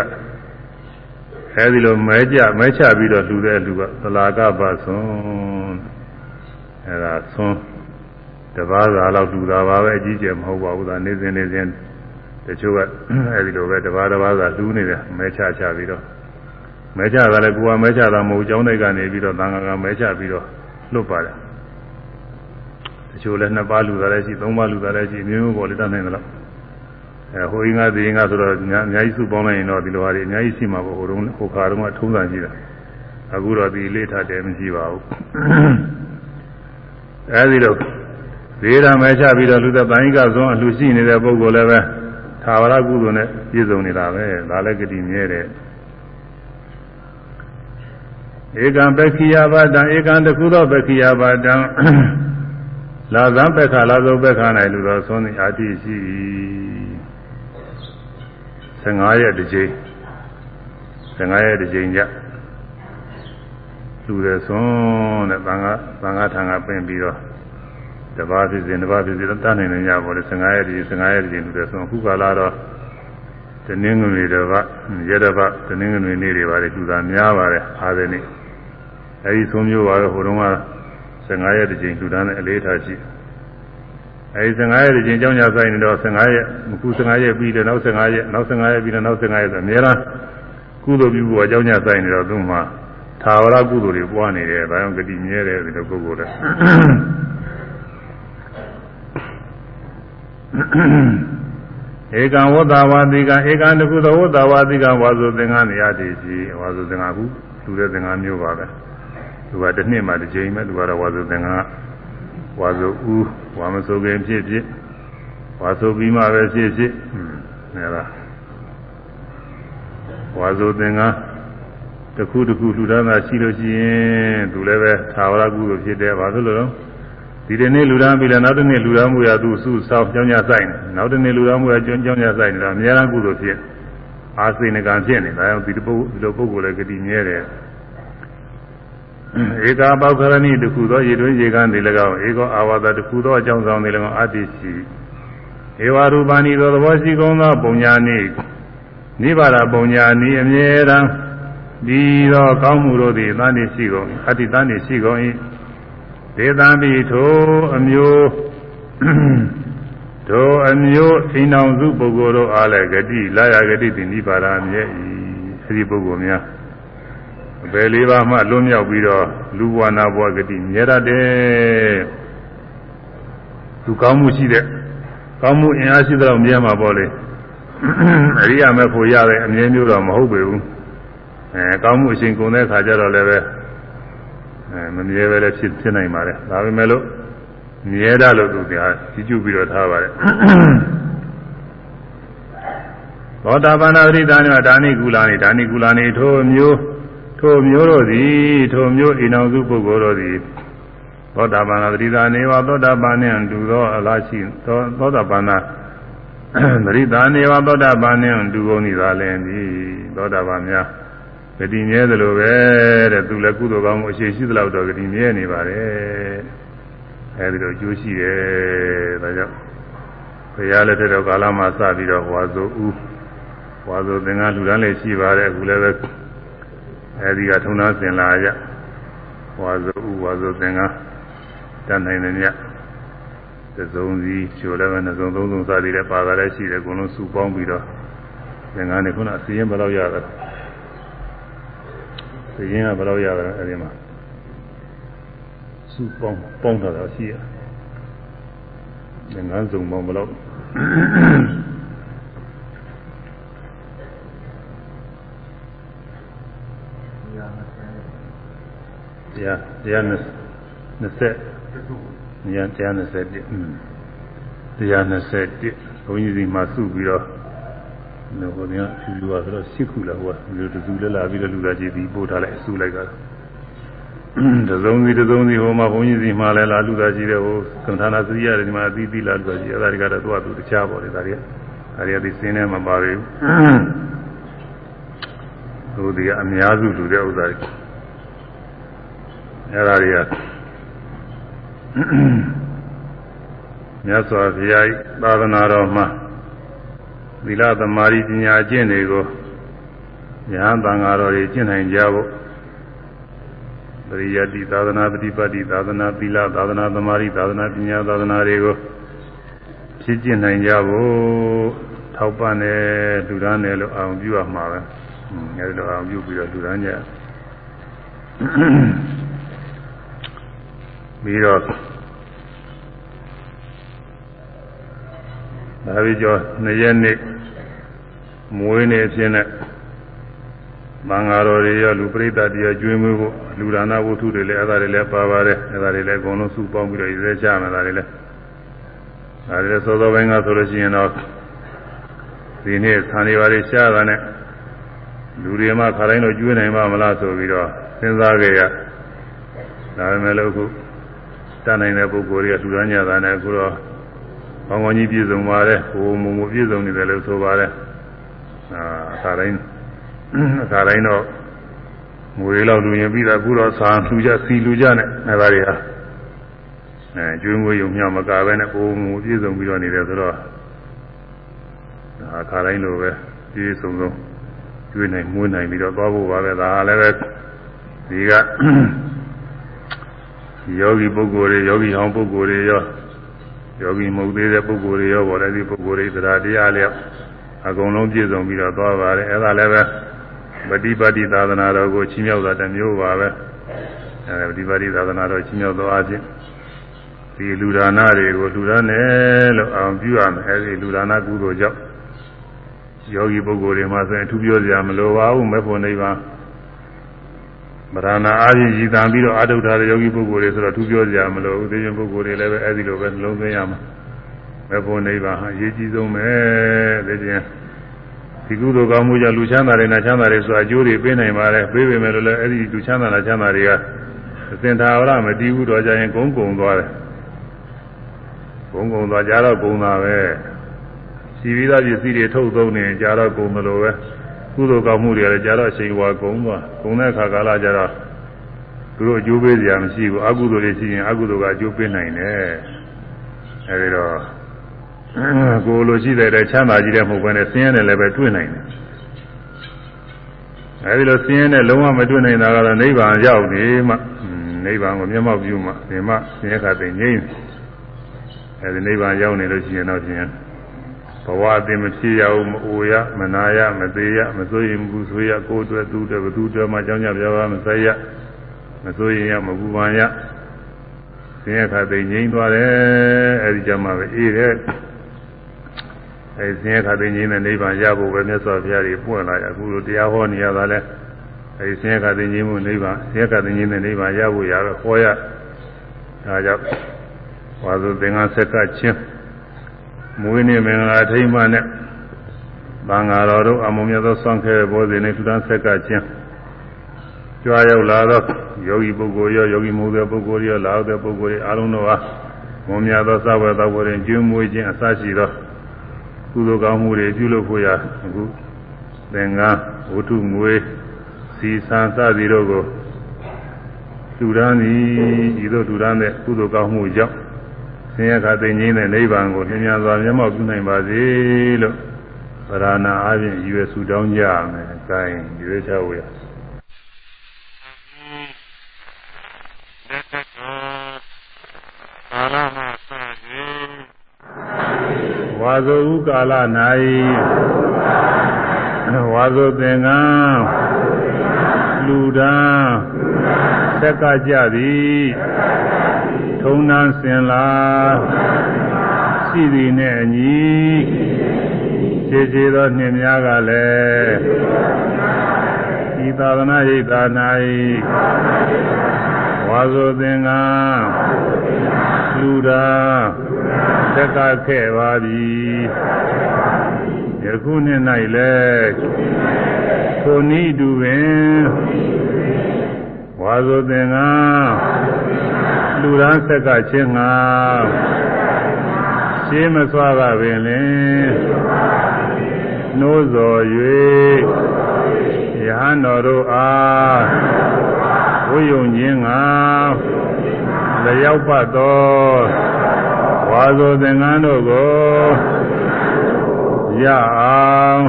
အဲဒီလိုမဲကြမဲချပြီးတော့လူတဲ့လူကသလာကပသွန်အဲဒါသွန်တပါးသာလောက်လူတာပါပဲအကြီးကျယ်မဟုတ်ပါဘူးဒါနေစဉ်နေစဉ်တချို့ကအဲဒီလိုပဲတပါးတပါးသာလူနေတယ်မဲချချပြီးတော့ မဲချတာလည်းကိုယ်ကမဲချတာမဟုတ်ကျောင်းတိုက်ကနေပြီးတော့သံဃာကမဲချပြီးတော့လွတ်ပါတယ်တချို့လည်းနှစ်ပါးလူတာလည်းရှိသုံးပါးလူတာလည်းရှိမျိုးမျိုးပေါ်လေတတ်နိုင်တယ်လို့အဲဟိုအင်းကဒီအင်းကဆိုတော့အများကြီးစုပေါင်းလိုက်ရင်တော့ဒီလိုဟာတွေအများကြီးရှိမှာပေါ့ဟိုတုန်းဟိုခါတုန်းကထုံးစံရှိတာအခုတော့ဒီလေးထားတယ်မရှိပါဘူးအဲဒီတော့ဇေရမဲချပြီးတော့လူသက်ပိုင်းကဆုံးအလှရှိနေတဲ့ပုဂ္ဂိုလ်လည်းပဲသာဝရကုသိုလ်နဲ့ပြည့်စုံနေတာပဲဒါလည်းဂတိမြဲတယ် ဧကံပက္ခိယဘာတံဧကံတခုသောပက္ခိယဘာတံလာသံပက္ခလာသောပက္ခ၌လူတော်ဆုံးသည်အာတိရှိ15ရက်တစ်ကြိမ်15ရက်တစ်ကြိမ်ကြလူတယ်ဆုံးတဲ့သံဃာသံဃာထံကပင်ပြီးတော့တပါးဖြစ်စဉ်တပါးဖြစ်စဉ်တန်းနိုင်နေကြပါလေ15ရက်ဒီ15ရက်ဒီလူတယ်ဆုံးအခုကာလတော့တနင်္ဂနွေတစ်ပတ်ရက်တစ်ပတ်တနင်္ဂနွေနေ့တွေပါလေလူသားများပါတယ်အားတဲ့နေ့ အဲဒီဆုံးမျိုးပါတော့ဟိုတုန်းက15ရက်တစ်ကြိမ်လူသားနဲ့အလေးထားရှိအဲဒီ15ရက်တစ်ကြိမ်ကြောင်းကြဆိုင်နေတော့15ရက်အခု15ရက်ပြီးတယ်နောက်15ရက်နောက်15ရက်ပြီးတယ်နောက်15ရက်ဆိုအများလားကုသိုလ်ပြုဖို့အကြောင်းကြဆိုင်နေတော့သူ့မှာသာဝရကုသိုလ်တွေပွားနေတယ်ဒါကြောင့်ဂတိမြဲတယ်ဒီလိုပုဂ္ဂိုလ်လည်းဧကံဝတ္တဝါတိကဧကံတခုသောဝတ္တဝါတိကဝါဆိုသင်္ကန်းနေရတည်ရှိဝါဆိုသင်္ကန်းခုလူတဲ့သင်္ကန်းမျိုးပါပဲ သူကတစ်နှစ်မှတစ်ကြိမ်ပဲသူကတော့ဝါဆိုသင်္ကန်းဝါဆိုဥဝါမဆိုခင်ဖြစ်ဖြစ်ဝါဆိုပြီးမှပဲဖြစ်ဖြစ်ဟဲ့လားဝါဆိုသင်္ကန်းတစ်ခုတစ်ခုလှူဒါန်းတာရှိလို့ရှိရင်သူလည်းပဲသာဝရကုသိုလ်ဖြစ်တယ်ဘာလို့လဲတော့ဒီတနေ့လူဒန်းပြီလဲနောက်တစ်နေ့လူဒန်းမှုရသူစုဆောက်ကြောင်းကြဆိုင်တယ်နောက်တစ်နေ့လူဒန်းမှုရကျွန်းကြောင်းကြဆိုင်တယ်အများအားကုသိုလ်ဖြစ်အာစိဏကံဖြစ်နေဒါကြောင့်ဒီပုဂ္ဂိုလ်ဒီလိုပုဂ္ဂိုလ်လည်းဂတိမြဲတယ် ဧကာပေါခရဏိတခုသောရေတွင်ရေကံဒီ၎င်းဧကောအာဝါဒတခုသောအကြောင်းဆောင်ဒီ၎င်းအတ္တိရှိဧဝရူပဏိသောသဘောရှိကုန်သောပုံညာနိနိဗ္ဗာန်ပုံညာနိအမြဲတမ်းဒီသောကောင်းမှုတို့သည်သံနေရှိကုန်အတ္တိသံနေရှိကုန်၏ဒေသံပိထိုအမျိုးထိုအမျိုးအိမ်အောင်စုပုဂ္ဂိုလ်တို့အားလည်းဂတိလာရဂတိတိနိဗ္ဗာန်မြဲ၏အဲဒီပုဂ္ဂိုလ်များ အပယ်လေးပါးမှလွတ်မြောက်ပြီးတော့လူဘဝနာဘဝဂတိမြဲတတ်တယ်သူကောင်းမှုရှိတဲ့ကောင်းမှုအင်အားရှိတဲ့တော့မြဲမှာပေါ့လေအရိယာမေဖို့ရတဲ့အမြဲမျိုးတော့မဟုတ်ပေဘူးအဲကောင်းမှုအရှင်ကုန်တဲ့ခါကျတော့လည်းပဲအဲမမြဲပဲလည်းဖြစ်ဖြစ်နိုင်ပါတယ်ဒါပေမဲ့လို့မြဲတာလို့သူကကြီးကျူပြီးတော့ထားပါတယ်သောတာပန်အရိဒါနိဒါနိကုလာနိဒါနိကုလာနိထိုမျိုး ထိုမျိုးတို့သည်ထိုမျိုးအိနောင်စုပုဂ္ဂိုလ်တို့သည်သောတာပန်အရိဒါနေဝသောတာပန်နှင့်တူသောအလားရှိသောသောတာပန်သာသရိတာနေဝသောတာပန်နှင့်တူကုန်သည်သာလည်းသည်သောတာပန်များဂတိမြဲသလိုပဲတဲ့သူလည်းကုသိုလ်ကောင်းမှုအရှိရှိသလောက်တော့ဂတိမြဲနေပါတယ်အဲဒီလိုကျိုးရှိတယ်ဒါကြောင့်ဘုရားလက်ထက်တော်ကာလမှာစပြီးတော့ဝါဆိုဥဝါဆိုသင်္ကန်းလူတန်းလေးရှိပါတယ်အခုလည်းပဲ အဲဒီကထုံသားစင်လာရဝါဆိုဥဝါဆိုသင်္ကန်းတတ်နိုင်တယ်ညသစုံစီချိုလည်းပဲနှစုံသုံးစုံစသည်လည်းပါတာလည်းရှိတယ်အကုန်လုံးစုပေါင်းပြီးတော့သင်္ကန်းတွေခုနအစည်းရင်ဘယ်လောက်ရလဲစည်းရင်ကဘယ်လောက်ရလဲအဲဒီမှာစုပေါင်းပေါင်းတာရှိရသင်္ကန်းစုံပေါင်းဘယ်လောက် တရားတရား20 20တရားတရား21อืมတရား21ဘုန်းကြီးစီမှာစုပြီးတော့နော်ဘုရားဖြူဖြူပါဆိုတော့ရှစ်ခုလားဟိုကဒီလိုတူလဲလာပြီးတော့လူလာကြည့်ပြီးပို့ထားလိုက်အစုလိုက်တာတစုံစီတစုံစီဟိုမှာဘုန်းကြီးစီမှာလဲလာလူလာကြည့်တယ်ဟိုသံဌာနစရိရတယ်ဒီမှာအသီးသီးလာလူလာကြည့်အဲ့ဒါတွေကတော့သူ့အတူတခြားပေါ့လေဒါတွေကဒါတွေကဒီစင်းထဲမှာပါပြီသူဒီကအများစုလူတဲ့ဥစ္စာတွေ အဲ့ဒါတွေကမြတ်စွာဘုရားသာသနာတော်မှာသီလသမာဓိပညာအကျင့်တွေကိုဉာဏ်တန်ဃာတော်တွေကျင့်နိုင်ကြဖို့ပရိယတိသာသနာပฏิပတ်တိသာသနာသီလသာသနာသမာဓိသာသနာပညာသာသနာတွေကိုဖြစ်ကျင့်နိုင်ကြဖို့ထောက်ပံ့တယ်လူရမ်းတယ်လို့အောင်ပြုရမှာပဲအဲဒီလိုအောင်ပြုပြီးတော့လူရမ်းကြ ပြီးတော့ဒါပြီးကျော်နှစ်ရက်နေ့မွေးနေ့အဖြစ်နဲ့မင်္ဂလာတော်တွေရောလူပရိသတ်တွေရောကျွေးမွေးဖို့လူဒါနဝတ္ထုတွေလည်းအဲ့ဒါတွေလည်းပါပါတယ်အဲ့ဒါတွေလည်းအကုန်လုံးစုပေါင်းပြီးတော့ရည်စဲချမယ်ဒါတွေလည်းဒါတွေလည်းစောစောပိုင်းကဆိုလို့ရှိရင်တော့ဒီနေ့ဆံတွေပါတွေရှားတာနဲ့လူတွေမှခါတိုင်းတော့ကျွေးနိုင်မှာမလားဆိုပြီးတော့စဉ်းစားကြရဒါပေမဲ့လို့အခု တတ်နိုင်တဲ့ပုဂ္ဂိုလ်တွေကလူဒန်းကြတာနဲ့အခုတော့ကောင်းကောင်းကြီးပြည့်စုံပါတယ်ဟိုမုံမပြည့်စုံနေတယ်လို့ဆိုပါတယ်အာအခါတိုင်းအခါတိုင်းတော့ငွေလောက်လူရင်ပြီးတာအခုတော့စာလူကြစီလူကြနဲ့အဲဒါတွေဟာအဲကျွေးငွေရုံမျှမကပဲနဲ့ဟိုမုံပြည့်စုံပြီးတော့နေတယ်ဆိုတော့အခါတိုင်းလိုပဲပြည့်စုံဆုံးကျွေးနိုင်မွေးနိုင်ပြီးတော့သွားဖို့ပါပဲဒါဟာလည်းပဲဒီက ယောဂီပုဂ္ဂိုလ်တွေယောဂီဟောင်းပုဂ္ဂိုလ်တွေရောယောဂီမဟုတ်သေးတဲ့ပုဂ္ဂိုလ်တွေရောပေါ်လည်းဒီပုဂ္ဂိုလ်တွေတရားတရားလျောက်အကုန်လုံးပြည့်စုံပြီးတော့သွားပါတယ်အဲ့ဒါလည်းပဲပฏิပတ်တိသာသနာတော်ကိုချီးမြှောက်တာတစ်မျိုးပါပဲအဲပฏิပတ်တိသာသနာတော်ချီးမြှောက်သောအခြင်းဒီလူဒါနတွေကိုလူဒါနဲ့လို့အောင်ပြုရမယ်အဲဒီလူဒါနကုသိုလ်ကြောင့်ယောဂီပုဂ္ဂိုလ်တွေမှာဆိုရင်အထူးပြောစရာမလိုပါဘူးမေဖို့နိဗ္ဗာန် မရဏအားဖြင့်ရည်တံပြီးတော့အာထုတ်ထားတဲ့ယောဂီပုဂ္ဂိုလ်တွေဆိုတော့သူပြောကြမလို့ဥသေရှင်ပုဂ္ဂိုလ်တွေလည်းပဲအဲဒီလိုပဲနှလုံးသွင်းရမှာမေဖို့နိဗ္ဗာန်ဟာအရေးကြီးဆုံးပဲသိချင်းဒီကုသိုလ်ကောင်းမှုကြောင့်လူချမ်းသာတွေနဲ့ချမ်းသာတွေဆိုတာအကျိုးတွေပေးနိုင်ပါတယ်ပေးပေမဲ့လည်းအဲဒီလူချမ်းသာနဲ့ချမ်းသာတွေကအစင်သာဝရမတည်ဘူးတော့ကြရင်ဂုံကုံသွားတယ်ဂုံကုံသွားကြတော့ဂုံတာပဲစီပြီးသားပစ္စည်းတွေထုတ်သုံးနေကြတော့ဂုံမလို့ပဲ ကုသိုလ်ကောင်းမှုတွေလည်းကြာတော့အချိန်ဝါကုန်သွားကုန်တဲ့အခါကာလကျတော့သူတို့အကျိုးပေးစရာမရှိဘူးအကုသိုလ်တွေရှိရင်အကုသိုလ်ကအကျိုးပေးနိုင်တယ်အဲဒီတော့ကိုလိုရှိတဲ့ချမ်းသာကြီးတဲ့မဟုတ်ဘဲနဲ့ဆင်းရဲတယ်လည်းပဲတွေ့နိုင်တယ်အဲဒီလိုဆင်းရဲတဲ့လုံးဝမတွေ့နိုင်တာကတော့နိဗ္ဗာန်ရောက်နေမှနိဗ္ဗာန်ကိုမျက်မှောက်ပြုမှဒီမှဆင်းရဲခါသိငြိမ့်အဲဒီနိဗ္ဗာန်ရောက်နေလို့ရှိရင်တော့ဖြင့် ဘဝအသိမဖြစ်ရဘူးမအိုရမနာရမသေးရမစိုးရင်ဘူးဆိုရကိုယ်အတွက်သူ့အတွက်ဘသူအတွက်မှကြောင်းကြပြပါမဆက်ရမစိုးရင်ရမပူပန်ရဆင်းရဲခါသိငြိမ်းသွားတယ်အဲဒီကြမှာပဲအေးတယ်အဲဆင်းရဲခါသိငြိမ်းတဲ့နိဗ္ဗာန်ရဖို့ပဲမြတ်စွာဘုရားကြီးပွင့်လာရအခုလိုတရားဟောနေရတာလဲအဲဒီဆင်းရဲခါသိငြိမ်းမှုနိဗ္ဗာန်ဆင်းရဲခါသိငြိမ်းတဲ့နိဗ္ဗာန်ရဖို့ရပဲဟောရဒါကြောင့်ဝါစုသင်္ကန်းဆက်ကချင်း မွေးနေ့မင်္ဂလာထိမ့်မှနဲ့ဘင်္ဂါတော်တို့အမုံမြတ်သောဆွမ်းခဲဘောဇင်နဲ့ထူထမ်းဆက်ကချင်းကြွားရောက်လာသောယောဂီပုဂ္ဂိုလ်ရောယောဂီမဟုတ်တဲ့ပုဂ္ဂိုလ်ရောလာတဲ့ပုဂ္ဂိုလ်တွေအားလုံးတို့ဟာမွန်မြတ်သောသဝေသောဘုရင်ကျွေးမွေးခြင်းအစရှိသောကုသိုလ်ကောင်းမှုတွေပြုလုပ်ဖို့ရအခုသင်္ကန်းဝတ္ထုငွေစီဆံစသည်တို့ကိုတူရန်သည်ဤသို့တူရန်တဲ့ကုသိုလ်ကောင်းမှုကြောင့် ဆင်းရဲခါသိငြိမ်းတဲ့နိဗ္ဗာန်ကိုမြင်မြန်စွာမျက်မှောက်ပြုနိုင်ပါစေလို့ဗရဏာအပြင်ရွယ်ဆုတောင်းကြမယ်။ဒါရင်ရွယ်ချဝေဝါဇုဥကာလ၌ဝါဇုသင်္ကန်းလူဒန်းဆက်ကကြသည် ထုံနှန်းစင်လာရှိသည်နဲ့အညီခြေခြေသောနှင့်များကလည်းဤသာသနာရိပ်သာ၌ဝါဆိုသင်္ကန်းလူတာဆက်ကခဲ့ပါသည်ယခုနှစ်၌လည်းထိုနည်းတူပင်ဝါဆိုသင်္က လူရန်ဆက်ကချင်းငါရှင်းမစွာကပင်လင်နှိုးစော်၍ယဟန်တော်တို့အားဝိယုံခြင်းငါလျောက်ပတ်သောဝါဆိုသင်္ကန်းတို့ကိုရအောင်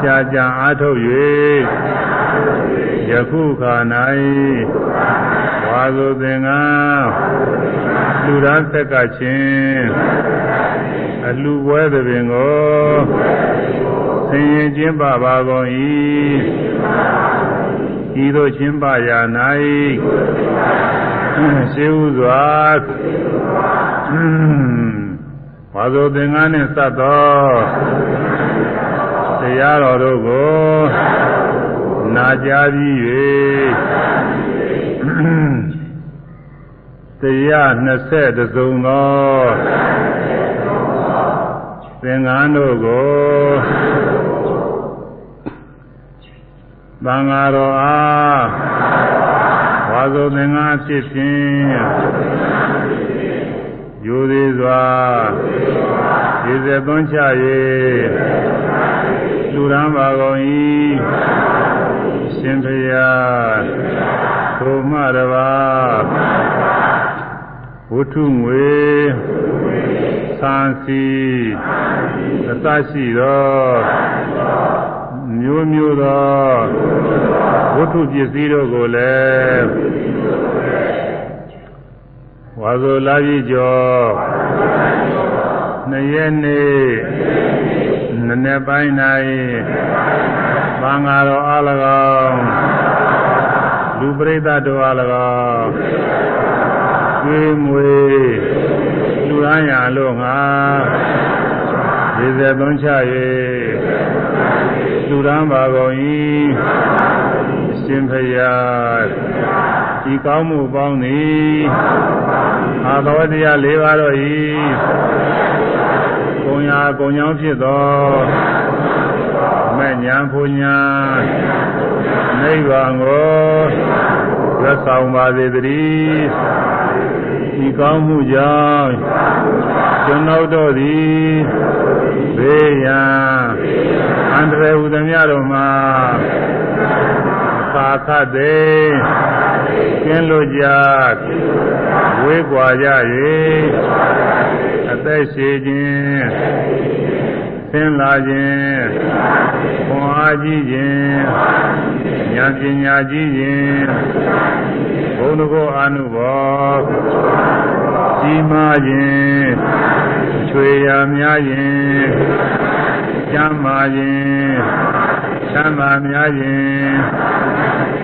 ရှားကြံအားထုတ်၍ယခုခါ၌ ဝါစုသင်္ကန်းလူရန်ဆက်ကချင်းအလူပွဲသဘင်ကိုဆင်ရင်ချင်းပါပါကုန်၏ဤသို့ချင်းပါရာ၌ရှိဥစွာဝါစုသင်္ကန်းနှင့်စပ်သောတရားတော်တို့ကိုနာကြားပြီး၍ တရား20တစုံသောသင်္ကန်းတို့ကိုသံဃာတော်အားဝါဆိုသင်္ကန်းဖြစ်ဖြင့်ယူသေးစွာရေစက်သွန်းချ၍လူရန်ပါကုန်၏ရှင်ဖျားသို့မှတပါ ဝုထုငွေသံစီအသရှိသောမျိုးမျိုးသောဝတ္ထုပစ္စည်းတို့ကိုလည်းဝါဆိုလာပြီကျော်နှစ်ရက်နေ့နည်းနည်းပိုင်း၌သံဃာတော်အား၎င်းလူပရိသတ်တို့အား၎င်း ကျွေးမွေလူရန်ရာလို့ငါရေစက်သွန်းချ၍လူရန်ပါကုန်၏ရှင်ဖရာဒီကောင်းမှုပေါင်းသည်အာသဝတရား၄ပါးတို့၏ကုံရာကုံကြောင်းဖြစ်သောမဲ့ညာဖူညာနိဗ္ဗာန်ကိုသက်ဆောင်ပါစေတည်း ဒီကောင်းမှုကြောင့်ကျွန်ုပ်တို့သည်ဘေးရန်အန္တရာယ်ဟူသည်များတို့မှာသာခတ်သည်ကျင်းလို့ကြဝေးကွာကြ၍အသက်ရှိခြင်း ဆင်းလာခြင်းခွန်အားကြီးခြင်းဉာဏ်ပညာကြီးခြင်းဘုံတကောအာနုဘောကြီးမားခြင်းချွေရများခြင်းကျမ်းမာခြင်းချမ်းသာများခြင်း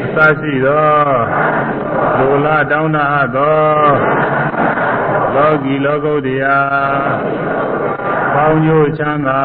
အစရှိသောလိုလားတောင်းတအပ်သော လောကီလောကုတ္တရာပေါင်းညိုချမ်းသာ